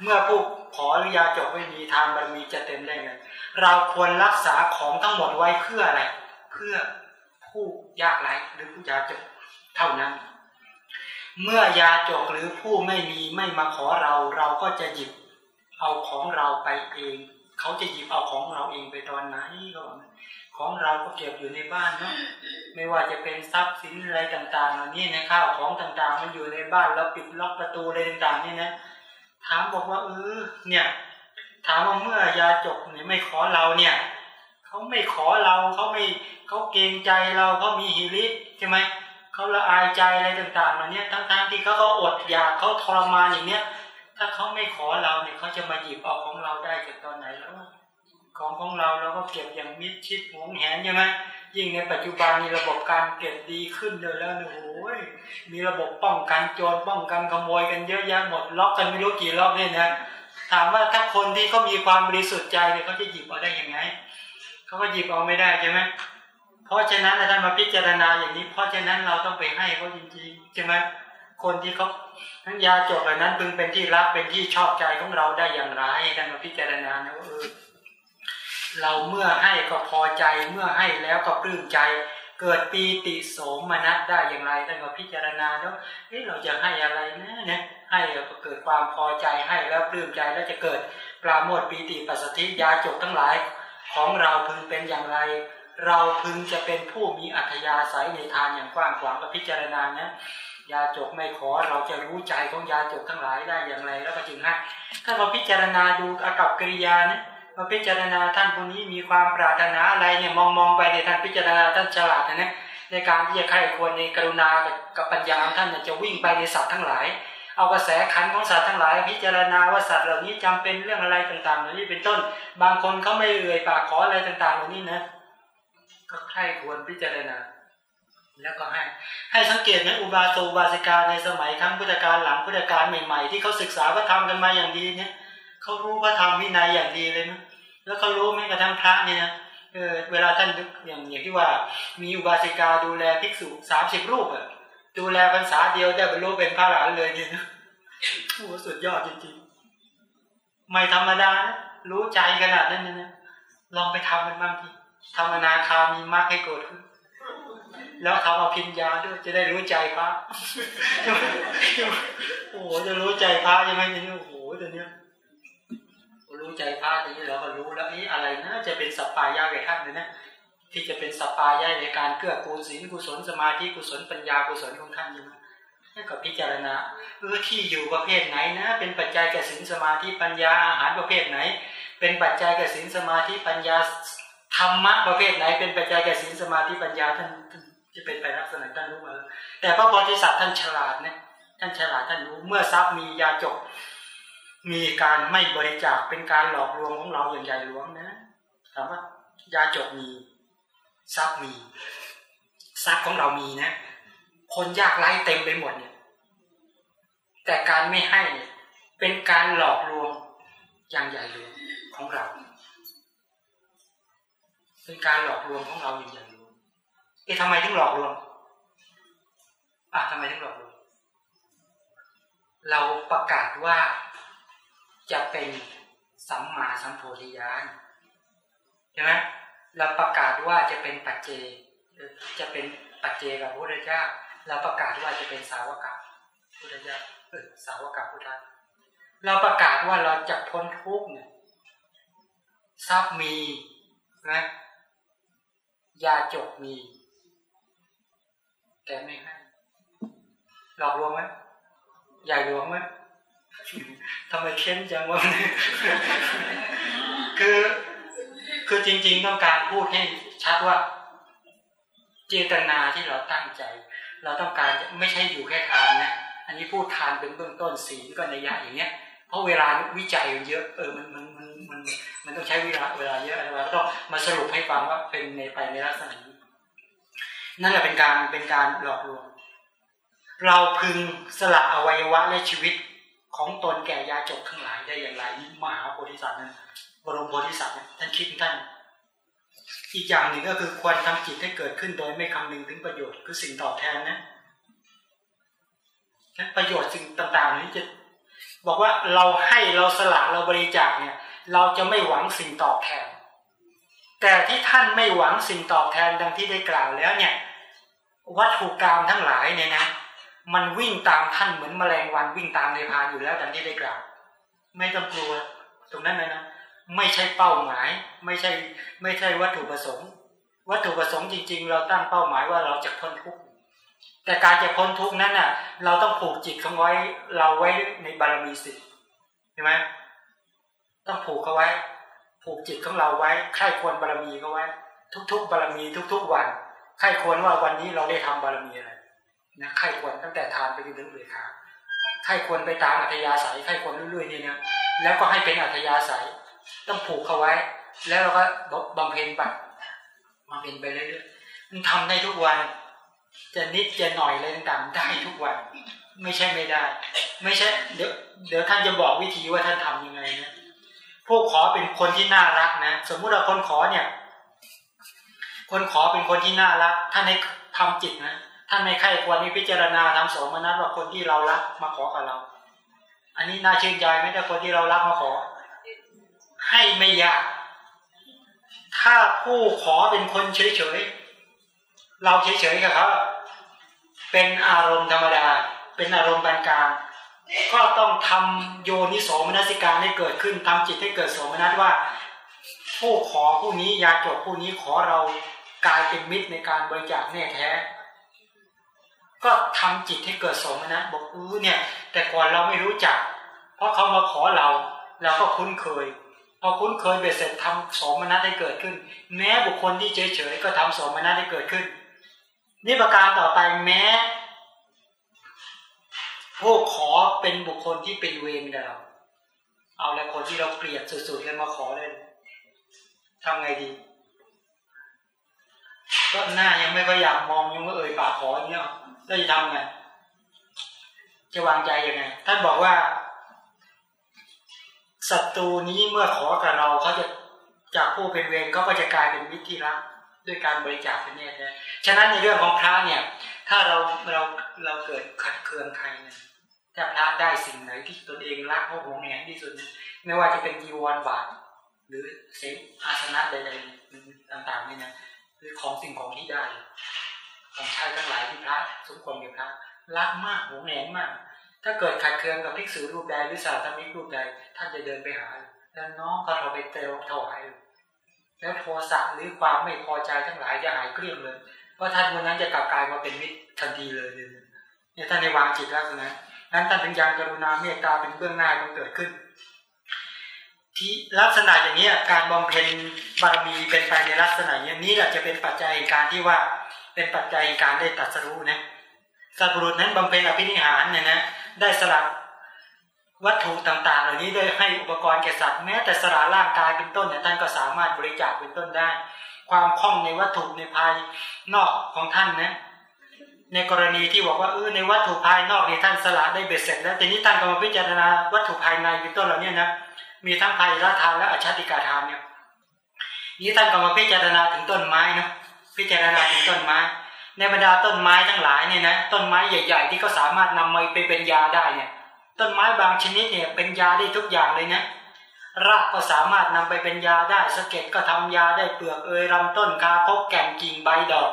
เมื่อผู้ขออนุญาจบไม่มีทานบารมีจะเต็มได้ไงเราควรรักษาของทั้งหมดไว้เพื่ออะไร เพื่อผู้ยากไร้หรือผู้ยากจบเท่านั้น เมื่อยาจกหรือผู้ไม่มีไม่มาขอเราเราก็จะหยิบเอาของเราไปเอง เขาจะหยิบเอาของเราเองไปตอนไหนก็ของเราก็เก็บอยู่ในบ้านเนาะไม่ว่าจะเป็นทรัพย์สินอะไรต่างๆเหล่านี้นะข้าวของต่างๆ มันอยู่ในบ้านแล้วปิดล็อกประตูอะไรต่างๆนี่นะ ถามบอกว่าเออเนี่ยถามว่าเมื่อยาจกเนี่ยไม่ขอเราเนี่ยเขาไม่ขอเราเขาไม่เขาเกรงใจเราเขามีฮิริใช่ไหมเขาละอายใจอะไรต่างๆมาเนี่ยทั้งๆทที่เขาก็อดอยากเขาทรมานอย่างเนี้ย ถ้าเขาไม่ขอเราเนี่ยเขาจะมาหยิบเอาของเราได้จากตอนไหนแล้ว ของของเราเราก็เก็บอย่างมิดชิดหวงแหนใช่ไหมยิ่งในปัจจุบันมีระบบการเก็บดีขึ้นเลยแล้วเนี่ยโอ้ยมีระบบป้องกันโจรป้องกันขโมยกันเยอะแยะหมดล็อกกันไม่รู้กี่ล็อกเนี่ยนะถามว่าถ้าคนที่เขามีความบริสุทธิ์ใจเนี่ยเขาจะหยิบเอาได้ยังไงเขาก็หยิบเอาไม่ได้ใช่ไหมเพราะฉะนั้นท่านมาพิจารณาอย่างนี้ เพราะฉะนั้นเราต้องไปให้เขาจริงๆใช่ไหมคนที่เขาทั้งยาจบเหล่านั้นพึงเป็นที่รักเป็นที่ชอบใจของเราได้อย่างไรท่านมาพิจารณานะว่าเออ เราเมื่อให้ก็พอใจเมื่อให้แล้วก็ปลื้มใจ เกิดปีติโสมนัสได้อย่างไรท่านก็พิจารณาแล้วเฮ้เราจะให้อะไรนะเนี่ยให้ก็เกิดความพอใจให้แล้วปลื้มใจแล้วจะเกิดปราโมทปีติปัสสติยาจกทั้งหลายของเราพึงเป็นอย่างไร เราพึงจะเป็นผู้มีอัธยาศัยในทานอย่างกว้างขวางกับพิจารณานะยาจกไม่ขอเราจะรู้ใจของยาจกทั้งหลายได้อย่างไร แล้วก็จึงให้ถ้าเราพิจารณาดูอากับกิริยานะ มาพิจารณาท่านคนนี้มีความปรารถนาอะไรเนี่ยมองมองไปในท่านพิจารณาท่านฉลาดนะในการที่จะใครควรในกรุณากับปัญญาท่านจะวิ่งไปในสัตว์ทั้งหลาย เอากระแสขันของสัตว์ทั้งหลาย พิจารณาว่าสัตว์เหล่านี้จำเป็นเรื่องอะไรต่างๆเหล่านี้เป็นต้น บางคนเขาไม่เอ่ยปากขออะไรต่างๆเหล่านี้นะก็ใครควรพิจารณาแล้วก็ให้ ให้สังเกตนะอุบาสูบาสิกาในสมัยครั้งพุทธกาลหลังพุทธกาลใหม่ๆ ที่เขาศึกษาพระธรรมกันมาอย่างดีเนี่ย เขารู้พระธรรมวินัยอย่างดีเลยนะแล้วเขารู้แม้กระทั่งพระเนี่ยนะเออเวลาท่านอย่างอย่างที่ว่า มีอุบาสิกาดูแลภิกษุสามสิบรูปอะดูแลพรรษาเดียวได้บรรลุเป็นพระหลานเลยเนี่ยนะโอ้สุดยอดจริงๆ ไม่ธรรมดานะรู้ใจขนาดนั้นนะลองไปทำกันบ้างทีทำอนาคามีมากให้โกรธขึ้นแล้วทำเอาพิญญาด้วยจะได้รู้ใจพระโอ้โหจะรู้ใจพระยังไงเนี่ยโอ้โหตัวเนี้ย รู้ใจพระทีนี้เราก็รู้แล้วนี่อะไรนะจะเป็นสัปปายาแก่ท่านเลยนะที่จะเป็นสัปปายาในการเกื้อกูลศีลกุศลสมาธิกุศลปัญญากุศลของท่านอยู่ให้กับพิจารณาเออที่อยู่ประเภทไหนนะ เป็นปัจจัยแก่ศีลสมาธิปัญญาอาหารประเภทไหน เป็นปัจจัยแก่ศีลสมาธิปัญญาธรรมะประเภทไหน เป็นปัจจัยแก่ศีลสมาธิปัญญาท่านจะเป็นไปลักษณะท่านรู้มาแล้วแต่พระโพธิสัตว์ท่านฉลาดนะท่านฉลาดท่านรู้เมื่อทรัพย์มียาจก มีการไม่บริจาคเป็นการหลอกลวงของเราอย่างใหญ่หลวงนะถามว่ายาจกมีทรัพย์มีทรัพย์ของเรามีนะ คนยากไร้เต็มไปหมดเนี่ย แต่การไม่ให้เป็นการหลอกลวงอย่างใหญ่หลวงของเรา เป็นการหลอกลวงของเราอย่างใหญ่หลวงเอ๊ะทำไมถึงหลอกลวงอะทำไมถึงหลอกลวงเราประกาศว่า จะเป็นสัมมาสัมโพธิญาณใช่ไหมเราประกาศว่าจะเป็นปัจเจ จะเป็นปัจเจกับพระพุทธเจ้า เราประกาศว่าจะเป็นสาวกพุทธเจ้าเออสาวกพุทธเราประกาศว่าเราจะพ้นทุกข์เนี่ยทรัพย์มีนะยาจกมีแต่ไม่ให้หลอกลวงไหมใหญ่หลวงไหม ทำไมเข้มจังวะคือคือจริง ๆ ต้องการพูดให้ชัดว่า เจตนาที่เราตั้งใจ เราต้องการไม่ใช่อยู่แค่ทานนะอันนี้พูดทานเป็นเบื้องต้นสีก็ในยะอย่างเงี้ยเพราะเวลาวิจัยเยอะเออมันมันมันมันมันต้องใช้เวลาเวลาเยอะเราก็ต้องมาสรุปให้ฟังว่าเป็นในไปในลักษณะนี้นั่นแหละเป็นการเป็นการหลอกลวงเราพึงสละอวัยวะและชีวิต ของตนแก่ยาจกทั้งหลายได้อย่างไรนี่มหาโพธิสัตว์นั้นบรมโพธิสัตว์ท่านคิดท่านอีกอย่างหนึ่งก็คือควรทำจิตให้เกิดขึ้นโดยไม่คำนึงถึงประโยชน์คือสิ่งตอบแทนนะประโยชน์สิ่งต่างๆนี้จะบอกว่าเราให้เราสละเราบริจาคเนี่ย เราจะไม่หวังสิ่งตอบแทน แต่ที่ท่านไม่หวังสิ่งตอบแทนดังที่ได้กล่าวแล้วเนี่ย วัตถุกรรมทั้งหลายเนี่ยนะ มันวิ่งตามท่านเหมือนแมลงวันวิ่งตามในพานอยู่แล้วดังที่ได้กล่าวไม่ต้องกลัว ตรงนั้นเลยนะไม่ใช่เป้าหมาย ไม่ใช่ไม่ใช่วัตถุประสงค์ วัตถุประสงค์จริง ๆ เราตั้งเป้าหมายว่าเราจะพ้นทุกข์แต่การจะพ้นทุกข์นั้นน่ะ เราต้องผูกจิตของไว้เราไว้ในบารมีสิเห็นไหมต้องผูกเขาไว้ ผูกจิตของเราไว้ใครควรบารมีเขาไว้ ทุก ๆ บารมีทุก ๆ วันใครควรว่าวันนี้เราได้ทำบารมีอะไร นะใครควรตั้งแต่ทานไปจนถึงเบขาใครควรไปตามอัธยาศัยใครควรเรื่อยๆเนี่ยนะแล้วก็ให้เป็นอัธยาศัย ต้องผูกเขาไว้ แล้วเราก็บำเพ็ญไปบำเพ็ญไปเรื่อยๆมันทำได้ทุกวัน จะนิดจะหน่อยอะไรต่างๆได้ทุกวัน ไม่ใช่ไม่ได้ ไม่ใช่ เดี๋ยวเดี๋ยวท่านจะบอกวิธีว่าท่านทํำยังไงนะผู้ขอเป็นคนที่น่ารักนะ สมมุติเราคนขอเนี่ย คนขอเป็นคนที่น่ารักท่านให้ทำจิตนะ ท่านในใครควรนี้พิจารณาทำสมนัตว่าคนที่เรารักมาขอกับเรา อันนี้น่าชื่นใจไหมแต่คนที่เรารักมาขอ ให้ไม่ยาก ถ้าผู้ขอเป็นคนเฉยๆเราเฉยๆกับเขาเป็นอารมณ์ธรรมดา เป็นอารมณ์ปานกลางก็ต้องทำโยนิโสมนสิการให้เกิดขึ้นทำจิตให้เกิดโสมนัสว่า ผู้ขอผู้นี้ยาจบผู้นี้ขอเรากลายเป็นมิตรในการบริจาคแน่แท้ ก็ทำจิตให้เกิดสมนัสบอกเออเนี่ย แต่ก่อนเราไม่รู้จัก เพราะเขามาขอเราเราก็คุ้นเคยพอคุ้นเคยเบียดเสร็จทำสมนัตให้เกิดขึ้น แม้บุคคลที่เฉยๆก็ทำสมนัตให้เกิดขึ้นนี่ประการต่อไปแม้ผู้ขอเป็นบุคคลที่เป็นเวรเราเอาแล้วคนที่เราเกลียดสุดๆเลยมาขอเลยทำไงดี ก็หน้ายังไม่ก็อยากมองยังไม่เอ่ยปากขออย่างเงี้ย แล้วจะทำไงจะวางใจยังไงท่านบอกว่าศัตรูนี้เมื่อขอกับเราเขาจะจากผู้เป็นเวรเขาก็จะกลายเป็นมิตรที่รักด้วยการบริจาคเป็นแน่แท้ฉะนั้นในเรื่องของพระเนี่ย ถ้าเราเราเราเกิดขัดเคืองใครเนี่ยถ้าพระได้สิ่งไหนที่ตนเองรักเขาหวงแหนที่สุดไม่ว่าจะเป็นจีวรบาทหรือเสอาสนะใดๆต่างๆเนี่นะหรือของสิ่งของที่ได้ ของใช้ทั้งหลายที่พระสมควรกับพระรักมากหวงแหนมาก ถ้าเกิดขัดเคืองกับภิกษุรูปใดหรือสาธมิกรูปใดท่านจะเดินไปหา แล้วน้องก็เราไปเตลถวายแล้วโทสะหรือความไม่พอใจทั้งหลายจะหายเกลี้ยงเลย เพราะท่านวันนั้นจะกลับกลายมาเป็นมิตรทันทีเลยเนี่ยท่านในวางจิตแล้วนะนั้นท่านถึงยังกรุณาเมตตาเป็นเบื้องหน้ามันเกิดขึ้น ที่ลักษณะอย่างนี้การบำเพ็ญบารมีเป็นไปในลักษณะอย่างนี้แหละจะเป็นปัจจัยการที่ว่า เป็นปัจจัยการได้ตัดสรู้นะสัตบุรุษนั้นบำเพ็ญอภินิหารเนี่ยนะได้สละวัตถุต่างๆ เหล่านี้ได้ให้อุปกรณ์แก่สัตว์แม้แต่สละร่างกายเป็นต้นเนี่ยท่านก็สามารถบริจาคเป็นต้นได้ ความคล่องในวัตถุในภายนอกของท่านนะในกรณีที่บอกว่าเออในวัตถุภายนอกในท่านสละได้เบ็ดเสร็จ แล้วแต่นี้ท่านก็มาพิจารณาวัตถุภายในเป็นต้นเหล่านี้นะมีทั้งภายละทานและอชาติกาทานเนี่ยนี้ท่านก็มาพิจารณาถึงต้นไม้นะ พิจารณาถึงต้นไม้ ในบรรดาต้นไม้ทั้งหลายเนี่ยนะต้นไม้ใหญ่ ๆ ที่เขาสามารถนำมาไปเป็นยาได้เนี่ย ต้นไม้บางชนิดเนี่ยเป็นยาได้ทุกอย่างเลยนะรากก็สามารถนำไปเป็นยาได้สะเก็ดก็ทำยาได้เปลือกเอยลำต้นกาพกแก่นกิ่งใบดอก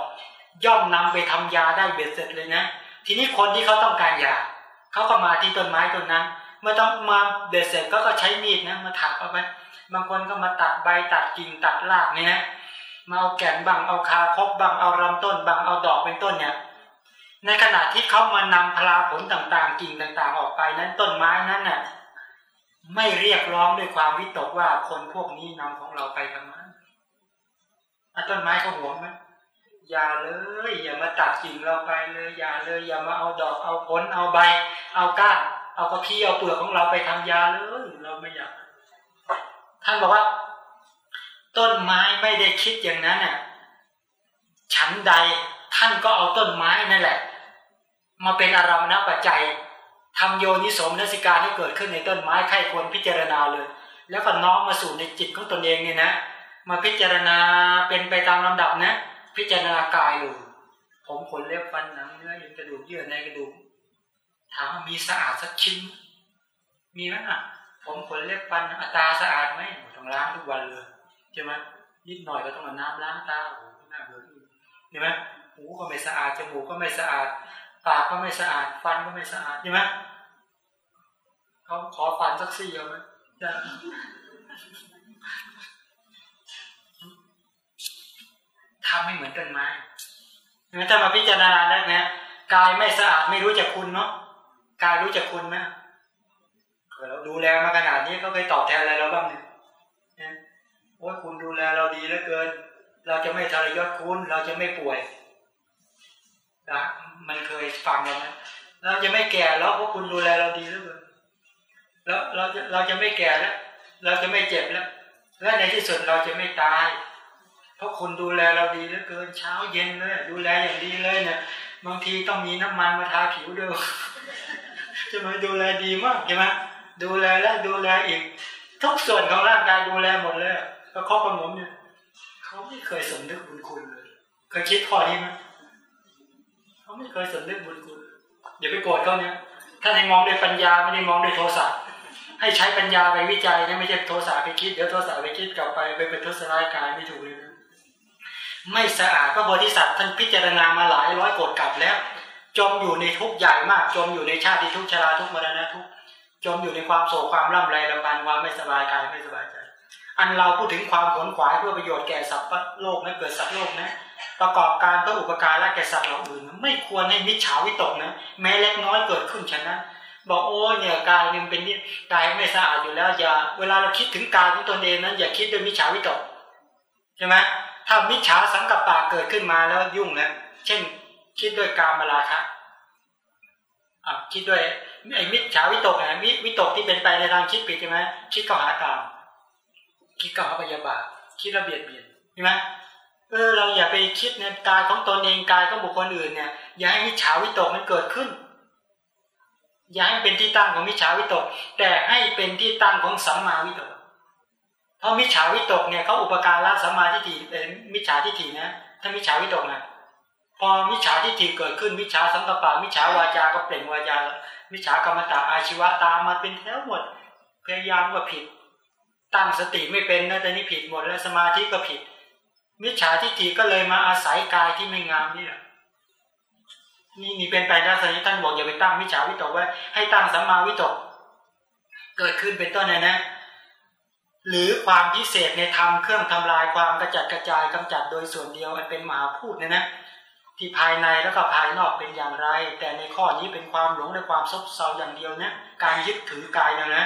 ย่อมนำไปทำยาได้เบ็ดเสร็จเลยนะ ทีนี้คนที่เขาต้องการยาเขาก็มาที่ต้นไม้ต้นนั้น เมื่อต้องมาเบ็ดเสร็จก็ก็ใช้มีดนะมาถักเอาไปบางคนก็มาตัดใบตัดกิ่งตัดรากเนี่ยนะ มาเอาแก่นบางเอาคาคบบางเอาลำต้นบางเอาดอกเป็นต้นเนี่ย ในขณะที่เขามานำพลาผลต่างๆกิ่งต่างๆ ออกไปนั้นต้นไม้นั้นน่ะไม่เรียกร้องด้วยความวิตกว่าคนพวกนี้นำของเราไปทำไมต้นไม้เขาหวงไหมอย่าเลยอย่ามาตัดกิ่งเราไปเลยอย่าเลยอย่ามาเอาดอกเอาผลเอาใบ เอาก้านเอากระพี้เอาเปลือกของเราไปทำยาเลย เราไม่อยากท่านบอกว่า ต้นไม้ไม่ได้คิดอย่างนั้นน่ะฉันใดท่านก็เอาต้นไม้นั่นแหละ มาเป็นอารมณปัจจัยทำโยนิสมนสิการให้เกิดขึ้นในต้นไม้ใครควรพิจารณาเลย แล้วก็น้อมมาสู่ในจิตของตนเองเนี่ยนะ มาพิจารณาเป็นไปตามลำดับนะ พิจารณากายเลยผมขนเล็บฟันหนังเนื้อเอ็นกระดูกเยื่อในกระดูกถามว่ามีสะอาดสักชิ้น มีไหมอะ ผมขนเล็บฟันอัตาสะอาดไหมต้องล้างทุกวันเลย ใช่ไหมนิดหน่อยก็ต้องเอาน้ำล้างตาโอ้หน้าเบื่อเห็นไหมหูก็ไม่สะอาดจมูกก็ไม่สะอาดปากก็ไม่สะอาดฟันก็ไม่สะอาดใช่ไหมเขาขอฟันสักซี่เอาไหมจะทำให้เหมือนต้นไม้ถ้ามาพิจารณาแล้วนะกายไม่สะอาดไม่รู้จักคุณเนาะกายรู้จักคุณไหมเราดูแลมาขนาดนี้เขาเคยตอบแทนอะไรเราบ้างเนี่ย โอ้ยคุณดูแลเราดีเหลือเกิน เราจะไม่ทรยศคุณ เราจะไม่ป่วยนะมันเคยฟังเราไหมเราจะไม่แก่แล้วเพราะคุณดูแลเราดีเหลือเกินแล้วเราจะเราจะไม่แก่แล้ว เราจะไม่เจ็บแล้ว และในที่สุดเราจะไม่ตาย เพราะคุณดูแลเราดีเหลือเกิน เช้าเย็นเลยดูแลอย่างดีเลยเนี่ยบางทีต้องมีน้ำมันมาทาผิวด้วยจะมาดูแลดีมากใช่ไหมดูแลแล้วดูแลอีก ทุกส่วนของร่างกายดูแลหมดเลย ก็ข้อประงมเนี่ยเขาไม่เคยสมนึกบุญคุณเลย เคยคิดข้อนี้ไหมเขาไม่เคยสมนึกบุญคุณอย่าไปโกรธเขาเนี่ยถ้าในมองด้วยปัญญาไม่ได้มองด้วยโทสะให้ใช้ปัญญาไปวิจัยนะไม่ใช่โทสะไปคิดเดี๋ยวโทสะไปคิดกลับไปไปเป็นทุสลายกายไม่ถูกเลยนะไม่สะอาดก็บริษัทท่านพิจารณามาหลายร้อยโกดกลับแล้ว จมอยู่ในทุกข์ใหญ่มาก จมอยู่ในชาติทุกชราทุกมรณะทุกจมอยู่ในความโศกความร่ำไรลำพันความไม่สบายกายไม่สบายใจ อันเราพูดถึงความผลขวายเพื่อประโยชน์แก่สัตว์โลกนะเกิดสัตว์โลกนะประกอบการเพื่ออุปการและแก่สัตว์เราอื่น ไม่ควรให้มิจฉาวิตกนะแม้เล็กน้อยเกิดขึ้นฉะนั้นบอกโอ้เนี่ยกายมันเป็นนี่กายไม่สะอาดอยู่แล้วอย่าเวลาเราคิดถึงกายของตนเองนั้นอย่าคิดด้วยมิจฉาวิตกใช่ไหมถ้ามิจฉาสังกัปปะเกิดขึ้นมาแล้วยุ่งนะเช่น คิดด้วยกามราคะอะคิดด้วยไอ้มิจฉาวิตกไงมิวิตกที่เป็นไปในทางคิดผิดใช่ไหมคิดก็หากาม คิดก็หาปยาบาทคิดระเบียดเบียนใช่ไหมเออเราอย่าไปคิดในกายของตนเองกายของบุคคลอื่นเนี่ยอย่าให้มิจฉาวิตกมันเกิดขึ้น อย่าให้เป็นที่ตั้งของมิจฉาวิตก แต่ให้เป็นที่ตั้งของสัมมาวิตก เพราะมิจฉาวิตกเนี่ยเขาอุปการะสัมมาทิฏฐิเป็นมิจฉาทิฏฐินะถ้ามิจฉาวิตกนะพอมิจฉาทิฏฐิเกิดขึ้นมิจฉาสังกปะมิจฉาวาจาก็เปล่งวาจามิจฉากรรมตาอาชีวะตามมาเป็นแถวหมดพยายามก็ผิด ตั้งสติไม่เป็นนะแต่นี่ผิดหมดแล้วสมาธิก็ผิด มิจฉาทิฏฐิก็เลยมาอาศัยกายที่ไม่งามนี่แหละนี่นี่เป็นไปลักษณะท่านบอกอย่าไปตั้งมิจฉาวิตกไว้ให้ตั้งสัมมาวิตก เกิดขึ้นเป็นต้นนะนะ หรือความพิเศษในธรรมเครื่องทำลายความกระจัดกระจายกำจัดโดยส่วนเดียวมันเป็นมหาพูดนะนะที่ภายในแล้วก็ภายนอกเป็นอย่างไร แต่ในข้อนี้เป็นความหลงในความซบเซาอย่างเดียวนะ การยึดถือกายนะนะ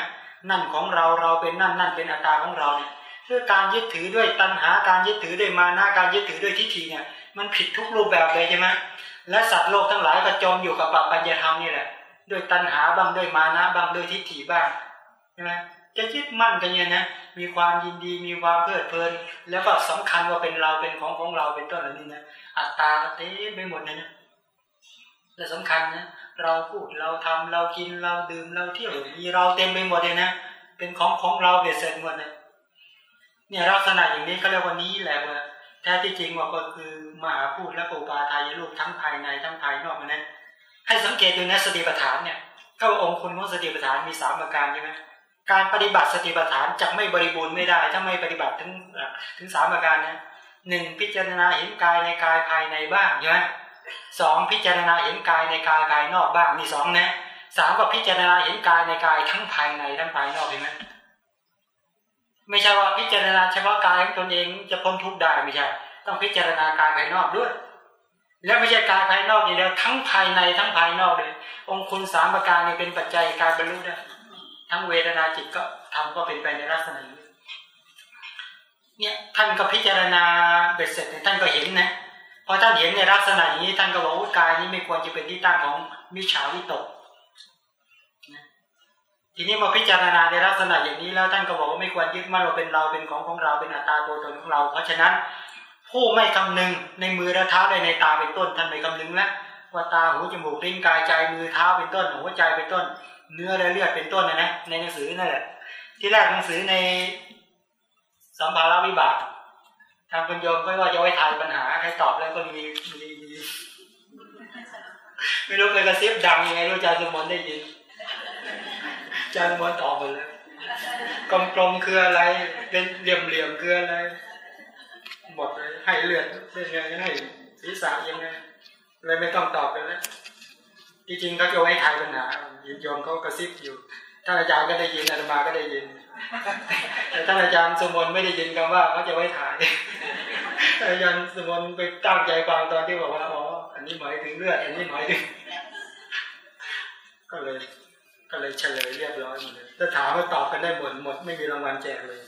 นั่นของเราเราเป็นนั่นนั่นเป็นอัตตาของเราเนี่ยคือการยึดถือด้วยตัณหาการยึดถือด้วยมานะการยึดถือด้วยทิฏฐิเนี่ยมันผิดทุกรูปแบบเลยใช่ไหมและสัตว์โลกทั้งหลายก็จมอยู่กับปัญญาธรรมนี่แหละด้วยตัณหาบ้างด้วยมานะบ้างด้วยทิฏฐิบ้างใช่ไหมจะยึดมั่นกันเนี่ยนะมีความยินดีมีความเพลิดเพลิน แล้วก็สำคัญว่าเป็นเราเป็นของของเราเป็นต้นเหล่านี้นะอัตตาเต็มไปหมดเลยนะและสำคัญนะ เราพูดเราทำเรากินเราดื่มเราเที่ยวมีเราเต็มไปหมดเลยนะเป็นของของเราเบ็ดเสร็จหมดเลยเนี่ยลักษณะอย่างนี้เขาเรียกว่านี้แหละว่าแท้ที่จริงว่าก็คือมหาพูดและปูปาทายรูปทั้งภายในทั้งภายนอกนะให้สังเกตดูนะสติปัฏฐานเนี่ยก็องค์คุณของสติปัฏฐานมีสามประการใช่ไหมการปฏิบัติสติปัฏฐานจะไม่บริบูรณ์ไม่ได้ ถ้าไม่ปฏิบัติถึงถึงสามประการนะหนึ่งพิจารณาเห็นกายในกายภายในบ้างใช่ไหม สองพิจารณาเห็นกายในกายภายนอกบ้างมีสองนะสามก็พิจารณาเห็นกายในกายทั้งภายในทั้งภายนอกเห็นไหมไม่ใช่ว่าพิจารณาเฉพาะกายของตนเองจะพ้นทุกข์ได้ไม่ใช่ต้องพิจารณากายภายนอกด้วย แล้วไม่ใช่กายภายนอกอย่างเดียวทั้งภายในทั้งภายนอกเลย องค์คุณสามประการนี้เป็นปัจจัยการบรรลุได้ทั้งเวทนาจิตก็ทำก็เป็นไปในลักษณะนี้เนี่ยท่านก็พิจารณาเบ็ดเสร็จท่านก็เห็นนะ พอท่านเห็นในลักษณะนี้ท่านก็บอกว่ากายนี้ไม่ควรจะเป็นที่ตั้งของมิจฉาวิตกทีนี้มาพิจารณาในลักษณะอย่างนี้แล้วท่านก็บอกว่าไม่ควรยึดมั่นว่าเป็นเราเป็นของของเราเป็นอัตตาตัวตนของเรา เพราะฉะนั้น ผู้ไม่คำนึงในมือและเท้าในในตาเป็นต้นท่านไม่คำนึงแล้วว่าตาหูจมูกลิ้นกายใจมือเท้าเป็นต้นหัวใจเป็นต้น เนื้อและเลือดเป็นต้นนะนะในหนังสือนั่นแหละที่แรกหนังสือในสัมภาระวิบาก ทางคุณโยมก็ว่าจะไว้ทายปัญหาใครตอบแล้วก็มีมีมีไม่รู้เลยกระซิบดังยังไงรู้จารย์สมนได้ยินจารย์สมนตอบไปเลยกลมๆคืออะไร เป็นเหลี่ยมๆคืออะไรหมดเลยให้เลือดเป็นไงให้ศีรษะยังไงเลยไม่ต้องตอบเลยนะจริงๆเขาจะไว้ทายปัญหายินยอมเขากระซิบอยู่ท่านอาจารย์ก็ได้ยินอาตมาก็ได้ยินแต่ท่านอาจารย์สมนไม่ได้ยินคำว่าเขาจะไว้ถ่าย อาจารย์สมนไปตั้งใจฟังตอนที่บอกว่าอ๋ออันนี้หมายถึงเลือดอันนี้หมายถึงก็เลย ก็เลยเฉลยเรียบร้อยหมดเลยถ้าถามว่าตอบกันได้หมดหมดไม่มีรางวัลแจกเลย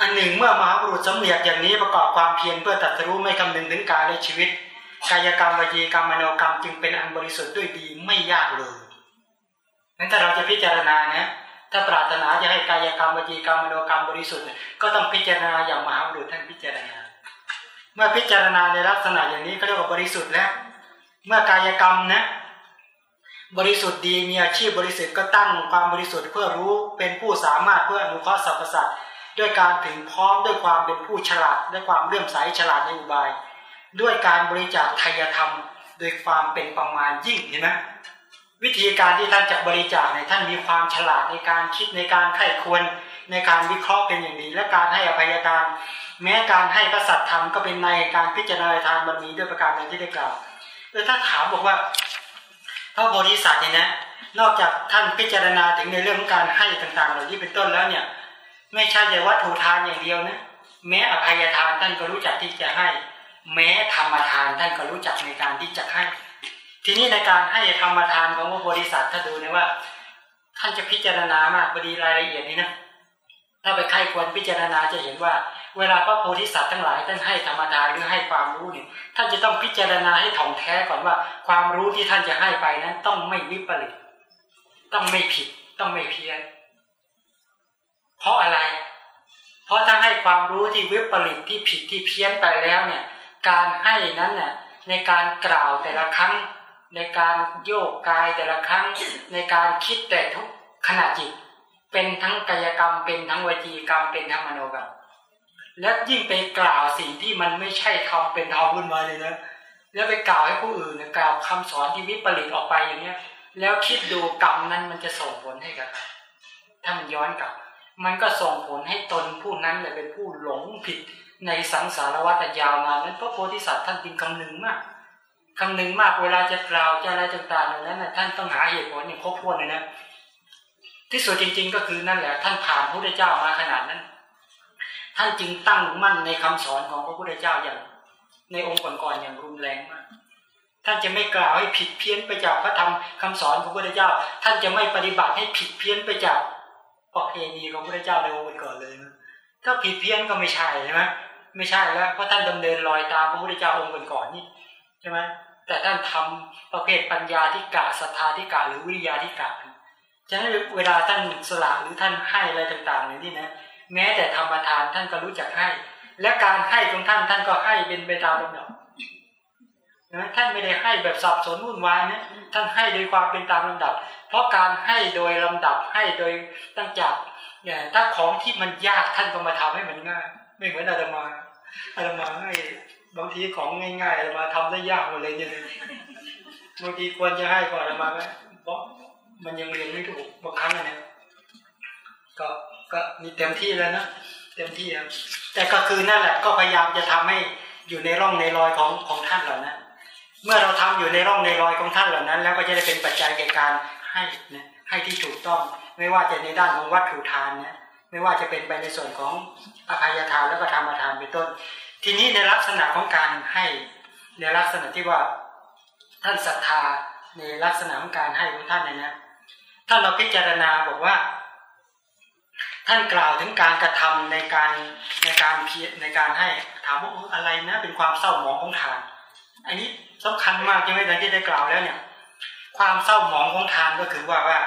อันหนึ่งเมื่อมหาบุรุษสำเนียกอย่างนี้ประกอบความเพียรเพื่อตัดรู้ไม่คำนึงถึงกายและชีวิตกายกรรมวิจีกรรมมโนกรรมจึงเป็นอันบริสุทธิ์ด้วยดีไม่ยากเลยนั้นถ้าเราจะพิจารณานะ ถ้าปรารถนาจะให้กายกรรมวิจีกรรมมโนกรรมบริสุทธิ์ก็ต้องพิจารณาอย่างมหาบุรุษท่านพิจารณา เมื่อพิจารณาในลักษณะอย่างนี้ก็เรียกว่าบริสุทธิ์แล้ว เมื่อกายกรรมนะบริสุทธิ์ดีมีอาชีพบริสุทธิ์ก็ตั้งความบริสุทธิ์เพื่อรู้เป็นผู้สามารถเพื่ออนุเคราะห์สรรพสัตว์ด้วยการถึงพร้อมด้วยความเป็นผู้ฉลาดด้วยความเลื่อมใสฉลาดในอุบาย ด้วยการบริจาคทายธรรม โดยความเป็นประมาณยิ่งเห็นไหม วิธีการที่ท่านจะบริจาคในท่านมีความฉลาดในการคิดในการไข้ควรในการวิเคราะห์เป็นอย่างดี และการให้อภัยทาน แม้การให้พระสัตธรรมก็เป็นในการพิจารณาทานบารมีด้วยประการอย่างที่ได้กล่าวเออถ้าถามบอกว่าพระโพธิสัตว์เนี่ยนะนอกจากท่านพิจารณาถึงในเรื่องของการให้ต่างๆเหล่านี้เป็นต้นแล้วเนี่ย ไม่ใช่แต่วัตถุทานอย่างเดียวนะแม้อภัยทานท่านก็รู้จักที่จะให้ แม้ธรรมทานท่านก็รู้จักในการที่จะให้ ทีนี้ในการให้ธรรมทานของพระโพธิสัตว์ถ้าดูนะว่า ท่านจะพิจารณามากพอดีรายละเอียดนี้นะถ้าไปใครควรพิจารณาจะเห็นว่า เวลาพระโพธิสัตว์ทั้งหลายท่านให้ธรรมทานหรือให้ความรู้เนี่ยท่านจะต้องพิจารณาให้ถ่องแท้ก่อนว่า ความรู้ที่ท่านจะให้ไปนั้น ต้องไม่วิปริตต้องไม่ผิด ต้องไม่เพี้ยน เพราะอะไร เพราะถ้าให้ความรู้ที่วิปริตที่ผิดที่เพี้ยนไปแล้วเนี่ย การให้นั้นเนี่ยในการกล่าวแต่ละครั้ง ในการโยกกายแต่ละครั้งในการคิดแต่ทุกขณะจิต เป็นทั้งกายกรรมเป็นทั้งวจีกรรมเป็นทั้งมโนกรรมและยิ่งไปกล่าวสิ่งที่มันไม่ใช่ทำเป็นทำขึ้นมาเลยนะแล้วไปกล่าวให้ผู้อื่นกล่าวคำสอนที่วิปริตออกไปอย่างเนี้ย แล้วคิดดูกรรมนั้นมันจะส่งผลให้กับใครถ้ามันย้อนกลับ มันก็ส่งผลให้ตนผู้นั้นเลยเป็นผู้หลงผิดในสังสารวัฏยาวนานนั้นพระโพธิสัตว์ท่านจึงคำนึงมาก คำนึงมากเวลาจะกล่าวจะอะไรต่างๆเหล่านั้นนะท่านต้องหาเหตุผลอย่างครบถ้วนเลยนะที่สุดจริง ๆ ก็คือนั่นแหละ ท่านผ่านพระพุทธเจ้ามาขนาดนั้น ท่านจึงตั้งมั่นในคำสอนของพระพุทธเจ้าอย่าง ในองค์ก่อนๆอย่างรุนแรงมาก ท่านจะไม่กล่าวให้ผิดเพี้ยนไปจากพระธรรมคำสอนของพระพุทธเจ้า ท่านจะไม่ปฏิบัติให้ผิดเพี้ยนไปจากประเพณีของพระพุทธเจ้าในองค์ก่อนเลยนะถ้าผิดเพี้ยนก็ไม่ใช่ใช่ไหมไม่ใช่แล้วเพราะท่านดำเนินรอยตามพระพุทธเจ้าองค์ก่อนๆนี่ใช่ไหม แต่ท่านทำประเภทปัญญาที่กะศรัทธาที่กะหรือวิริยาที่กะฉะนั้นเวลาท่านสละหรือท่านให้อะไรต่างๆเนี่ยนี่นะแม้แต่ธรรมทานท่านก็รู้จักให้ และการให้ของท่านท่านก็ให้เป็นไปตามลำดับนะท่านไม่ได้ให้แบบสับสนวุ่นวายนะท่านให้โดยความเป็นตามลำดับ เพราะการให้โดยลำดับให้โดยตั้งจากเนี่ยถ้าของที่มันยากท่านก็มาทำให้มันง่าย ไม่เหมือนอาตมาอาตมาให้ บางทีของง่ายๆอาตมาทำได้ยากหมดเลยเนี่ยบางทีควรจะให้ก่อนอาตมาไหมเพราะมันยังเรียนไม่ถูกบางครั้งเนี่ยก็ก็มีเต็มที่แล้วนะเต็มที่ครับแต่ก็คือนั่นแหละก็พยายามจะทำให้อยู่ในร่องในรอยของของท่านเหล่านั้นเมื่อเราทำอยู่ในร่องในรอยของท่านเหล่านั้น แล้วก็จะได้เป็นปัจจัยแก่การให้นะให้ที่ถูกต้อง ไม่ว่าจะในด้านของวัตถุทานนะไม่ว่าจะเป็นไปในส่วนของอภัยทานแล้วก็ธรรมทานเป็นต้น ทีนี้ในลักษณะของการให้ในลักษณะที่ว่าท่านศรัทธาในลักษณะของการให้ของท่านเนี่ยนะท่านเราพิจารณาบอกว่า ท่านกล่าวถึงการกระทำในการในการเพียในการให้ถามว่าอะไรนะเป็นความเศร้าหมองของทาน อันนี้สำคัญมากใช่ไหมดังที่ได้กล่าวแล้วเนี่ย ความเศร้าหมองของทานก็คือว่าว่า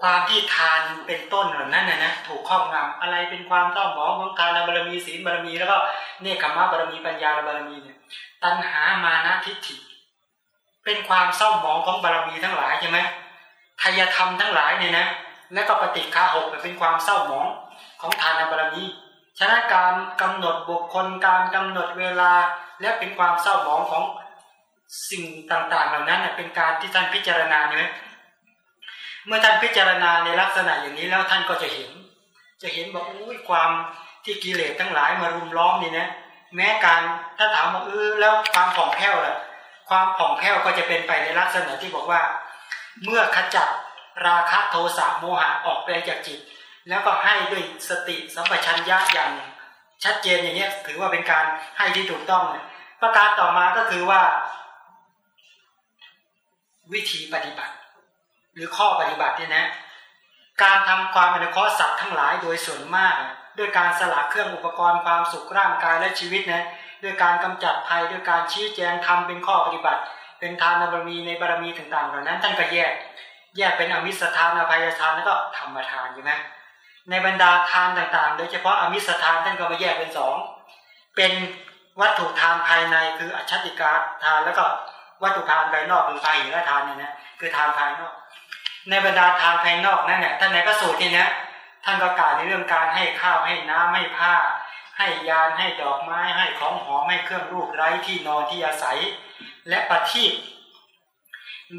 ความที่ทานเป็นต้นเหล่านั้นนะนะถูกครอบงำอะไรเป็นความเศร้าหมองของทานบารมีศีลบารมีแล้วก็เนคขมะบารมีปัญญาบารมีเนี่ยตัณหามานะทิฏฐิ เป็นความเศร้าหมองของบารมีทั้งหลายใช่ไหมทายธรรมทั้งหลายเนี่ยนะและก็ปฏิฆาหกเป็นความเศร้าหมองของทานบารมีฉะนั้นการกำหนดบุคคลการกำหนดเวลา และเป็นความเศร้าหมองของสิ่งต่างๆ เหล่านั้นเป็นการที่ท่านพิจารณาเนี่ย เมื่อท่านพิจารณาในลักษณะอย่างนี้แล้วท่านก็จะเห็น จะเห็นบอกอุ้ยความที่กิเลสทั้งหลายมารุมล้อมนี่นะแม้การถ้าถามว่าเออแล้วความผ่องแผ้วล่ะ ความผ่องแผ้วก็จะเป็นไปในลักษณะที่บอกว่า เมื่อขจัดราคะโทสะโมหะออกไปจากจิต แล้วก็ให้ด้วยสติสัมปชัญญะอย่างชัดเจนอย่างนี้ถือว่าเป็นการให้ที่ถูกต้องประการต่อมาก็คือว่า วิธีปฏิบัติ หรือข้อปฏิบัติเนี่ยนะการทำความอนุเคราะห์สัตว์ทั้งหลายโดยส่วนมาก ด้วยการสละเครื่องอุปกรณ์ความสุขร่างกายและชีวิตนะด้วยการกำจัดภัยด้วยการชี้แจงทำเป็นข้อปฏิบัติ เป็นทานบารมีในบารมีต่างๆเหล่านั้นท่านก็แยก แยกเป็นอมิสทานอภัยทานแล้วก็ธรรมทานใช่ไหมในบรรดาทานต่างๆ โดยเฉพาะอมิสทานท่านก็มาแยกเป็นสองเป็นวัตถุทานภายในคืออชติกาทานแล้วก็วัตถุทานภายนอกคือภายหิรทานเนี่ยนะคือทานภายนอก ในบรรดาทานภายนอกนั่นเนี่ยท่านในพระสูตรนี่นะท่านก็กล่าวในเรื่องการให้ข้าวให้น้ำให้ผ้า ให้ยานให้ดอกไม้ให้ของหอมให้เครื่องรูปไร้ที่นอนที่อาศัย และปฏิ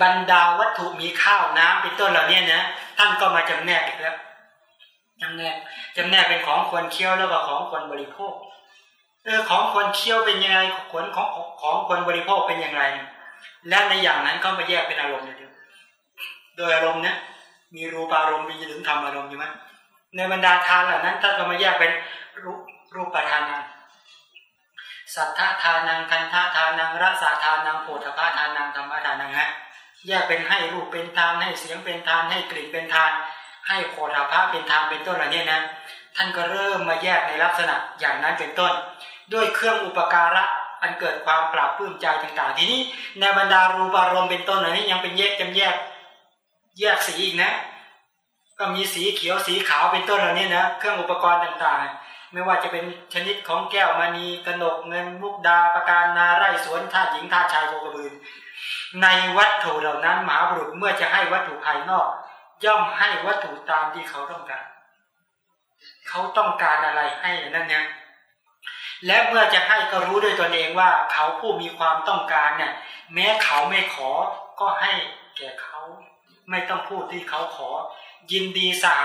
บรรดาวัตถุมีข้าวน้ำเป็นต้นเหล่านี้นะท่านก็มาจำแนกอีกแล้วจำแนกจำแนกเป็นของควรเคี้ยวแล้วก็ของควรบริโภคเออของควรเคี้ยวเป็นยังไงของของของควรบริโภคเป็นอย่างไร และในอย่างนั้นก็มาแยกเป็นอารมณ์เดีย โดยอารมณ์เนี้ยมีรูปารมณ์มีถึงธรรมอารมณ์ใช่ไหมในบรรดาทานเหล่านั้น ถ้าเรามาแยกเป็นรูรูปทานังสัทธาทานังคันธาทานังรสาทานังโพธพาทานังธรรมทานังฮะแยกเป็นให้รูปเป็นทานให้เสียงเป็นทานให้กลิ่นเป็นทาน ให้โพธพาเป็นทานเป็นต้นเหล่านี้นะท่านก็เริ่มมาแยกในลักษณะอย่างนั้นเป็นต้น ด้วยเครื่องอุปการะอันเกิดความปราบปลื้มใจต่างๆ ทีนี้ในบรรดารูปารมณ์เป็นต้นเหล่านี้ยังเป็นแยกจำแยก แยกสีอีกนะ ก็มีสีเขียวสีขาวเป็นต้นเหล่านี้นะ เครื่องอุปกรณ์ต่างๆ ไม่ว่าจะเป็นชนิดของแก้วมณีกนกเงินมุกดาประการนาไร่สวนท่าหญิงท่าชายโคกระบืนในวัตถุเหล่านั้นหมาบุรุษเมื่อจะให้วัตถุภายนอก ย่อมให้วัตถุตามที่เขาต้องการ เขาต้องการอะไรให้นั่นเนี่ยและเมื่อจะให้ก็รู้ด้วยตนเองว่า เขาผู้มีความต้องการเนี่ยแม้เขาไม่ขอก็ให้แก่เขา ไม่ต้องพูดที่เขาขอ ยินดีสา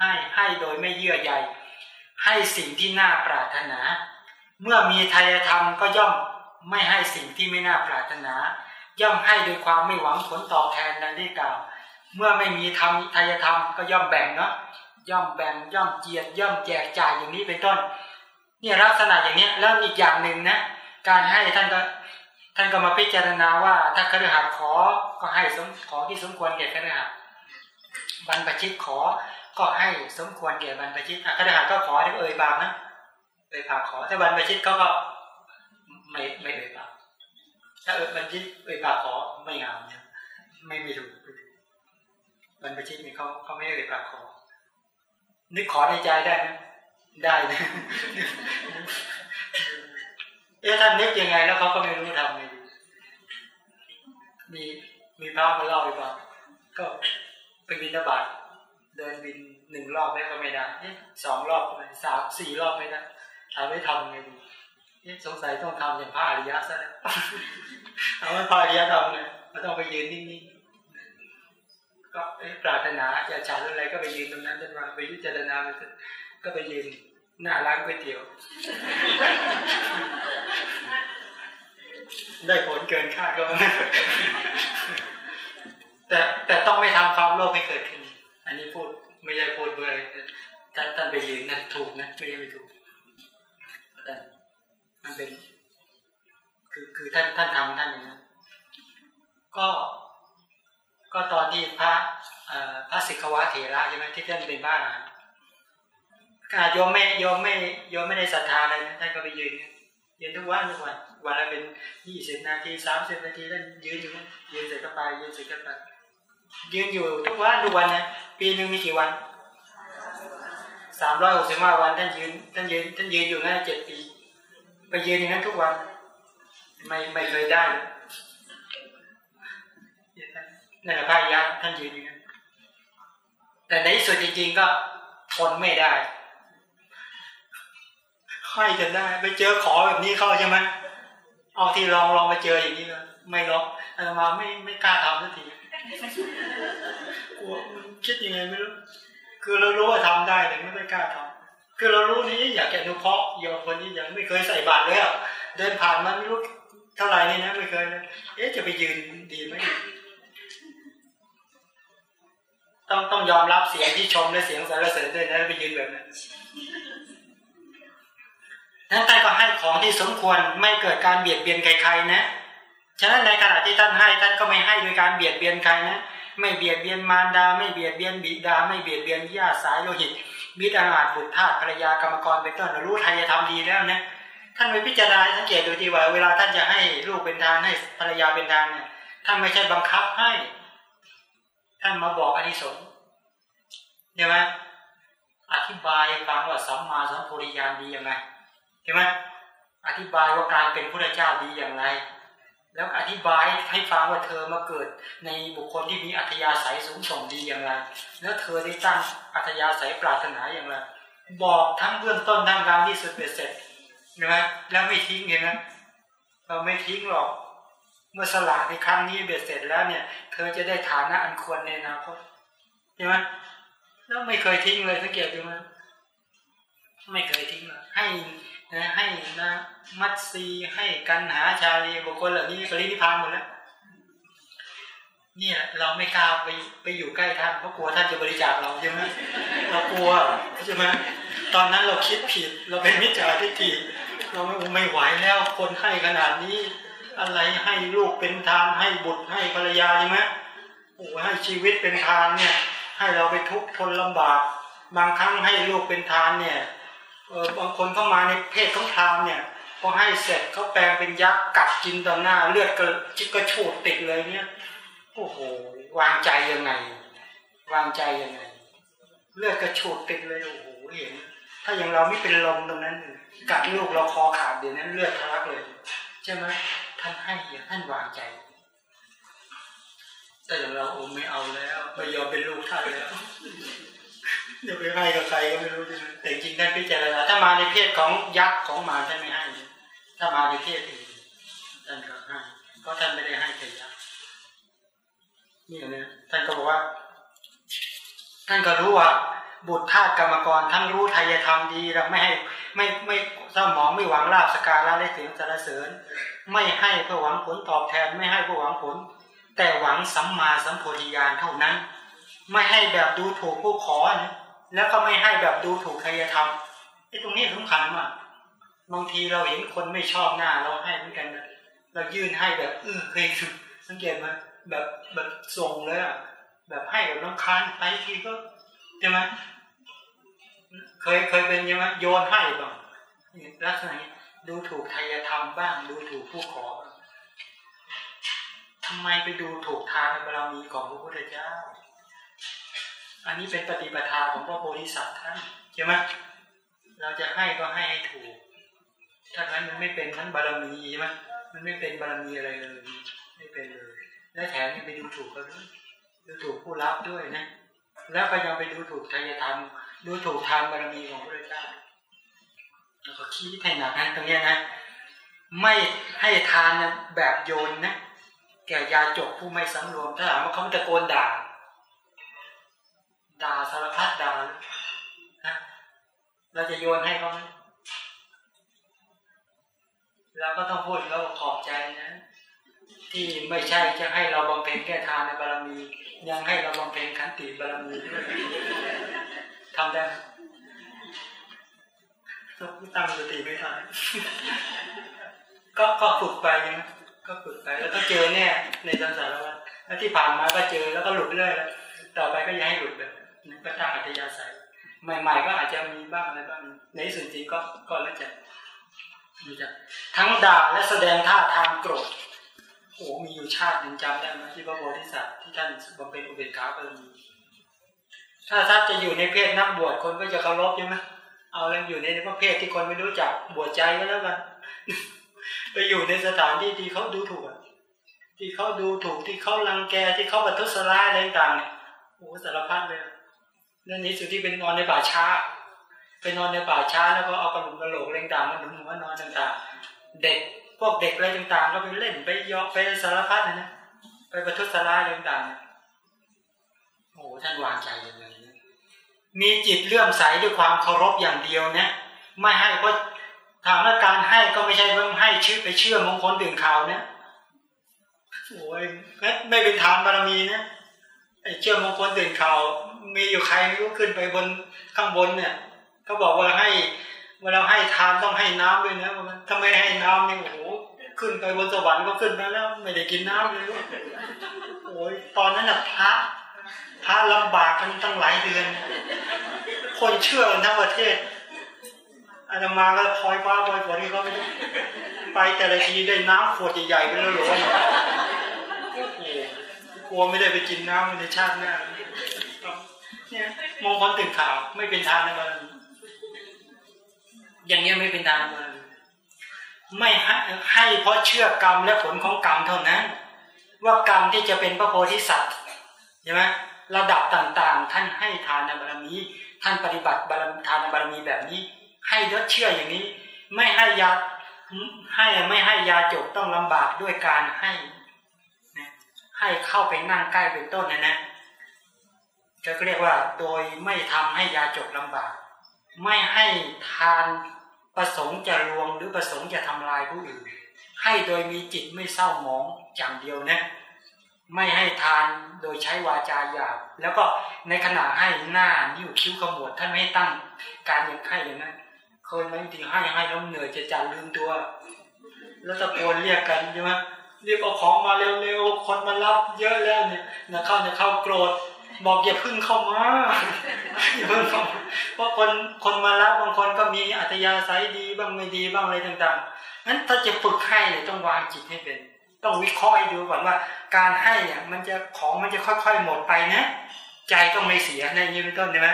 ให้ให้โดยไม่เยื่อใยให้สิ่งที่น่าปรารถนา เมื่อมีทายธรรมก็ย่อมไม่ให้สิ่งที่ไม่น่าปรารถนา ย่อมให้โดยความไม่หวังผลตอบแทนดังที่กล่าว เมื่อไม่มีธรรมทายธรรมก็ย่อมแบ่งเนาะย่อมแบ่งย่อมเจียด ย่อมแจกจ่ายอย่างนี้เป็นต้นเนี่ยลักษณะอย่างนี้แล้วอีกอย่างหนึ่งนะการให้ท่านก็ ท่านก็มาพิจารณาว่า ถ้าคฤหัสถ์ขอก็ให้สมขอที่สมควรแก่คฤหัสถ์บรรพชิตขอก็ให้สมควรแก่บรรพชิตคฤหัสถ์ก็ขอได้เอ่ยปากนะเอ่ยปากขอถ้าบรรพชิตเขาก็ไม่ไม่เอ่ยปากถ้าเอ่ยบรรพชิตเอ่ยปากขอไม่งามเนี่ยไม่มีถูกบรรพชิตเนี่ยเขาเขาไม่เอ่ยปากขอ นึกขอในใจได้ไหมได้นะ เอ๊ะท่านนึกยังไงแล้วเขาก็ไม่รู้ทำไงมีมีพระมาเล่าให้ฟังก็ไปบินบาตเดินบินหนึ่งรอบได้ก็ไม่ได้สองรอบก็ไม่สามสี่รอบไม่ได้ถามไม่ทำไงดีสงสัยต้องทำอย่างพระอริยะซะแล้วเอาไม่พระอริยะทำไงมันต้องไปยืนนิ่งๆก็ปรารถนาจะฉันอะไรก็ไปยืนตรงนั้นจนมาไปพิจารณาก็ไปยืน หน้าร้านก๋วยเตี๋ยว ได้ผลเกินคาดก็แต่แต่ต้องไม่ทำความโลภให้เกิดขึ้น อันนี้พูดไม่ใช่พูดเพื่อท่านท่านไปยืนนั่นถูกนะไม่ใช่ไม่ถูกแต่มันเป็น คือคือท่านท่านทำท่านอย่างนั้นก็ก็ตอนที่พระพระสิกขวะเถระใช่ไหมที่ท่านเป็นบ้านอา โยมไม่โยมไม่โยมไม่ได้ศรัทธาอะไรนะท่านก็ไปยืนยืนทุกวันทุกวันวันละเป็นยี่สิบนาทีสามสิบนาทีท่านยืนอยู่ยืนเสร็จก็ไปยืนเสร็จก็ไปยืนอยู่ทุกวันทุกวันนะปีหนึ่งมีกี่วันสามร้อยหกสิบห้าวันท่านยืนท่านยืนท่านยืนอยู่นั่นเจ็ดปี ไปยืนอย่างนั้นทุกวัน ไม่ไม่เคยได้นั่นแหละพายะท่านยืนอย่างนั้นแต่ในที่สุดจริง ๆ ก็ทนไม่ได้ ให้กันได้ ไปเจอขอแบบนี้เข้าใช่ไหมเอาที่ลองลองมาเจออย่างนี้เลยไม่ลองอามาไม่ไม่กล้าทำสักทีกลัวคิดยังไงไม่รู้ คือเรารู้ว่าทำได้แต่ไม่ได้กล้าทำคือเรารู้นี้อยากแกนุเคราะโยมคนนี้ยังไม่เคยใส่บาตรเลยอะเดินผ่านมันไม่รู้เท่าไหร่นี่นะไม่เคยเลยเอ๊ะจะไปยืนดีไหมต้องต้องยอมรับเสียงที่ชมและเสียงสรรเสริญด้วยนะไปยืนแบบนั้น นั้นท่านก็ให้ของที่สมควรไม่เกิดการเบียดเบียนใครๆนะฉะนั้นในขณะที่ท่านให้ท่านก็ไม่ให้โดยการเบียดเบียนใครนะไม่เบียดเบียนมารดา ไม่เบียดเบียนบิดา ไม่เบียดเบียนญาติสายโลหิตบิดาอาจบุตรทาสภรรยากรรมกรเป็นต้นรู้ไทยจะทำดีแล้วนะท่านไปพิจารณาสังเกตดูทีว่า เวลาท่านจะให้ลูกเป็นทานให้ภรรยาเป็นทานเนี่ยท่านไม่ใช่บังคับให้ ท่านมาบอกอนิสงส์ใช่ไหมอธิบายฟังว่าสัมมาสัมโพธิญาณดียังไง ใช่ไหมอธิบายว่าการเป็นพระเจ้าดีอย่างไร แล้วอธิบายให้ฟังว่าเธอมาเกิดในบุคคลที่มีอัธยาศัยสูงส่งดีอย่างไร แล้วเธอได้ตั้งอัธยาศัยปรารถนาอย่างไร บอกทั้งเบื้องต้นทั้งกลางที่สุดเสร็จใช่ไหมแล้วไม่ทิ้งเห็นไหมเราไม่ทิ้งหรอก เมื่อสละในครั้งนี้เบ็ดเสร็จแล้วเนี่ย เธอจะได้ฐานะอันควรในอนาคตใช่ไหมแล้วไม่เคยทิ้งเลยสังเกตดูมั้ยไม่เคยทิ้งเลยให้ ให้นะมัตซีให้กันหาชาลีบุคคลเหล่านี้ปรินิพานหมดแล้วเนี่ยเราไม่กล้าไปไปอยู่ใกล้ท่านเพราะกลัวท่านจะบริจาคเราใช่ไหมเรากลัวใช่ไหมตอนนั้นเราคิดผิด เราเป็นมิจฉาทิฏฐิเราไม่ไม่ไหวแล้วคนให้ขนาดนี้ อะไรให้ลูกเป็นทานให้บุตรให้ภรรยาใช่ไหมโอ้ให้ชีวิตเป็นทานเนี่ย ให้เราไปทุกข์ทนลำบาก บางครั้งให้ลูกเป็นทานเนี่ย บางคนเข้ามาในเพศของทานเนี่ยพอให้เสร็จเขาแปลงเป็นยักษ์กัดกินต่อหน้า เลือดกระจิกกระโชดติดเลยเนี่ยโอ้โหวางใจยังไง วางใจยังไง เลือดกระโชดติดเลยโอ้โหเห็นถ้าอย่างเราไม่เป็นลมตรงนั้น กัดลูกเราคอขาดเดี๋ยวนั้นเลือดทะลักเลย ใช่ไหมท่านให้ท่านวางใจแต่อย่างเราโอ้ไม่เอาแล้วไม่ยอมเป็นลูกท่านแล้ว เดี๋ยวไปให้กับใครก็ไม่รู้ใช่ไหมแต่จริงท่านพิจารณาถ้ามาในเพศของยักษ์ของมารท่านไม่ให้ ถ้ามาในเพศอื่นท่านก็ให้เพราะท่านไม่ได้ให้แก่ยักษ์นี่นะท่านก็บอกว่า ท่านก็รู้ว่าบุตรธาตุกรรมกรท่านรู้ไทยธรรมดีเราไม่ให้ไม่ไม่เศร้าหมองไม่หวังลาบสการะและเสียงสรรเสริญ ไม่ให้เพื่อหวังผลตอบแทนไม่ให้เพื่อหวังผล แต่หวังสัมมาสัมโพธิญาณเท่านั้น ไม่ให้แบบดูถูกผู้ขอนะ แล้วก็ไม่ให้แบบดูถูกไทยธรรมไอ้ตรงนี้สำคัญมากบางทีเราเห็นคนไม่ชอบหน้าเราให้เหมือนกันนะเรายื่นให้แบบเออเคยสังเกตไหมแบบแบบส่งเลยอะแบบให้แบบน้ำค้างไปทีก็ใช่ไหมเคยเคยเป็นใช่ไหมโยนให้บ้างลักษณะนี้ดูถูกไทยธรรมบ้าง ดูถูกผู้ขอทำไมไปดูถูกทานบารมีของพระพุทธเจ้า อันนี้เป็นปฏิปทาของพระโพธิสัตว์ท่านใช่ไหมเราจะให้ก็ให้ให้ถูก ถ้างั้นมันไม่เป็นทั้งบารมีใช่ไหมมันไม่เป็นบารมีอะไรเลย ไม่เป็นเลย และแถมยังไปดูถูกเขาด้วยดูถูกผู้รับด้วยนะ แล้วก็ยังไปดูถูกไทยธรรม ดูถูกทานบารมีของพระเจ้าแล้วก็คิดให้หนักนะตรงนี้นะ ไม่ให้ทานแบบโยนนะ แก่ยาจกผู้ไม่สำรวม ถ้าถามว่าเขาตะโกนด่า ด่าสารพัดด่านะเราจะโยนให้เขาไหมเราก็ต้องพูดแล้วขอบใจนะ ที่ไม่ใช่จะให้เราบำเพ็ญแก้ทานในบารมี ยังให้เราบำเพ็ญขันติบารมีทำได้ตั้งสติไม่ทันก็ก็ฝึกไปนะก็ฝึกไปแล้วก็เจอเนี่ยในสังสารวัฏแล้วที่ผ่านมาก็เจอแล้วก็หลุดเรื่อยแล้วต่อไปก็ยังให้หลุดแบบนั้น ก็ตั้งอัธยาศัยใหม่ ๆ ก็อาจจะมีบ้างอะไรบ้างในสุดจริงก็ก็แล้วจะมีจะทั้งด่าและแสดงท่าทางโกรธโอ้มีอยู่ชาติหนึ่งจำได้ไหมที่พระโพธิสัตว์ที่ท่านบำเพ็ญอุเบกขาก็มีถ้าถ้าจะอยู่ในเพศนักบวชคนก็จะเคารพใช่ไหมเอาแล้วอยู่ในประเภทที่คนไม่รู้จักบวชใจก็แล้วกันไปอยู่ในสถานที่ที่เขาดูถูกที่เขาดูถูกที่เขาลังแกที่เขาบัทุสร้ายอะไรต่างเนี่ยโอ้สารพัดเลย นั่นนี้สุดที่เป็นนอนในป่าช้า ไปนอนในป่าช้าแล้วก็เอากระหลุมกระโหลกอะไรต่างมาหนุนหัวนอนต่างๆ เด็กพวกเด็กอะไรต่างๆ ก็ไปเล่นไปยอกไปสารพัดนะ ไปบัทุสร้ายต่างๆโอ้ท่านวางใจย่างไรมีจิตเลื่อมใสด้วยความเคารพอย่างเดียวนะไม่ให้เพราะถามว่าการให้ก็ไม่ใช่ว่าให้ชื่อไปเชื่อมงคลตื่นข่าวเนี่ยโอ้ยไม่เป็นทานบารมีนะไอเชื่อมงคลตื่นข่าว มีอยู่ใครไม่รู้ขึ้นไปบนข้างบนเนี่ยเขาบอกว่าให้เวลาให้ทานต้องให้น้ำด้วยนะถ้าไม่ให้น้ำนี่โอ้โหขึ้นไปบนสวรรค์ก็ขึ้นไปแล้ว ไม่ได้กินน้ำเลยโอ้ยตอนนั้นน่ะพระพระลำบากกันตั้งหลายเดือน คนเชื่อทั้งประเทศอาตมาก็คอยฟ้าคอยฝนนี่ก็ไปแต่ละทีได้น้ำขวดใหญ่ๆไปแล้วหรอโอ้โหกลัวไม่ได้ไปกินน้ำในชาติหน้า มองคนตื่นข่าวไม่เป็นทานบารมีอย่างนี้ไม่เป็นทานบารมีไม่ให้เพราะเชื่อกรรมและผลของกรรมเท่านั้น ว่ากรรมที่จะเป็นพระโพธิสัตว์ใช่ไหมระดับต่างๆ ท่านให้ทานบารมีท่านปฏิบัติบารมีทานบารมีแบบนี้ ให้ยศเชื่ออย่างนี้ ไม่ให้ยาให้ไม่ให้ยาจบต้องลำบากด้วยการให้ให้เข้าไปนั่งใกล้เป็นต้นนะนะ ก็เรียกว่าโดยไม่ทำให้ยาจกลำบาก ไม่ให้ทานประสงค์จะลวงหรือประสงค์จะทำลายผู้อื่น ให้โดยมีจิตไม่เศร้าหมองอย่างเดียวนะไม่ให้ทานโดยใช้วาจาหยาบแล้วก็ในขณะให้หน้านิ้วคิ้วขมวดท่านไม่ให้ตั้งการยังให้อย่างนั้นเคยไหมทีให้ให้แล้วเหนื่อยจะจัดลืมตัว แล้วตะโกนเรียกกันใช่ไหมเรียกเอาของมาเร็วๆคนมารับเยอะแล้วเนี่ยนะเข้าจะเข้าโกรธ บอกอย่าพึ่งเข้ามาอย่าพึ่งเข้าเพราะคนคนมารับบางคนก็มีอัตยาศัยดีบ้างไม่ดีบ้างอะไรต่างๆนั้นถ้าจะฝึกให้เนี่ยต้องวางจิตให้เป็น ต้องวิเคราะห์ให้ดูก่อนว่า การให้เนี่ยมันจะของมันจะค่อยๆหมดไปนะ ใจต้องไม่เสียในนี้เป็นต้นใช่ไหม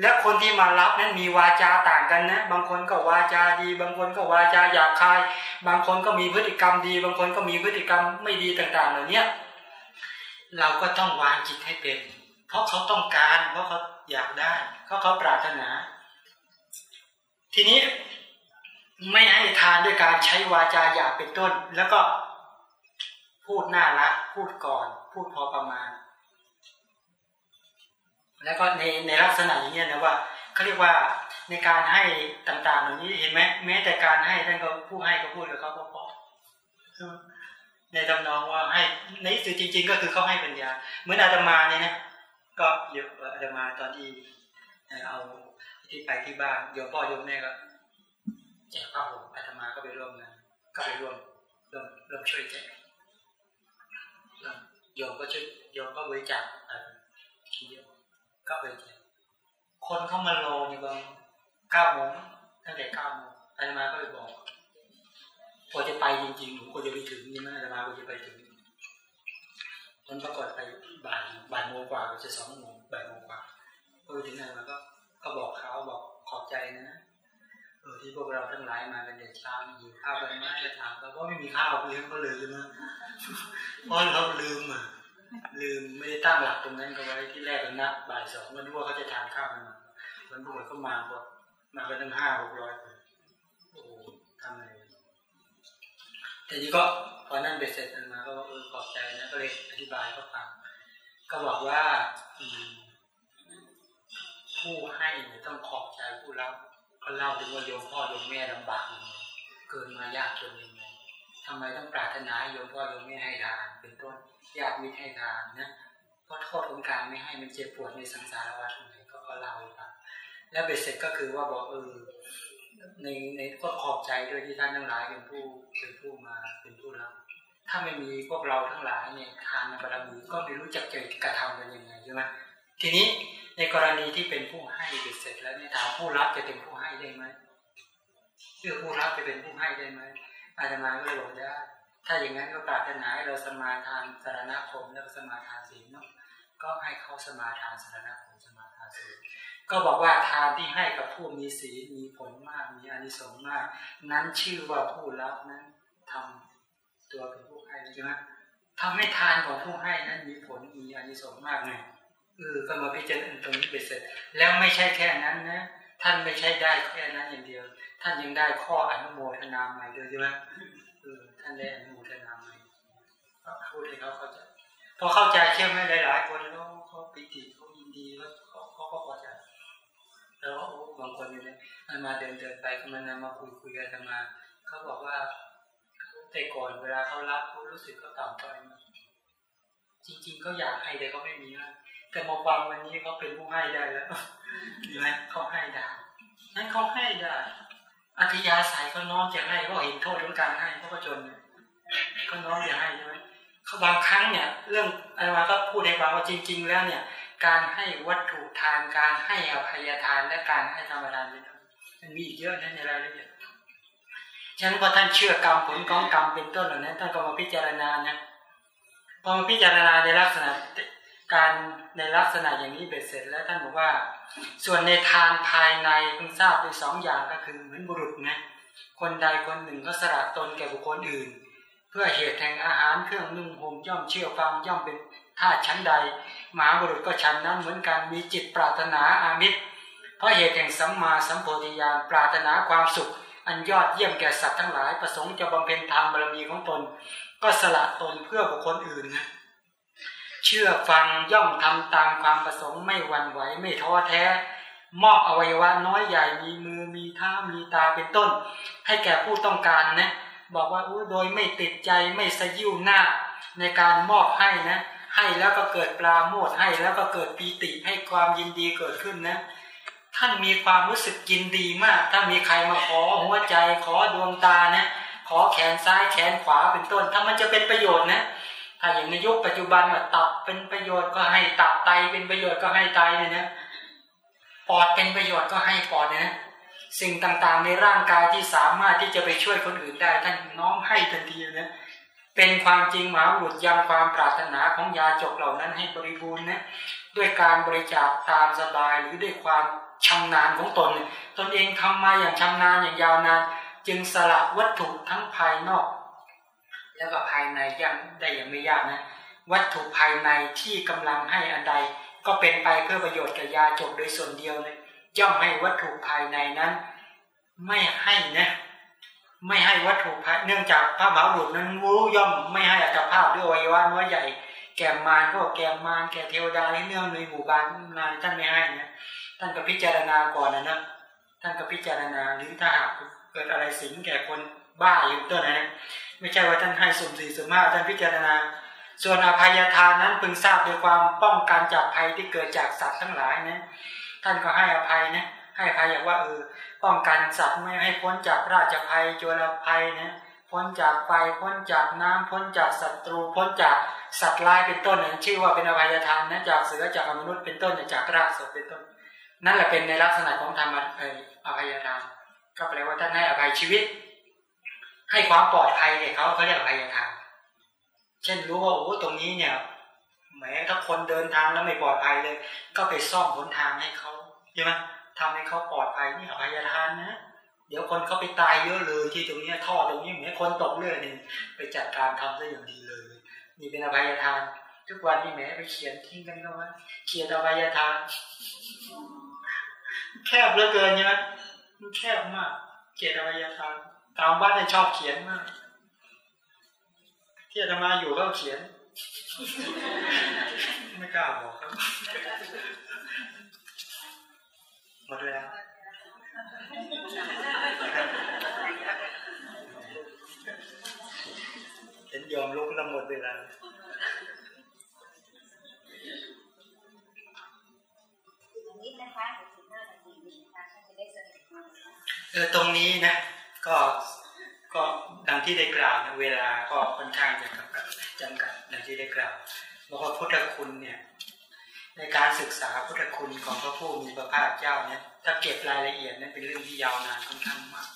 และคนที่มารับนั้นมีวาจาต่างกันนะ บางคนก็วาจาดี บางคนก็วาจาหยาบคาย บางคนก็มีพฤติกรรมดี บางคนก็มีพฤติกรรมไม่ดีต่าง ๆ เหล่านี้เราก็ต้องวางจิตให้เป็น เพราะเขาต้องการเพราะเขาอยากได้เพราะเขาปรารถนา ทีนี้ไม่ให้ทานด้วยการใช้วาจาหยาบเป็นต้น แล้วก็พูดน่ารักพูดก่อน พูดพอประมาณ แล้วก็ในในลักษณะอย่างนี้นะว่าเขาเรียกว่าในการให้ต่างๆเหล่านี้เห็นไหมแม้แต่การให้ท่านก็ผู้ให้ก็พูดกับเขาพอในตำนองว่าให้ในสุดจริง ๆ ก็คือเขาให้ปัญญา เหมือนอาตมาเนี่ยนะ ก็ยอะอาตมาตอนที่เอาที่ไปที่บ้านโยมพ่อโยมแม่ก็แจกผ้าห่มอาตมาก็ไปร่วมงานก็ไปร่วมร่วมร่วมช่วยแจกโยมก็ช่วยโยมก็บริจาคทีเดียวก็บริจาคคนเข้ามาโลนี่บางเก้าโมงตั้งแต่เก้าโมงอาตมาก็เลยบอกพอจะไปจริงๆหนูก็จะไปถึงนี่นะอาตมาก็จะไปถึง มันปรากฏไปบ่ายบ่ายโมงกว่าจะสองโมงบ่ายโมงกว่าพอไปถึงนั่นมันก็ก็บอกเขาบอกขอบใจนะเออที่พวกเราทั้งหลายมากันเด็กช้างอยู่ข้าวกันไหมจะถามเราก็ไม่มีข้าวเลี้ยงก็เลยนะเพราะเราลืมอะลืมไม่ได้ตั้งหลักตรงนั้นก็ไว้ที่แรกกันนะบ่ายสองมันรู้ว่าเขาจะทานข้าวกันมามันปรากฏก็มาบอกมากันตั้งห้าหกร้อย แต่นี้ก็พอนั่นเบ็ดเสร็จมาก็เออขอบใจนะก็เลยอธิบายเขาฟังก็บอกว่าผู้ให้ต้องขอบใจผู้รับก็เล่าถึงว่าโยมพ่อโยมแม่ลำบากยังไงเกินมายากจนยังไงทำไมต้องปรารถนาโยมพ่อโยมแม่ให้ทานเป็นต้นญาติมิตรให้ทานนะเพราะโทษของการไม่ให้มันเจ็บปวดในสังสารวัฏไหนก็ก็เล่าให้ฟังแล้วเบ็ดเสร็จก็คือว่าบอกเออ ในในก็ขอบใจด้วยที่ท่านทั้งหลายเป็นผู้เป็นผู้มาเป็นผู้รับถ้าไม่มีพวกเราทั้งหลายเนี่ยทานบารมีก็ไม่รู้จักจะกระทำกันยังไงใช่ไหมทีนี้ในกรณีที่เป็นผู้ให้เสร็จแล้วเนี่ยถามผู้รับจะเป็นผู้ให้ได้ไหมเพื่อผู้รับจะเป็นผู้ให้ได้ไหมอาจารย์ก็เลยบอกได้ถ้าอย่างนั้นก็ปรารถนาให้เราสมาทานสารณคมแล้วสมาทานศีลเนาะก็ให้เขาสมาทานสารณคม ก็บอกว่าทานที่ให้กับผู้มีศีลมีผลมากมีอานิสงส์มาก นั้นชื่อว่าผู้รับนั้นทำตัวเป็นผู้ให้ใช่ไหมทำให้ทานของผู้ให้นั้นมีผลมีอานิสงส์มากไงเออก็มาพิจารณาตรงนี้ไปเสร็จ แล้วไม่ใช่แค่นั้นนะท่านไม่ใช่ได้แค่นั้นอย่างเดียว ท่านยังได้ข้ออนุโมทนาใหม่ด้วยใช่ไหมเออท่านได้อนุโมทนาใหม่พูดให้เขาเข้าใจพอเข้าใจเชื่อไหมหลาย ๆ คนแล้วเขาปิติเขายินดีเขา แล้วบางคนเนี่ยมันมาเดินเดินไปก็มันนำมาคุยคุยกันมาเขาบอกว่าแต่ก่อนเวลาเขารับเขารู้สึกเขาต่ำต้อยจริงๆเขาอยากให้แต่เขาไม่มีนะแต่มาฟังวันนี้เขาเป็นผู้ให้ได้แล้วเห็นไหมเขาให้ได้นั้นเขาให้ได้อัธยาศัยเขาน้อมจะให้เพราเห็นโทษของการให้เขาก็จนเขาน้อมจะให้ใช่ไหมเขาบางครั้งเนี่ย เรื่องอะไรมาก็พูดให้ฟังว่าจริง ๆ แล้วเนี่ย การให้วัตถุทานการให้อภัยทานและการให้ธรรมทานมันมีอีกเยอะนะในรายละเอียดฉะนั้นพอท่านเชื่อกรรมผลของกรรมเป็นต้นเหล่านั้นท่านก็มาพิจารณานะพอมาพิจารณาในลักษณะการในลักษณะอย่างนี้เบ็ดเสร็จแล้วท่านบอกว่า ส่วนในทางภายในเพิ่งทราบด้วยสองอย่างก็คือเหมือนบุรุษนะคนใดคนหนึ่งก็สละตนแก่บุคคลอื่น เพื่อเหตุแห่งอาหารเครื่องนุ่งห่มย่อมเชื่อฟังย่อมเป็น ท่าชั้นใดหมาบุรุษก็ชั้นนั้นเหมือนกันมีจิตปรารถนาอามิตร เพราะเหตุแห่งสัมมาสัมโพธิญาณปรารถนาความสุข อันยอดเยี่ยมแก่สัตว์ทั้งหลาย ประสงค์จะบำเพ็ญทางบารมีของตน ก็สละตนเพื่อบุคคลอื่นนะเชื่อฟังย่อมทำตามความประสงค์ไม่หวั่นไหวไม่ท้อแท้ มอบอวัยวะน้อยใหญ่มีมือมีเท้ามีตาเป็นต้น ให้แก่ผู้ต้องการนะบอกว่าโดยไม่ติดใจไม่สยิ้วหน้าในการมอบให้นะ ให้แล้วก็เกิดปลาโมดให้แล้วก็เกิดปีติให้ความยินดีเกิดขึ้นนะ ท่านมีความรู้สึกยินดีมาก ถ้ามีใครมาขอหัวใจขอดวงตานะ ขอแขนซ้ายแขนขวาเป็นต้น ถ้ามันจะเป็นประโยชน์นะถ้าอย่างในยุคปัจจุบันว่าตับเป็นประโยชน์ก็ให้ตับไตเป็นประโยชน์ก็ให้ไตเนี่ยนะปอดเป็นประโยชน์ก็ให้ปอดนะสิ่งต่างๆ ในร่างกายที่สามารถที่จะไปช่วยคนอื่นได้ท่านน้อมให้ทันทีนะ เป็นความจริงหมาหลุดยังความปรารถนาของยาจกเหล่านั้นให้บริบูรณ์นะด้วยการบริจาคตามสบายหรือด้วยความชำนาญของตน ตนเองทำมาอย่างชำนาญอย่างยาวนาน จึงสละวัตถุทั้งภายนอก แล้วก็ภายในยังได้อย่างไม่ยากนะวัตถุภายในที่กำลังให้อันใด ก็เป็นไปเพื่อประโยชน์แก่ยาจบโดยส่วนเดียวเลยย่อมให้วัตถุภายในนั้น ไม่ให้นะ ไม่ให้วัตถุภายเนื่องจากพระมหาบุตรนั้นรู้ย่อมไม่ให้อัตภาพด้วยวัยวะน้อยใหญ่ แก่มารพวกแก่มารแก่เทวดาในเนื่องในหมู่บ้านนายท่านไม่ให้นะท่านก็พิจารณาก่อนนะนะท่านก็พิจารณาหรือถ้าหากเกิดอะไรสิงแก่คนบ้าอยู่ต้นนะไม่ใช่ว่าท่านให้สุ่มสี่สุ่มห้าท่านพิจารณา ส่วนอภัยทานนั้นพึงทราบด้วยความป้องกันจากภัยที่เกิดจากสัตว์ทั้งหลายนะท่านก็ให้อภัยนะให้อภัยอย่างว่าเออ ป้องกันสัตว์ไม่ให้พ้นจากราชภัยโจรภัยนะพ้นจากไฟพ้นจากน้ำพ้นจากศัตรูพ้นจากสัตว์ร้ายเป็นต้นนั้นชื่อว่าเป็นอภัยทานนะจากเสือจากมนุษย์เป็นต้นจากรากศพเป็นต้น นั่นแหละเป็นในลักษณะของธรรมอภัยทานก็แปลว่าท่านให้อภัยชีวิต ให้ความปลอดภัยแก่ยเขาเขาเรียกอภัยทานเช่นรู้ว่าโอ้ตรงนี้เนี่ยแม้ถ้าคนเดินทางแล้วไม่ปลอดภัยเลย ก็ไปซ่อมหนทางให้เขาใช่ไหม ทำให้เขาปลอดภัยนี่อภัยทานนะ เดี๋ยวคนเขาไปตายเยอะเลยที่ตรงนี้ท่อตรงนี้เหมือนคนตกเลือดนี่งไปจัดการทำได้อย่างดีเลย นี่เป็นอภัยทาน ทุกวันนี่แม้ไปเขียนทิ้งกันก็ว่าเขียนอภัยทาน แคบเหลือเกินใช่ไหมมันแคบมาก เขียนอภัยทานตามบ้านเนี่ยชอบเขียนมากที่อาตมาอยู่ก็เขียน ไม่กล้าบอกครับ หมดแล้วเห็นยอมลุกแล้วหมดเวลาเออตรงนี้นะ ก็ก็ดังที่ได้กล่าวนะเวลาก็ค่อนข้างจะจำกัดจำกัดดังที่ได้กล่าวบอกว่าพุทธคุณเนี่ย ในการศึกษาพุทธคุณของพระผู้มีพระภาคเจ้าเนี่ยถ้าเก็บรายละเอียดนั้นเป็นเรื่องที่ยาวนานค่อนข้างมาก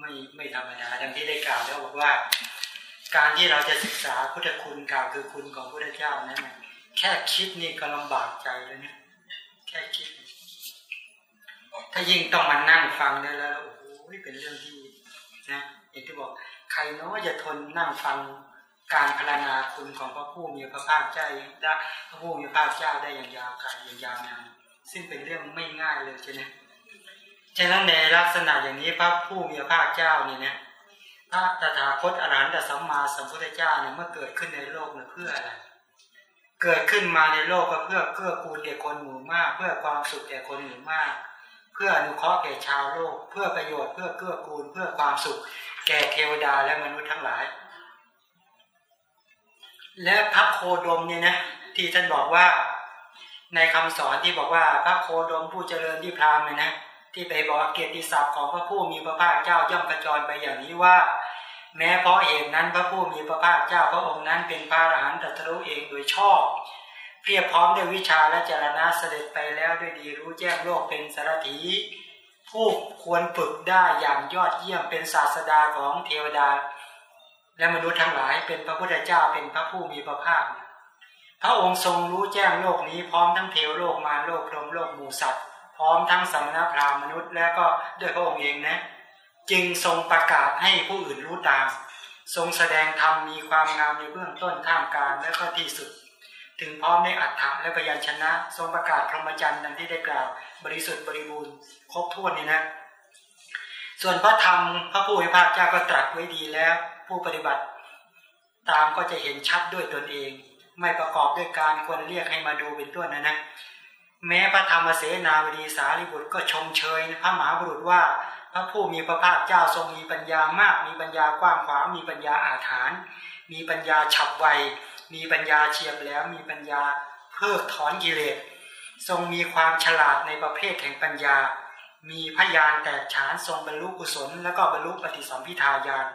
ไม่ไม่ธรรมดาดังที่ได้กล่าวแล้วบอกว่า การที่เราจะศึกษาพุทธคุณกล่าวคือคุณของพระเจ้านั้นแค่คิดนี่ก็ลำบากใจแล้วเนี่ยแค่คิด ถ้ายิ่งต้องมานั่งฟังเนี่ยแล้วโอ้โหเป็นเรื่องที่นะอย่างที่บอกใครเนาะจะทนนั่งฟัง การพรรณนาคุณของพระผู้มีพระภาคเจ้าได้พระผู้มีพระภาคเจ้าได้อย่างยาวไกลอย่างยาวนานซึ่งเป็นเรื่องไม่ง่ายเลยใช่ไหมฉะนั้นในลักษณะอย่างนี้พระผู้มีพระภาคเจ้านี่เนี่ยพระตถาคตอรหันตสัมมาสัมพุทธเจ้าเนี่ยเมื่อเกิดขึ้นในโลกเนี่ยเพื่ออะไรเกิดขึ้นมาในโลกก็เพื่อเพื่อกูลแก่คนหมู่มาก เพื่อความสุขแก่คนหมู่มาก เพื่ออนุเคราะห์แก่ชาวโลก เพื่อประโยชน์เพื่อเกื้อกูลเพื่อความสุข แก่เทวดาและมนุษย์ทั้งหลาย และพระโคดมเนี่ยนะที่ท่านบอกว่า ในคำสอนที่บอกว่าพระโคดมผู้เจริญที่พรามเลยนะที่ไปบอกเกียรติศัพท์ของพระผู้มีพระภาคเจ้าย่อมกระจรไปอย่างนี้ว่า แม้เพราะเหตุนั้นพระผู้มีพระภาคเจ้าพระองค์นั้นเป็นพระอรหันตรัสรู้เองโดยชอบเพียบพร้อมด้วยวิชาและจรณะเสด็จไปแล้วด้วยดีรู้แจ้งโลกเป็นสารถีผู้ควรฝึกได้อย่างยอดเยี่ยมเป็นศาสดาของเทวดา และมนุษย์ทั้งหลายเป็นพระพุทธเจ้าเป็นพระผู้มีพระภาคพระองค์ทรงรู้แจ้งโลกนี้พร้อมทั้งเทวโลกมาโลกพรหมโลกหมูสัตว์ พร้อมทั้งสมณพราหมณ์มนุษย์แล้วก็ด้วยพระองค์เองนะ จึงทรงประกาศให้ผู้อื่นรู้ตาม ทรงแสดงธรรมมีความงามในเบื้องต้นท่ามกลางและก็ที่สุด ถึงพร้อมในอัฏฐะและพยัญชนะ ทรงประกาศพรหมจรรย์ดังที่ได้กล่าว บริสุทธิ์บริบูรณ์ครบถ้วนนี่นะ ส่วนพระธรรมพระผู้มีพระเจ้าก็ตรัสไว้ดีแล้ว ผู้ปฏิบัติ ตามก็จะเห็นชัดด้วยตนเอง ไม่ประกอบด้วยการควรเรียกให้มาดูเป็นต้นนะนะแม้พระธรรมเสนาบดีสารีบุตรก็ชมเชยพระมหาบุรุษว่า พระผู้มีพระภาคเจ้าทรงมีปัญญามาก มีปัญญากว้างขวางมีปัญญาอาถรรพ์มีปัญญาฉับไว มีปัญญาเฉียบแล้วมีปัญญาเพิกถอนกิเลส ทรงมีความฉลาดในประเภทแห่งปัญญา มีพยานแตกฉานทรงบรรลุกุศล แล้วก็บรรลุปฏิสัมพิทาญาณ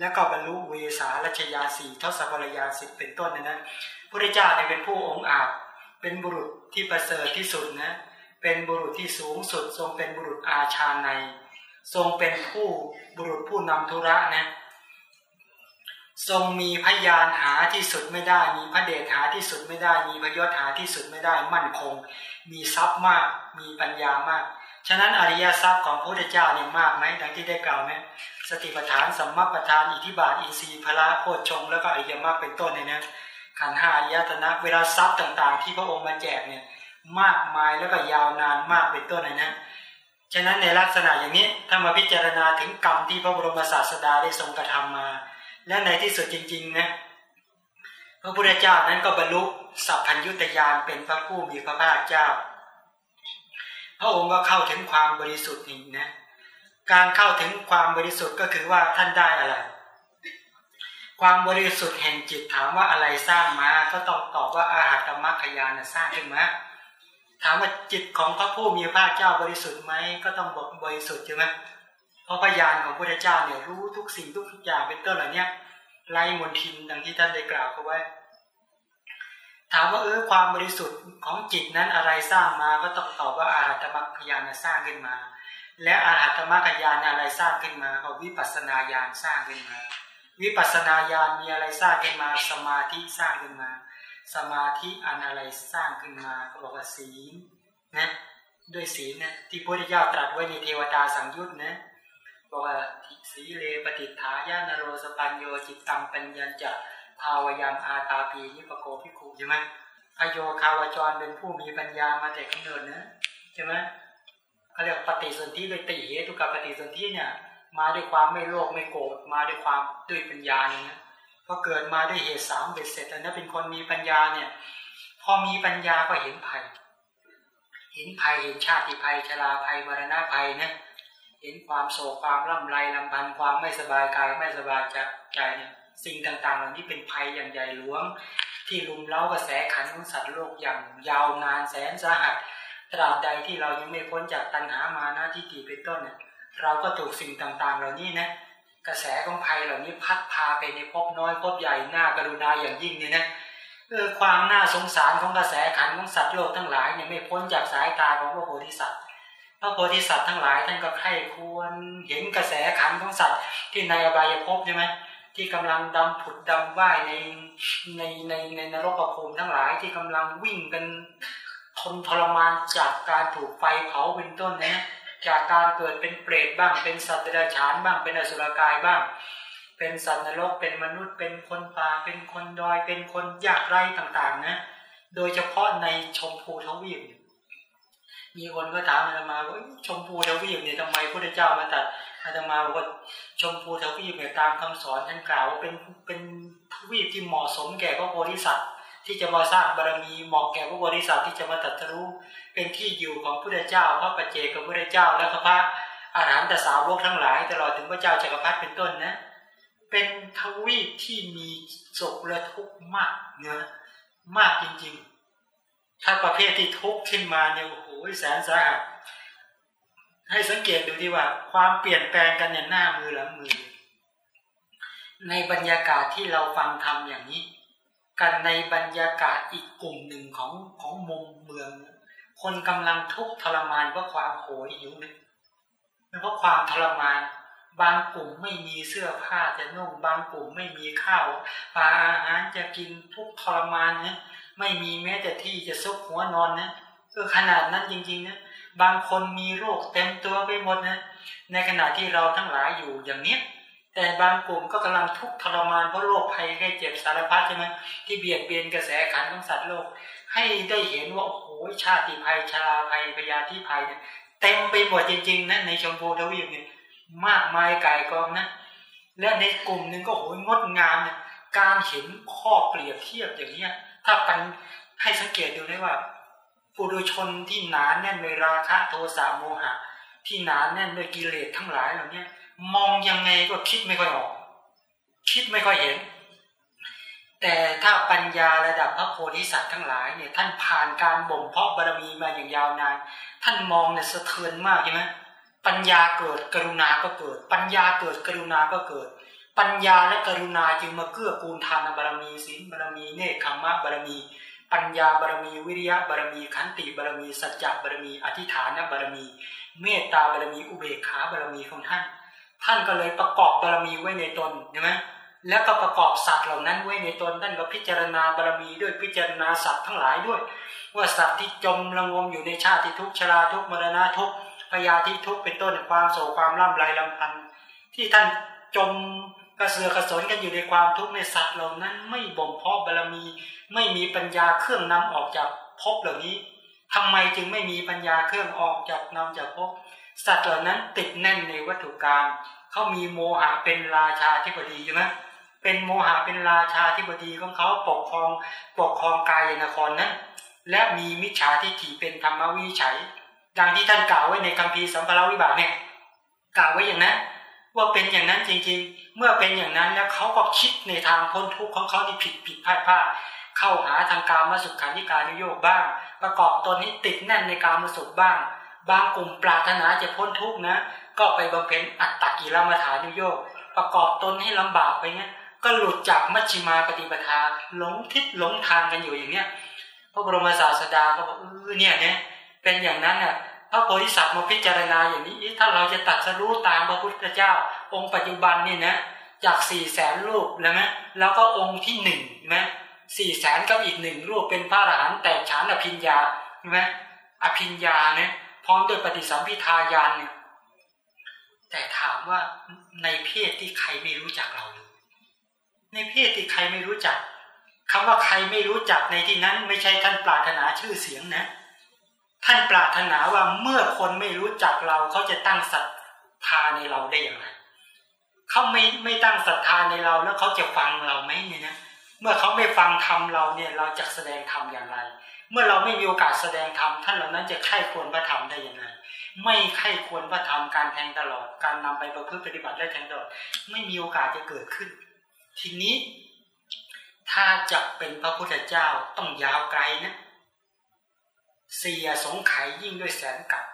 แล้วก็บรรลุเวสาลัชยาสี่ทศพรยาสิบเป็นต้นนั้นพระเจ้าเนี่ยเป็นผู้องค์อาจเป็นบุรุษที่ประเสริฐที่สุดนะเป็นบุรุษที่สูงสุด ทรงเป็นบุรุษอาชาใน ทรงเป็นผู้บุรุษผู้นำธุระนะทรงมีพยานหาที่สุดไม่ได้ มีพระเดชหาที่สุดไม่ได้ มีพยศหาที่สุดไม่ได้ มั่นคง มีทรัพย์มาก มีปัญญามาก ฉะนั้นอริยทรัพย์ของพระพุทธเจ้าเนี่ยมากไหมดังที่ได้กล่าวไหม สติปัฏฐานสัมมาปัฏฐานอิทิบาทอินทรีย์พละโพชงแล้วก็อริยมรรคเป็นต้นเนี่ยนะขันห้าอายตนะเวลาทรัพย์ต่าง ๆ ที่พระองค์มาแจกเนี่ยมากมายแล้วก็ยาวนานมากเป็นต้นเนะนะฉะนั้นในลักษณะอย่างนี้ถ้ามาพิจารณาถึงกรรมที่พระบรมศาสดาได้ทรงกระทำมา และในที่สุดจริงๆนะพระพุทธเจ้านั้นก็บรรลุสัพพัญยุตยานเป็นพระผู้มีพระภาคเจ้า พระองค์ก็เข้าถึงความบริสุทธิ์นี่นะ การเข้าถึงความบริสุทธิ์ก็คือว่าท่านได้อะไร ความบริสุทธิ์แห่งจิตถามว่าอะไรสร้างมา ก็ต้องตอบว่าอาหารกรรมขยานสร้างขึ้นมาถามว่าจิตของพระผู้มีพระเจ้าบริสุทธิ์ไหมก็ต้องบอกบริสุทธิ์ใช่ไหมเพราะพยานของพระเจ้าเนี่ยรู้ทุกสิ่งทุกอย่างเป็นต้นเหล่านี้ไล่มนทินดังที่ท่านได้กล่าวเขาไว้ ถามว่าเออความบริสุทธิ์ของจิตนั้นอะไรสร้างมาก็ต้องตอบว่าอาหัตมรรคยานสร้างขึ้นมา และอาหัตมรรคยานอะไรสร้างขึ้นมาก็วิปัสสนาญาณสร้างขึ้นมา วิปัสนาญาณมีอะไรสร้างขึ้นมา สมาธิสร้างขึ้นมา สมาธิอันอะไรสร้างขึ้นมาก็บอกว่าศีลนะด้วยศีลนะที่พระพุทธเจ้าตรัสไว้ในเทวตาสังยุตนะบอกว่าสีเลปฏิฐายานโรสปัญโยจิตตังปัญญจะภาวยามอาตาปีนิปโกพิคุใช่ไหมอโยคาวจรเป็นผู้มีปัญญามาแต่กำเนิดนะใช่ไหม เขาเรียกปฏิสนธิโดยติเหตุกับปฏิสนธิเนี่ยมาด้วยความไม่โลภไม่โกรธมาด้วยความด้วยปัญญาเนี่ยพอเกิดมาด้วยเหตุสามเบ็ดเสร็จแล้วเป็นคนมีปัญญาเนี่ย พอมีปัญญาก็เห็นภัย เห็นภัยเห็นชาติภัยชราภัยมรณะภัยเนี่ยเห็นความโศกความร่ำไรลำพันความไม่สบายกายไม่สบายใจเนี่ยสิ่งต่างๆเหล่านี้เป็นภัยอย่างใหญ่หลวง ที่ลุมเล้ากระแสขันของสัตว์โลกอย่างยาวนานแสนสาหัส ตราบใดที่เรายังไม่พ้นจากตัณหามานะที่ตีเป็นต้นเนี่ยเราก็ถูกสิ่งต่างๆ เหล่านี้นะกระแสของภัยเหล่านี้พัดพาไปในภพน้อยภพใหญ่หน้ากรุณาอย่างยิ่งเนี่ยนะเออความน่าสงสารของกระแสขันของสัตว์โลกทั้งหลายเนี่ยไม่พ้นจากสายตาของพระโพธิสัตว์พระโพธิสัตว์ทั้งหลายท่านก็ใคร่ควรเห็นกระแสขันของสัตว์ที่ในอบายภพใช่ไหมที่กำลังดำผุดดำว่ายในในในในนรกภูมิทั้งหลายที่กำลังวิ่งกัน ทนทรมานจากการถูกไฟเผาเป็นต้นนะจากการเกิดเป็นเปรตบ้าง เป็นสัตว์เดรัจฉานบ้าง เป็นอสุรกายบ้าง เป็นสัตว์นรก เป็นมนุษย์ เป็นคนป่า เป็นคนดอย เป็นคนยากไร้ต่างๆนะ โดยเฉพาะในชมพูทวีป มีคนก็ถามอาตมาว่าชมพูทวีปเนี่ยทำไมพระเจ้ามาตัดอาตมาบอกว่าชมพูทวีปเนี่ยตามคำสอนท่านกล่าวว่าเป็นเป็นทวีปที่เหมาะสมแก่พระโพธิสัตว์ ที่จะมาสร้างบารมีเหมาะแก่พระบริษัทที่จะมาตัดรู้เป็นที่อยู่ของพระเจ้าพระปัจเจกพระเจ้าและพระอาหารแต่สาวกทั้งหลาย ตลอดถึงพระเจ้าจักรพรรดิเป็นต้นนะ เป็นทวีปที่มีโศกและทุกข์มากเนื้อมากจริงๆ ถ้าประเภทที่ทุกข์ขึ้นมาเนี่ยโอ้โหแสนสาหัสให้สังเกตดูที่ว่า ความเปลี่ยนแปลงกันเนี่ยหน้ามือหลังมือ ในบรรยากาศที่เราฟังทำอย่างนี้ กันในบรรยากาศอีกกลุ่มหนึ่งของของมุมเมือง คนกำลังทุกข์ทรมานเพราะความโหยหิวนึกเพราะความทรมาน บางกลุ่มไม่มีเสื้อผ้าจะนุ่งบางกลุ่มไม่มีข้าวปลาอาหารจะกินทุกทรมานเนี่ยไม่มีแม้แต่ที่จะซุกหัวนอนนะก็ขนาดนั้นจริงๆนะบางคนมีโรคเต็มตัวไปหมดนะในขณะที่เราทั้งหลายอยู่อย่างเนี้ย แต่บางกลุ่มก็กำลังทุกข์ทรมานเพราะโรคภัยแค่เจ็บสารพัดใช่ไหมที่เบียดเบียนกระแสขันของสัตว์โลก ให้ได้เห็นว่าโอ้โหชาติภัยชราภัยพยาธิภัยเนี่ยเต็มไปหมดจริงๆนะในชมพูทวีปเนี่ยมากมายไก่กองนะ และในกลุ่มหนึ่งก็โหยงดงามเนี่ยการเห็นข้อเปรียบเทียบอย่างเนี้ยถ้าปัญให้สังเกตดูได้ว่าปุถุชนที่หนาแน่นในราคะโทสะโมหะ ที่หนาแน่นด้วยกิเลสทั้งหลายเหล่านี้ มองยังไงก็คิดไม่ค่อยออก คิดไม่ค่อยเห็น แต่ถ้าปัญญาระดับพระโพธิสัตว์ทั้งหลายเนี่ยท่านผ่านการบ่มเพาะบารมีมาอย่างยาวนาน ท่านมองเนี่ยสะเทือนมากใช่ไหมปัญญาเกิดกรุณาก็เกิด ปัญญาเกิดกรุณาก็เกิด ปัญญาและกรุณาจึงมาเกื้อกูลทานบารมีศีลบารมีเนคขมะบารมี ปัญญาบารมีวิริยะบารมีขันติบารมีสัจจะบารมีอธิฐานบารมี เมตตาบารมีอุเบกขาบารมีของท่าน ท่านก็เลยประกอบบารมีไว้ในตนใช่ไหมแล้วก็ประกอบสัตว์เหล่านั้นไว้ในตนท่านก็พิจารณาบารมีด้วยพิจารณาสัตว์ทั้งหลายด้วย ว่าสัตว์ที่จมระงมอยู่ในชาติทุกชราทุกมรณะทุกพยาธิทุกเป็นต้นความโศกความล่ำไรลำพันธ์ที่ท่านจมกระเสือกระสนกันอยู่ในความทุกข์ในสัตว์เหล่านั้น ไม่บ่มเพาะบารมี ไม่มีปัญญาเครื่องนำออกจากภพเหล่านี้ทำไมจึงไม่มีปัญญาเครื่องออกจากนำจากภพ สัตว์เหล่านั้นติดแน่นในวัตถุกรรมเขามีโมหะเป็นราชาธิบดีใช่ไหมเป็นโมหะเป็นราชาธิบดีของเขาปกครองปกครองกายนครนั้น และมีมิจฉาทิฏฐิเป็นธรรมวิชัยดังที่ท่านกล่าวไว้ในคัมภีร์สัมภารวิบากเนี่ยกล่าวไว้อย่างนั้น ว่าเป็นอย่างนั้นจริงๆ เมื่อเป็นอย่างนั้นแล้วเขาก็คิดในทางพ้นทุกข์ของเขาที่ผิดผิดพลาดพลาดเข้าหาทางการมาสุขานิการนิโยกบ้าง ประกอบตนนี้ติดแน่นในการมาสุขบ้าง บางกลุ่มปรารถนาจะพ้นทุกข์นะ ก็ไปบำเพ็ญอัตตกิรมาฐานุโยกประกอบตนให้ลำบากไปเงี้ยก็หลุดจากมัชฌิมาปฏิปทาหลงทิศหลงทางกันอยู่อย่างเนี้ยพระบรมศาสดาก็บอกเออเนี่ยเนี่ยเป็นอย่างนั้นน่ะพระโพธิสัตว์มาพิจารณาอย่างนี้ถ้าเราจะตัดสรู้ตามพระพุทธเจ้า องค์ปัจจุบันนี่นะจากสี่แสนรูปแล้วไหมแล้วก็องค์ที่หนึ่งไหมสี่แสนกับอีกหนึ่งรูปเป็นพระอรหันต์แต่ฉานอภิญญาใช่ไหมอภิญญาเนี่ย พร้อมด้วยปฏิสัมพิทายานเนี่ยแต่ถามว่าในเพศที่ใครไม่รู้จักเราเลยในเพศที่ใครไม่รู้จักคำว่าใครไม่รู้จักในที่นั้น ไม่ใช่ท่านปรารถนาชื่อเสียงนะ ท่านปรารถนาว่าเมื่อคนไม่รู้จักเราเขาจะตั้งศรัทธาในเราได้อย่างไรเขาไม่ไม่ตั้งศรัทธาในเราแล้วเขาจะฟังเราไหมเนี่ยนะเมื่อเขาไม่ฟังธรรมเราเนี่ยเราจะแสดงธรรมอย่างไร เมื่อเราไม่มีโอกาสแสดงธรรมท่านเหล่านั้นจะไข้ควรพระธรรมได้ย่างไรไม่ไข้ควรพระธรรมการแทงตลอด การนำไปประพฤติปฏิบัติได้แทงตลอด ไม่มีโอกาสจะเกิดขึ้น ทีนี้ ถ้าจะเป็นพระพุทธเจ้าต้องยาวไกลนะเสียสงไขยิ่งด้วยแสนกับ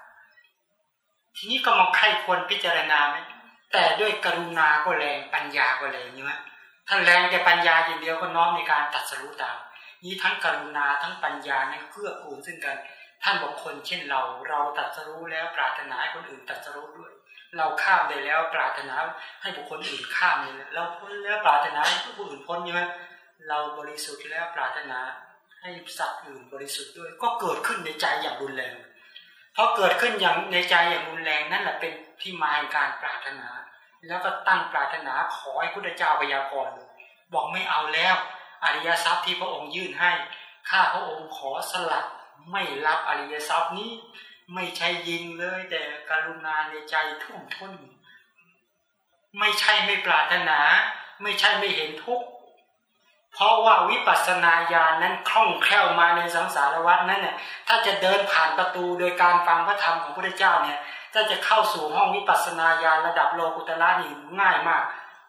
ทีนี้ก็มาใครควรพิจารณาไหมแต่ด้วยกรุณาก็แรงปัญญาก็แรงใช่ไหมท่าแรงแต่ปัญญาอย่างเดียวก็น้อมในการตัดสรุตาม นี้ทั้งกรุณาทั้งปัญญานั้นเกื้อกูลซึ่งกันท่านบอกคนเช่นเราเราตัดสรู้แล้วปรารถนาให้คนอื่นตัดสรู้ด้วย เราข้ามได้แล้วปรารถนาให้บุคคลอื่นข้ามเลยเราพ้นแล้วปรารถนาให้ผู้อื่นพ้นใช่ไหมเราบริสุทธิ์แล้วปรารถนาให้สัตว์อื่นบริสุทธิ์ด้วย ก็เกิดขึ้นในใจอย่างรุนแรงเพราะเกิดขึ้นอย่างในใจอย่างรุนแรงนั่นแหละเป็นที่มาแห่งการปรารถนา แล้วก็ตั้งปรารถนาขอให้พุทธเจ้าพยากรณ์บอกไม่เอาแล้ว อริยทรัพย์ที่พระองค์ยื่นให้ ข้าพระองค์ขอสลัดไม่รับอริยทรัพย์นี้ ไม่ใช่ยิงเลย แต่กรุณาในใจทุ่มทุนไม่ใช่ไม่ปรารถนา ไม่ใช่ไม่เห็นทุกข์เพราะว่าวิปัสสนาญาณนั้นคล่องแคล่วมาในสังสารวัฏนั้นเนี่ยถ้าจะเดินผ่านประตูโดยการฟังพระธรรมของพระเจ้าเนี่ยถ้าจะเข้าสู่ห้องวิปัสสนาญาณระดับโลกุตละนี่ง่ายมาก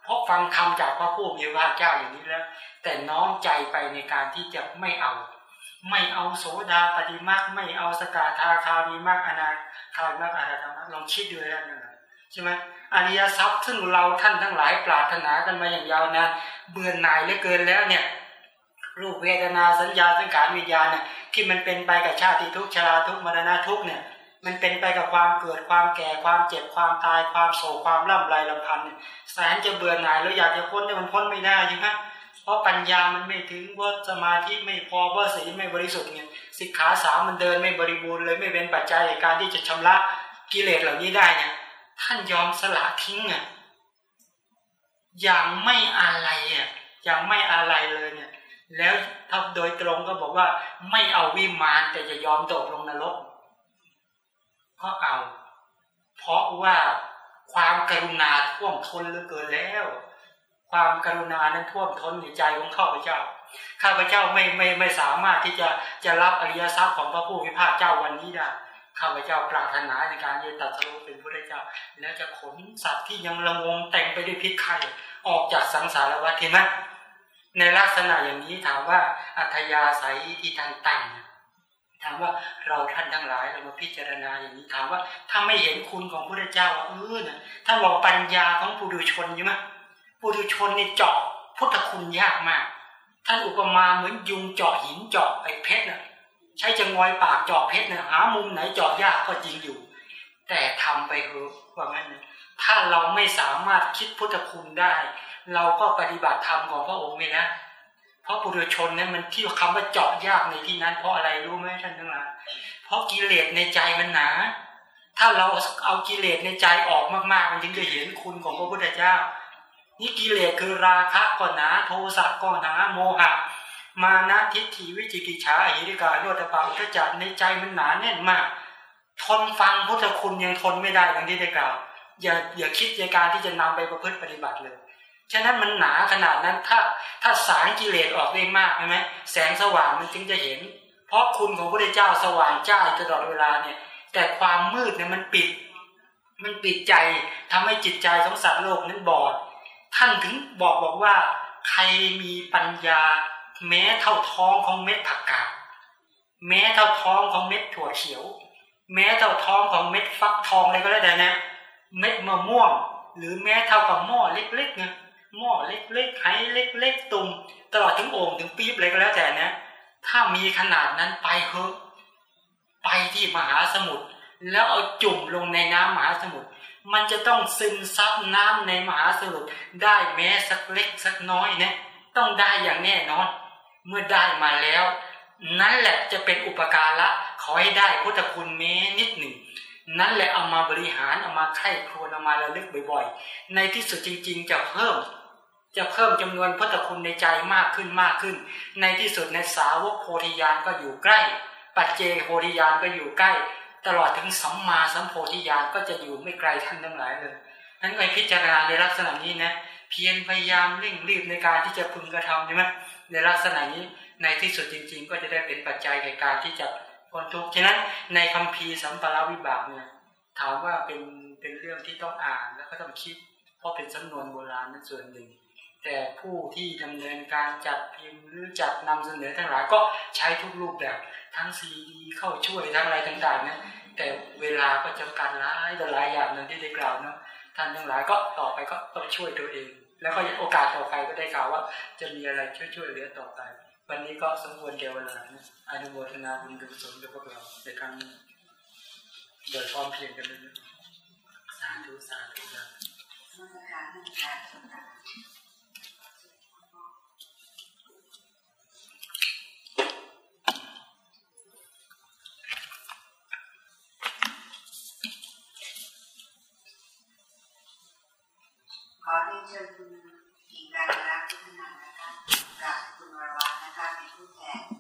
เพราะฟังธรรมจากพระผู้มีพระเจ้าอย่างนี้แล้ว แต่น้อมใจไปในการที่จะไม่เอา ไม่เอาโสดาปฏิมาไม่เอาสกาธาคามีมากอนาคามีมากอาราธรรมลองคิดดูแล้วนะใช่ไหมอริยทรัพย์ซึ่งเราท่านทั้งหลายปรารถนากันมาอย่างยาวนานเบื่อหน่ายเหลือเกินแล้วเนี่ยรูปเวทนาสัญญาสังขารวิญญาณเนี่ยที่มันเป็นไปกับชาติทุกชราทุกมรณะทุกเนี่ย มันเป็นไปกับความเกิดความแก่ความเจ็บความตายความโศกความล่ำไรลำพันธ์แสนจะเบื่อหน่ายแล้วอยากจะพ้นแต่มันพ้นไม่ได้ใช่ไหมเพราะปัญญามันไม่ถึงว่าสมาธิไม่พอว่าศีลไม่บริสุทธิ์เนี่ยสิกขาสามมันเดินไม่บริบูรณ์เลยไม่เป็นปัจจัยในการที่จะชำระกิเลสเหล่านี้ได้เนี่ยท่านยอมสละทิ้งอะอย่างไม่อะไรอะอย่างไม่อะไรเลยเนี่ย แล้วถ้าโดยตรงก็บอกว่าไม่เอาวิมานแต่จะยอมโดดลงนรก ก็เอา เพราะว่าความกรุณาท่วมท้นเหลือเกินแล้ว ความกรุณานั้นท่วมท้นในใจของข้าพเจ้า ข้าพเจ้าไม่ไม่ไม่สามารถที่จะจะรับอริยทรัพย์ของพระผู้มีพระเจ้าวันนี้ได้ข้าพเจ้าปรารถนาในการจะตัดสู้เป็นพระเจ้า แล้วจะขนสัตว์ที่ยังละงงแต่งไปด้วยพิษไข่ออกจากสังสารวัฏเห็นไหมในลักษณะอย่างนี้ถามว่าอัธยาศัยที่ท่านแต่งามว่าเราท่านทั้งหลายเรามาพิจารณาอย่างนี้ถามว่า ถ้าไม่เห็นคุณของพระเจ้าเออเนี่ยถ้าบอกปัญญาของปุถุชนใช่ไหมปุถุชนนี่เจาะพุทธคุณยากมาก ท่านอุปมาเหมือนยุงเจาะหินเจาะไอ้เพชรน่ะใช้จะงอยปากเจาะเพชรเนี่ยหามุมไหนเจาะยากก็จริงอยู่ แต่ทำไปเถอะว่างั้นถ้าเราไม่สามารถคิดพุทธคุณได้ เราก็ปฏิบัติธรรมของพระองค์ไม่นะ เพราะปุถุชนนั้นมันที่คำว่าเจาะยากในที่นั้น เพราะอะไรรู้ไหมท่านทั้งหลายเพราะกิเลสในใจมันหนา ถ้าเราเอากิเลสในใจออกมากๆ มันจึงจะเห็นคุณของพระพุทธเจ้า นี่กิเลสคือราคะก่อนหนา โทสะก่อนหนาโมหะ มานะทิฏฐิวิจิกิจฉาหิริกาโยตปาอุทจักในใจมันหนาแน่นมาก ทนฟังพุทธคุณยังทนไม่ได้อย่างที่ได้กล่าวอย่าอย่าคิดในการที่จะนำไปประพฤติปฏิบัติเลย ฉะนั้นมันหนาขนาดนั้นถ้าถ้าสารกิเลสออกได้มากใช่ไหมแสงสว่างมันจึงจะเห็น เพราะคุณของพระเจ้าสว่างจ้าตลอดเวลาเนี่ย แต่ความมืดเนี่ยมันปิด มันปิดใจทำให้จิตใจของสัตว์โลกนั้นบอด ท่านถึงบอกบอกว่า ใครมีปัญญา แม้เท่าท้องของเม็ดผักกาดแม้เท่าท้องของเม็ดถั่วเขียว แม้เท่าท้องของเม็ดฟักทองอะไรก็แล้วแต่นะ เม็ดมะม่วง หรือแม้เท่ากับหม้อเล็กๆเนี่ย หม้อเล็กๆไหเล็ก ๆ ตุ่มตลอดถึงโอ่งถึงปี๊บอะไรก็แล้วแต่นะ ถ้ามีขนาดนั้นไปเถอะไปที่มหาสมุทรแล้วเอาจุ่มลงในน้ำมหาสมุทรมันจะต้องซึมซับน้ำในมหาสมุทรได้แม้สักเล็กสักน้อยนะต้องได้อย่างแน่นอน เมื่อได้มาแล้ว นั่นแหละจะเป็นอุปการะขอให้ได้พุทธคุณแม้นิดหนึ่ง นั่นแหละเอามาบริหารเอามาไข้ครวญเอามาระลึกบ่อยๆ ในที่สุดจริง ๆ จะเพิ่ม จะเพิ่มจำนวนพุทธคุณในใจมากขึ้นมากขึ้น ในที่สุดในสาวกโพธิญาณก็อยู่ใกล้ ปัจเจโพธิญาณก็อยู่ใกล้ ตลอดถึงสัมมาสัมโพธิญาณก็จะอยู่ไม่ไกลท่านทั้งหลายเลยนั้นไปพิจารณาในลักษณะนี้นะเพียรพยายามเร่งรีบในการที่จะพึงกระทำใช่ไหมในลักษณะนี้ในที่สุดจริง ๆ ก็จะได้เป็นปัจจัยในการที่จะพ้นทุกข์ฉะนั้นในคัมภีร์สัมปราวิบากเนี่ยถามว่าเป็นเป็นเรื่องที่ต้องอ่านแล้วก็ต้องคิด เพราะเป็นจำนวนโบราณนั่นส่วนหนึ่ง แต่ผู้ที่ดำเนินการจัดพิมพ์หรือจัดนำเสนอทั้งหลายก็ใช้ทุกรูปแบบทั้งซีดีเข้าช่วยทั้งอะไรต่างๆนะแต่เวลาก็จำกัดหลายต่หลายอย่างนั้นที่ได้กล่าวเนาะท่านทั้งหลายก็ต่อไปก็ต้องช่วยตัวเอง แล้วก็โอกาสต่อไปก็ได้กล่าวว่า จะมีอะไรช่วยช่วยเหลือต่อไป วันนี้ก็สมควรเดียวเวลาอนุโมทนาบุญกุศลกับพวกเราในครั้งนี้โดยพร้อมเพียงกันเลยสาธุสาธุครับข อเรีนเชิญคุณหญิงการรักพัฒนานะคะกับคุณวรวัฒนะคะเป็นผู้แทน